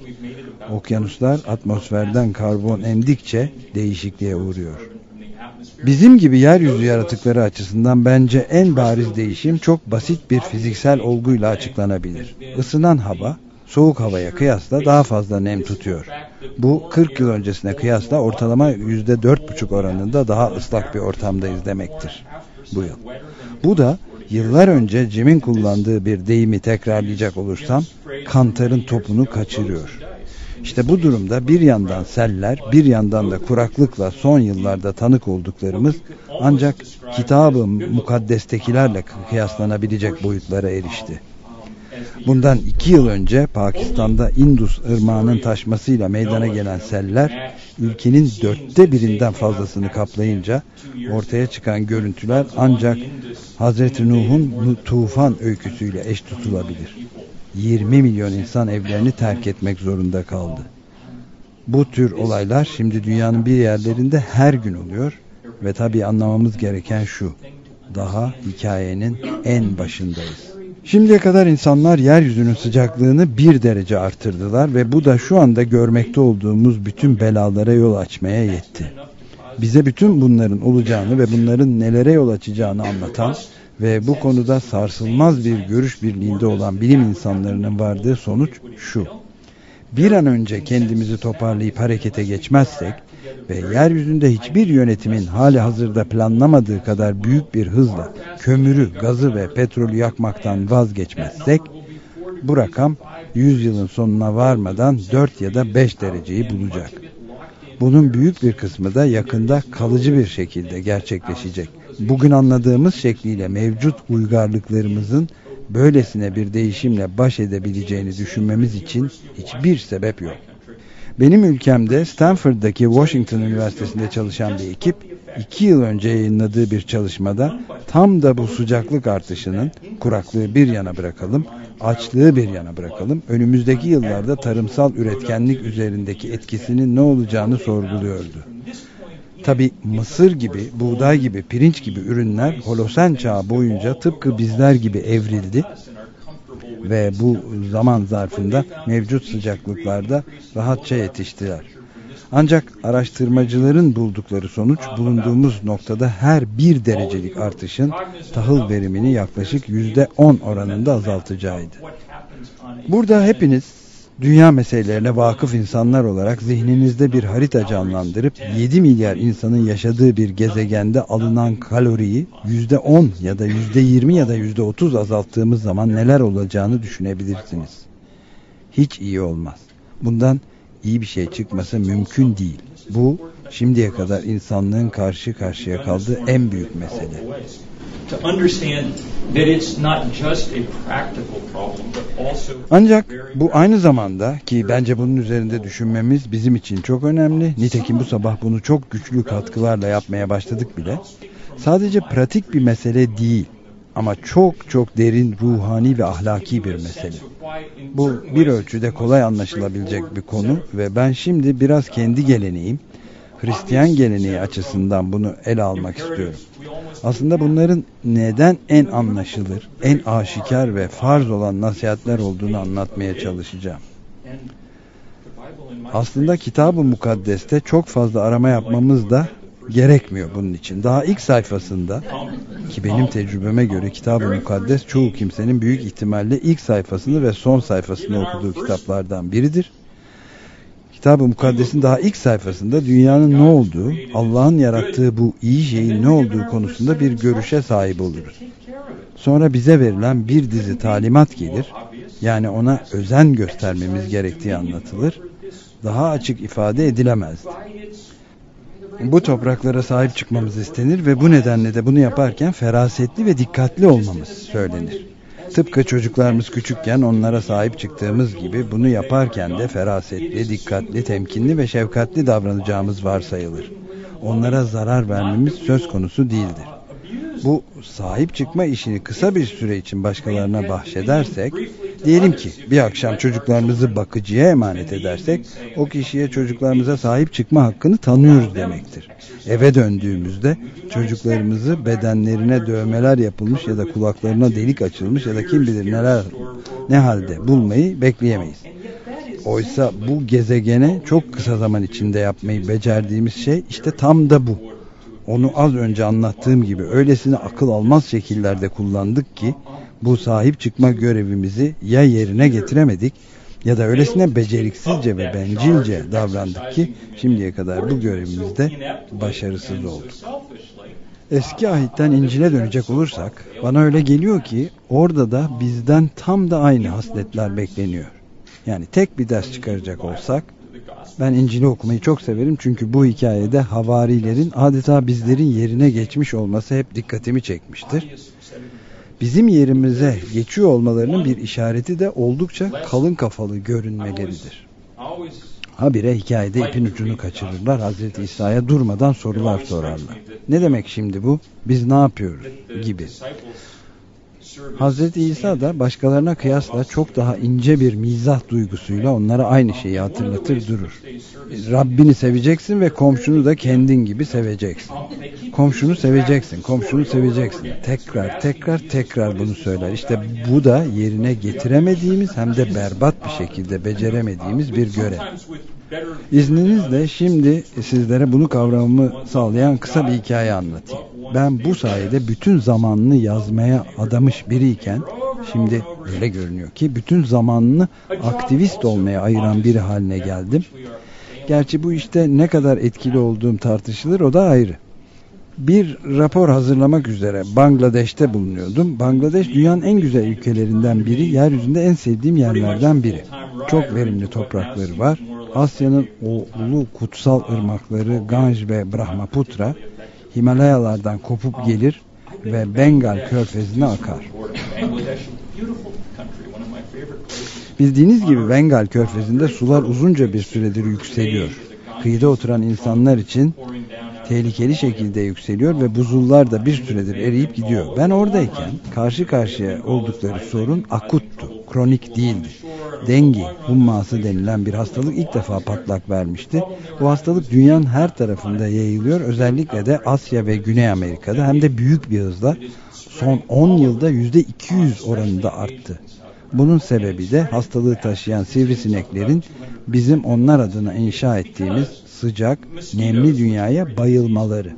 Okyanuslar atmosferden karbon emdikçe değişikliğe uğruyor. Bizim gibi yeryüzü yaratıkları açısından bence en bariz değişim çok basit bir fiziksel olguyla açıklanabilir. Isınan hava soğuk havaya kıyasla daha fazla nem tutuyor. Bu 40 yıl öncesine kıyasla ortalama %4,5 oranında daha ıslak bir ortamdayız demektir bu yıl. Bu da yıllar önce Jim'in kullandığı bir deyimi tekrarlayacak olursam kantarın topunu kaçırıyor. İşte bu durumda bir yandan seller, bir yandan da kuraklıkla son yıllarda tanık olduklarımız ancak kitabı mukaddestekilerle kıyaslanabilecek boyutlara erişti. Bundan iki yıl önce Pakistan'da Indus ırmağının taşmasıyla meydana gelen seller ülkenin dörtte birinden fazlasını kaplayınca ortaya çıkan görüntüler ancak Hazreti Nuh'un tufan öyküsüyle eş tutulabilir. 20 milyon insan evlerini terk etmek zorunda kaldı. Bu tür olaylar şimdi dünyanın bir yerlerinde her gün oluyor ve tabii anlamamız gereken şu. Daha hikayenin en başındayız. Şimdiye kadar insanlar yeryüzünün sıcaklığını bir derece artırdılar ve bu da şu anda görmekte olduğumuz bütün belalara yol açmaya yetti. Bize bütün bunların olacağını ve bunların nelere yol açacağını anlatan ve bu konuda sarsılmaz bir görüş birliğinde olan bilim insanlarının vardığı sonuç şu. Bir an önce kendimizi toparlayıp harekete geçmezsek ve yeryüzünde hiçbir yönetimin hali hazırda planlamadığı kadar büyük bir hızla kömürü, gazı ve petrolü yakmaktan vazgeçmezsek bu rakam 100 yılın sonuna varmadan 4 ya da 5 dereceyi bulacak. Bunun büyük bir kısmı da yakında kalıcı bir şekilde gerçekleşecek. Bugün anladığımız şekliyle mevcut uygarlıklarımızın böylesine bir değişimle baş edebileceğini düşünmemiz için hiçbir sebep yok. Benim ülkemde Stanford'daki Washington Üniversitesi'nde çalışan bir ekip iki yıl önce yayınladığı bir çalışmada tam da bu sıcaklık artışının kuraklığı bir yana bırakalım, açlığı bir yana bırakalım, önümüzdeki yıllarda tarımsal üretkenlik üzerindeki etkisinin ne olacağını sorguluyordu. Tabi mısır gibi, buğday gibi, pirinç gibi ürünler Holosen çağı boyunca tıpkı bizler gibi evrildi ve bu zaman zarfında mevcut sıcaklıklarda rahatça yetiştiler. Ancak araştırmacıların buldukları sonuç bulunduğumuz noktada her bir derecelik artışın tahıl verimini yaklaşık yüzde on oranında azaltacağıydı. Burada hepiniz Dünya meselelerine vakıf insanlar olarak zihninizde bir harita canlandırıp 7 milyar insanın yaşadığı bir gezegende alınan kaloriyi %10 ya da %20 ya da %30 azalttığımız zaman neler olacağını düşünebilirsiniz. Hiç iyi olmaz. Bundan iyi bir şey çıkması mümkün değil. Bu şimdiye kadar insanlığın karşı karşıya kaldığı en büyük mesele. Ancak bu aynı zamanda ki bence bunun üzerinde düşünmemiz bizim için çok önemli. Nitekim bu sabah bunu çok güçlü katkılarla yapmaya başladık bile. Sadece pratik bir mesele değil ama çok çok derin ruhani ve ahlaki bir mesele. Bu bir ölçüde kolay anlaşılabilecek bir konu ve ben şimdi biraz kendi geleneğim, Hristiyan geleneği açısından bunu ele almak istiyorum. Aslında bunların neden en anlaşılır, en aşikar ve farz olan nasihatler olduğunu anlatmaya çalışacağım. Aslında kitab-ı mukaddeste çok fazla arama yapmamız da gerekmiyor bunun için. Daha ilk sayfasında ki benim tecrübeme göre kitab-ı mukaddes çoğu kimsenin büyük ihtimalle ilk sayfasını ve son sayfasını okuduğu kitaplardan biridir. Kitab-ı Mukaddes'in daha ilk sayfasında dünyanın ne olduğu, Allah'ın yarattığı bu iyi şeyin ne olduğu konusunda bir görüşe sahip oluruz. Sonra bize verilen bir dizi talimat gelir, yani ona özen göstermemiz gerektiği anlatılır, daha açık ifade edilemezdi. Bu topraklara sahip çıkmamız istenir ve bu nedenle de bunu yaparken ferasetli ve dikkatli olmamız söylenir. Tıpkı çocuklarımız küçükken onlara sahip çıktığımız gibi bunu yaparken de ferasetli, dikkatli, temkinli ve şefkatli davranacağımız varsayılır. Onlara zarar vermemiz söz konusu değildir. Bu sahip çıkma işini kısa bir süre için başkalarına bahşedersek, diyelim ki bir akşam çocuklarımızı bakıcıya emanet edersek, o kişiye çocuklarımıza sahip çıkma hakkını tanıyoruz demektir. Eve döndüğümüzde çocuklarımızı bedenlerine dövmeler yapılmış ya da kulaklarına delik açılmış ya da kim bilir neler ne halde bulmayı bekleyemeyiz. Oysa bu gezegene çok kısa zaman içinde yapmayı becerdiğimiz şey işte tam da bu. Onu az önce anlattığım gibi öylesine akıl almaz şekillerde kullandık ki bu sahip çıkma görevimizi ya yerine getiremedik ya da öylesine beceriksizce ve bencilce davrandık ki şimdiye kadar bu görevimizde başarısız olduk. Eski ahitten İncil'e dönecek olursak bana öyle geliyor ki orada da bizden tam da aynı hasletler bekleniyor. Yani tek bir ders çıkaracak olsak ben İncil'i okumayı çok severim çünkü bu hikayede havarilerin adeta bizlerin yerine geçmiş olması hep dikkatimi çekmiştir. Bizim yerimize geçiyor olmalarının bir işareti de oldukça kalın kafalı görünmeleridir. Habire hikayede ipin ucunu kaçırırlar. Hazreti İsa'ya durmadan sorular sorarlar. Ne demek şimdi bu? Biz ne yapıyoruz? Gibi. Hazreti İsa da başkalarına kıyasla çok daha ince bir mizah duygusuyla onlara aynı şeyi hatırlatır durur. Rabbini seveceksin ve komşunu da kendin gibi seveceksin. Komşunu seveceksin, komşunu seveceksin. Tekrar, tekrar, tekrar bunu söyler. İşte bu da yerine getiremediğimiz hem de berbat bir şekilde beceremediğimiz bir görev. İzninizle şimdi sizlere bunu kavramamı sağlayan kısa bir hikaye anlatayım. Ben bu sayede bütün zamanını yazmaya adamış biriyken şimdi öyle görünüyor ki bütün zamanını aktivist olmaya ayıran biri haline geldim. Gerçi bu işte ne kadar etkili olduğum tartışılır o da ayrı. Bir rapor hazırlamak üzere Bangladeş'te bulunuyordum. Bangladeş dünyanın en güzel ülkelerinden biri, yeryüzünde en sevdiğim yerlerden biri. Çok verimli toprakları var. Asya'nın o ulu kutsal ırmakları Ganj ve Brahmaputra Himalayalardan kopup gelir ve Bengal körfezine akar. Bildiğiniz gibi Bengal körfezinde sular uzunca bir süredir yükseliyor. Kıyıda oturan insanlar için tehlikeli şekilde yükseliyor ve buzullar da bir süredir eriyip gidiyor. Ben oradayken karşı karşıya oldukları sorun akuttu, kronik değildi. Dengi, humması denilen bir hastalık ilk defa patlak vermişti. Bu hastalık dünyanın her tarafında yayılıyor. Özellikle de Asya ve Güney Amerika'da hem de büyük bir hızla son 10 yılda %200 oranında arttı. Bunun sebebi de hastalığı taşıyan sivrisineklerin bizim onlar adına inşa ettiğimiz sıcak, nemli dünyaya bayılmaları.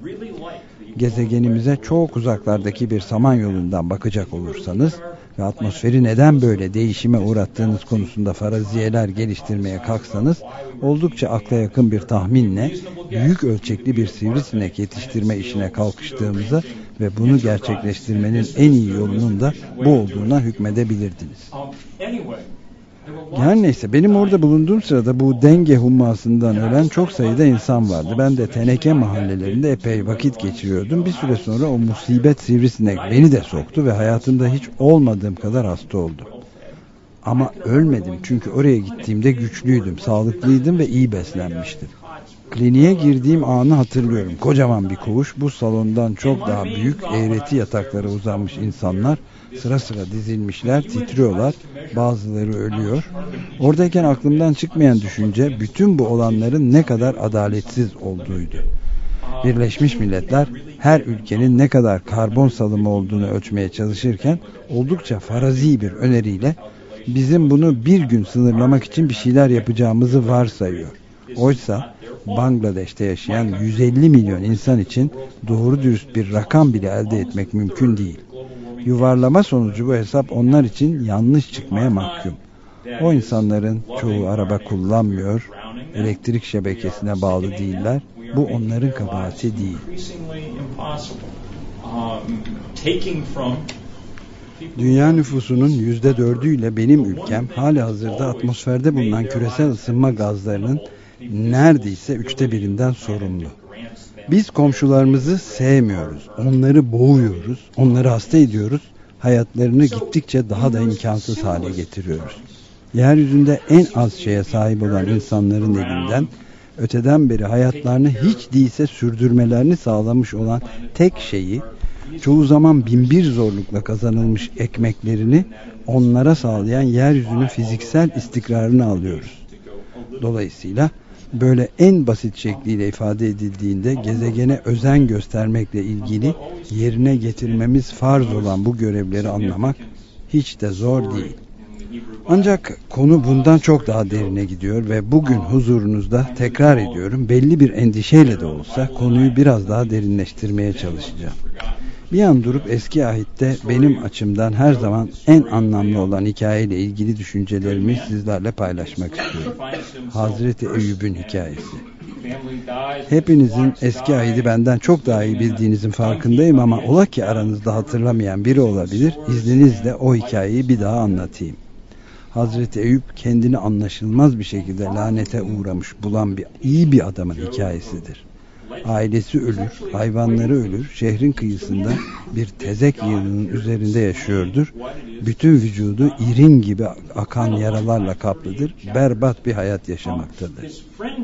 Gezegenimize çok uzaklardaki bir samanyolundan bakacak olursanız ve atmosferi neden böyle değişime uğrattığınız konusunda faraziyeler geliştirmeye kalksanız oldukça akla yakın bir tahminle büyük ölçekli bir sivrisinek yetiştirme işine kalkıştığımızı ve bunu gerçekleştirmenin en iyi yolunun da bu olduğuna hükmedebilirdiniz. Her neyse benim orada bulunduğum sırada bu denge hummasından ölen çok sayıda insan vardı. Ben de teneke mahallelerinde epey vakit geçiriyordum. Bir süre sonra o musibet sivrisinek beni de soktu ve hayatımda hiç olmadığım kadar hasta oldum. Ama ölmedim çünkü oraya gittiğimde güçlüydüm, sağlıklıydım ve iyi beslenmiştim. Kliniğe girdiğim anı hatırlıyorum. Kocaman bir koğuş, bu salondan çok daha büyük, eğreti yataklara uzanmış insanlar sıra sıra dizilmişler, titriyorlar, bazıları ölüyor. Oradayken aklımdan çıkmayan düşünce bütün bu olanların ne kadar adaletsiz olduğuydu. Birleşmiş Milletler her ülkenin ne kadar karbon salımı olduğunu ölçmeye çalışırken oldukça farazi bir öneriyle bizim bunu bir gün sınırlamak için bir şeyler yapacağımızı varsayıyor. Oysa Bangladeş'te yaşayan 150 milyon insan için doğru dürüst bir rakam bile elde etmek mümkün değil. Yuvarlama sonucu bu hesap onlar için yanlış çıkmaya mahkum. O insanların çoğu araba kullanmıyor, elektrik şebekesine bağlı değiller. Bu onların kabahati değil. Dünya nüfusunun yüzde dördüyle benim ülkem hali hazırda atmosferde bulunan küresel ısınma gazlarının neredeyse üçte birinden sorumlu. Biz komşularımızı sevmiyoruz. Onları boğuyoruz. Onları hasta ediyoruz. Hayatlarını gittikçe daha da imkansız hale getiriyoruz. Yeryüzünde en az şeye sahip olan insanların elinden öteden beri hayatlarını hiç değilse sürdürmelerini sağlamış olan tek şeyi çoğu zaman binbir zorlukla kazanılmış ekmeklerini onlara sağlayan yeryüzünün fiziksel istikrarını alıyoruz. Dolayısıyla böyle en basit şekliyle ifade edildiğinde gezegene özen göstermekle ilgili yerine getirmemiz farz olan bu görevleri anlamak hiç de zor değil. Ancak konu bundan çok daha derine gidiyor ve bugün huzurunuzda tekrar ediyorum belli bir endişeyle de olsa konuyu biraz daha derinleştirmeye çalışacağım. Bir an durup eski ahitte benim açımdan her zaman en anlamlı olan hikayeyle ilgili düşüncelerimi sizlerle paylaşmak istiyorum. Hazreti Eyüp'ün hikayesi. Hepinizin eski ahidi benden çok daha iyi bildiğinizin farkındayım ama ola ki aranızda hatırlamayan biri olabilir. İzninizle o hikayeyi bir daha anlatayım. Hazreti Eyüp kendini anlaşılmaz bir şekilde lanete uğramış bulan bir iyi bir adamın hikayesidir. Ailesi ölür, hayvanları ölür, şehrin kıyısında bir tezek yığınının üzerinde yaşıyordur. Bütün vücudu irin gibi akan yaralarla kaplıdır, berbat bir hayat yaşamaktadır.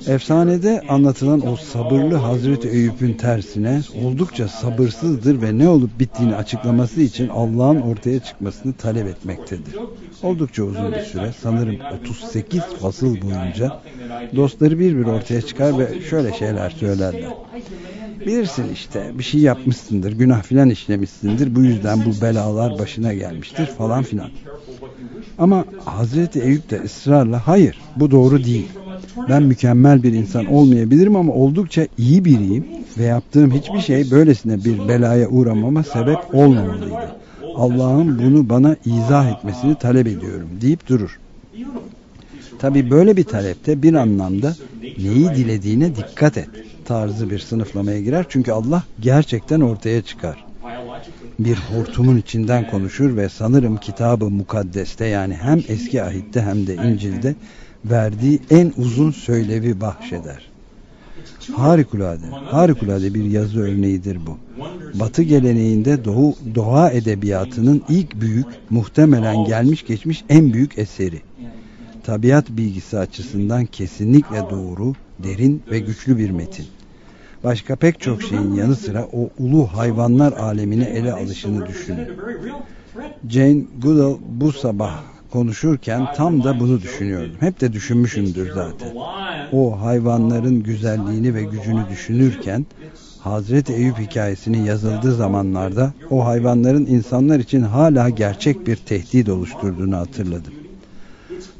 Efsanede anlatılan o sabırlı Hazreti Eyüp'ün tersine oldukça sabırsızdır ve ne olup bittiğini açıklaması için Allah'ın ortaya çıkmasını talep etmektedir. Oldukça uzun bir süre, sanırım 38 fasıl boyunca dostları bir bir ortaya çıkar ve şöyle şeyler söylerler. Bilirsin işte bir şey yapmışsındır, günah filan işlemişsindir, bu yüzden bu belalar başına gelmiştir falan filan. Ama Hazreti Eyüp de ısrarla hayır bu doğru değil. Ben mükemmel bir insan olmayabilirim ama oldukça iyi biriyim ve yaptığım hiçbir şey böylesine bir belaya uğramama sebep olmamalıydı. Allah'ın bunu bana izah etmesini talep ediyorum deyip durur. Tabi böyle bir talepte bir anlamda neyi dilediğine dikkat et tarzı bir sınıflamaya girer. Çünkü Allah gerçekten ortaya çıkar. Bir hortumun içinden konuşur ve sanırım kitabı mukaddeste yani hem eski ahitte hem de İncil'de verdiği en uzun söylevi bahşeder. Harikulade, harikulade bir yazı örneğidir bu. Batı geleneğinde doğu, doğa edebiyatının ilk büyük, muhtemelen gelmiş geçmiş en büyük eseri. Tabiat bilgisi açısından kesinlikle doğru, derin ve güçlü bir metin. Başka pek çok şeyin yanı sıra o ulu hayvanlar alemine ele alışını düşünün. Jane Goodall bu sabah konuşurken tam da bunu düşünüyordum. Hep de düşünmüşümdür zaten. O hayvanların güzelliğini ve gücünü düşünürken Hazreti Eyüp hikayesinin yazıldığı zamanlarda o hayvanların insanlar için hala gerçek bir tehdit oluşturduğunu hatırladım.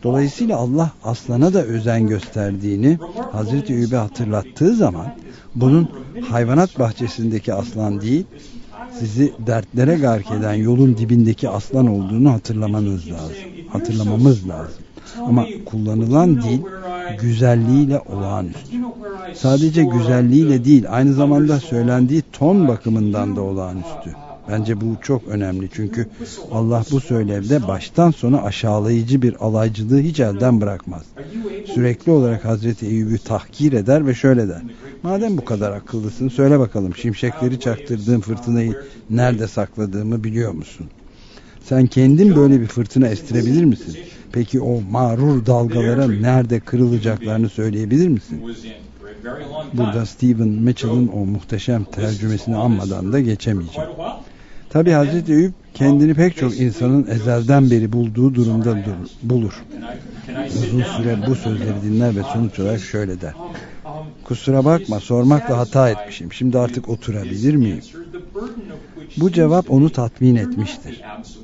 Dolayısıyla Allah aslana da özen gösterdiğini Hazreti Eyüp'e hatırlattığı zaman bunun hayvanat bahçesindeki aslan değil sizi dertlere gark eden yolun dibindeki aslan olduğunu hatırlamanız lazım. Hatırlamamız lazım. Ama kullanılan dil güzelliğiyle olağanüstü. Sadece güzelliğiyle değil aynı zamanda söylendiği ton bakımından da olağanüstü. Bence bu çok önemli çünkü Allah bu söylevde baştan sona aşağılayıcı bir alaycılığı hiç elden bırakmaz. Sürekli olarak Hazreti Eyüp'ü tahkir eder ve şöyle der. Madem bu kadar akıllısın söyle bakalım şimşekleri çaktırdığın fırtınayı nerede sakladığımı biliyor musun? Sen kendin böyle bir fırtına estirebilir misin? Peki o mağrur dalgalara nerede kırılacaklarını söyleyebilir misin? Burada Stephen Mitchell'ın o muhteşem tercümesini anmadan da geçemeyeceğim. Tabi Hazreti Eyüp kendini pek çok insanın ezelden beri bulduğu durumda dur, bulur. Uzun süre bu sözleri dinler ve sonuç olarak şöyle der. Kusura bakma sormakla hata etmişim. Şimdi artık oturabilir miyim? Bu cevap onu tatmin etmiştir.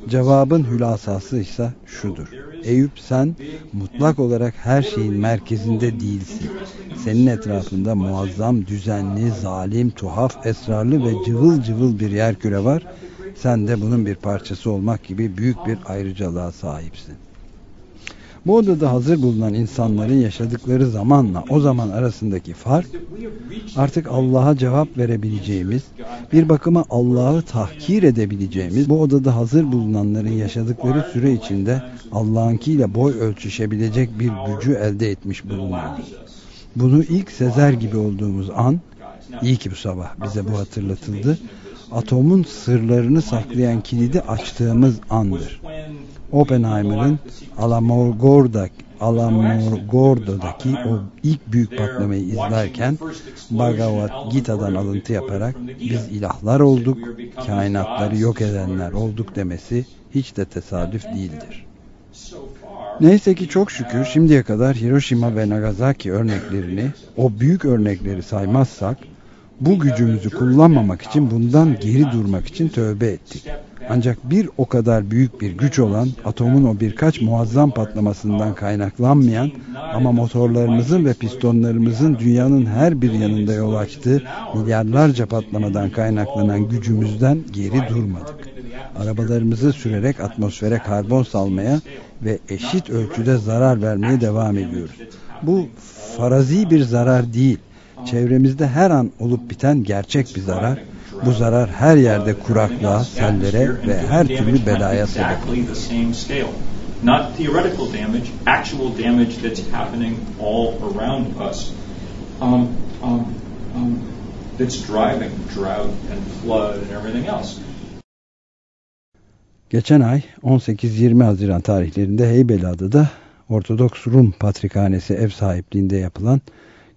Cevabın hülasası ise şudur. Eyüp sen mutlak olarak her şeyin merkezinde değilsin. Senin etrafında muazzam, düzenli, zalim, tuhaf, esrarlı ve cıvıl cıvıl bir yer küre var. Sen de bunun bir parçası olmak gibi büyük bir ayrıcalığa sahipsin. Bu odada hazır bulunan insanların yaşadıkları zamanla o zaman arasındaki fark artık Allah'a cevap verebileceğimiz, bir bakıma Allah'ı tahkir edebileceğimiz, bu odada hazır bulunanların yaşadıkları süre içinde Allah'ınkiyle boy ölçüşebilecek bir gücü elde etmiş bulunuyoruz. Bunu ilk sezer gibi olduğumuz an, iyi ki bu sabah bize bu hatırlatıldı, atomun sırlarını saklayan kilidi açtığımız andır. Oppenheimer'ın Alamogordo'daki o ilk büyük patlamayı izlerken Bhagavad Gita'dan alıntı yaparak biz ilahlar olduk, kainatları yok edenler olduk demesi hiç de tesadüf değildir. Neyse ki çok şükür şimdiye kadar Hiroşima ve Nagasaki örneklerini, o büyük örnekleri saymazsak, bu gücümüzü kullanmamak için bundan geri durmak için tövbe ettik. Ancak bir o kadar büyük bir güç olan atomun o birkaç muazzam patlamasından kaynaklanmayan ama motorlarımızın ve pistonlarımızın dünyanın her bir yanında yol açtığı milyarlarca patlamadan kaynaklanan gücümüzden geri durmadık. Arabalarımızı sürerek atmosfere karbon salmaya ve eşit ölçüde zarar vermeye devam ediyoruz. Bu farazi bir zarar değil. Çevremizde her an olup biten gerçek bir zarar bu zarar her yerde kuraklığa, sellere ve her türlü belaya sebep Not theoretical damage, actual damage that's happening all around us. Um, um, um, that's driving drought and flood and everything else. Geçen ay 18-20 Haziran tarihlerinde Heybeliada'da Ortodoks Rum Patrikhanesi ev sahipliğinde yapılan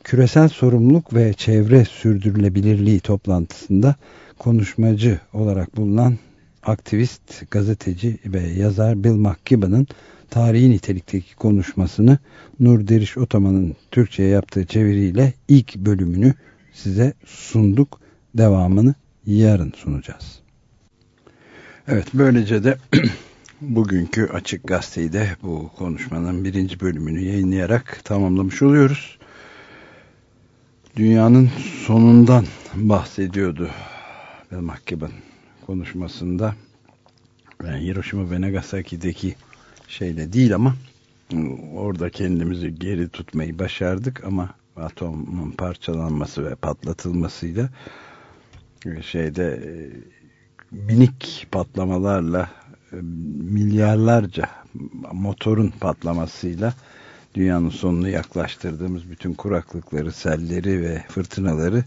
küresel sorumluluk ve çevre sürdürülebilirliği toplantısında konuşmacı olarak bulunan aktivist, gazeteci ve yazar Bill McKibben'ın tarihi nitelikteki konuşmasını Nur Deriş Otoman'ın Türkçe'ye yaptığı çeviriyle ilk bölümünü size sunduk. Devamını yarın sunacağız. Evet böylece de bugünkü Açık Gazete'yi de bu konuşmanın birinci bölümünü yayınlayarak tamamlamış oluyoruz dünyanın sonundan bahsediyordu Bill McKibben konuşmasında. Yani Hiroşima ve Nagasaki'deki şeyle değil ama orada kendimizi geri tutmayı başardık ama atomun parçalanması ve patlatılmasıyla şeyde minik patlamalarla milyarlarca motorun patlamasıyla dünyanın sonunu yaklaştırdığımız bütün kuraklıkları, selleri ve fırtınaları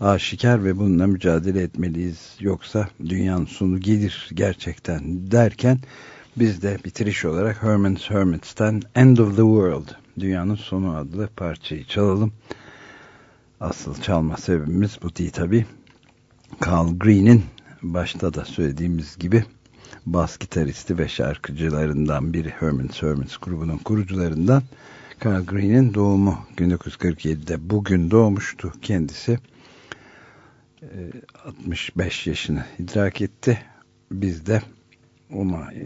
aşikar ve bununla mücadele etmeliyiz. Yoksa dünyanın sonu gelir gerçekten derken biz de bitiriş olarak Herman's Hermits'ten End of the World, Dünyanın Sonu adlı parçayı çalalım. Asıl çalma sebebimiz bu değil tabi. Carl Green'in başta da söylediğimiz gibi bas gitaristi ve şarkıcılarından biri Herman's Hermits grubunun kurucularından Carl Green'in doğumu 1947'de bugün doğmuştu kendisi 65 ee, yaşını idrak etti biz de ona e,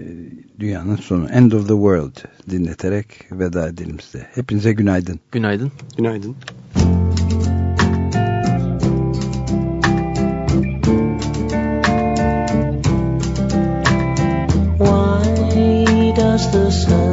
dünyanın sonu End of the World dinleterek veda edelim size. Hepinize günaydın. Günaydın. Günaydın. the snow.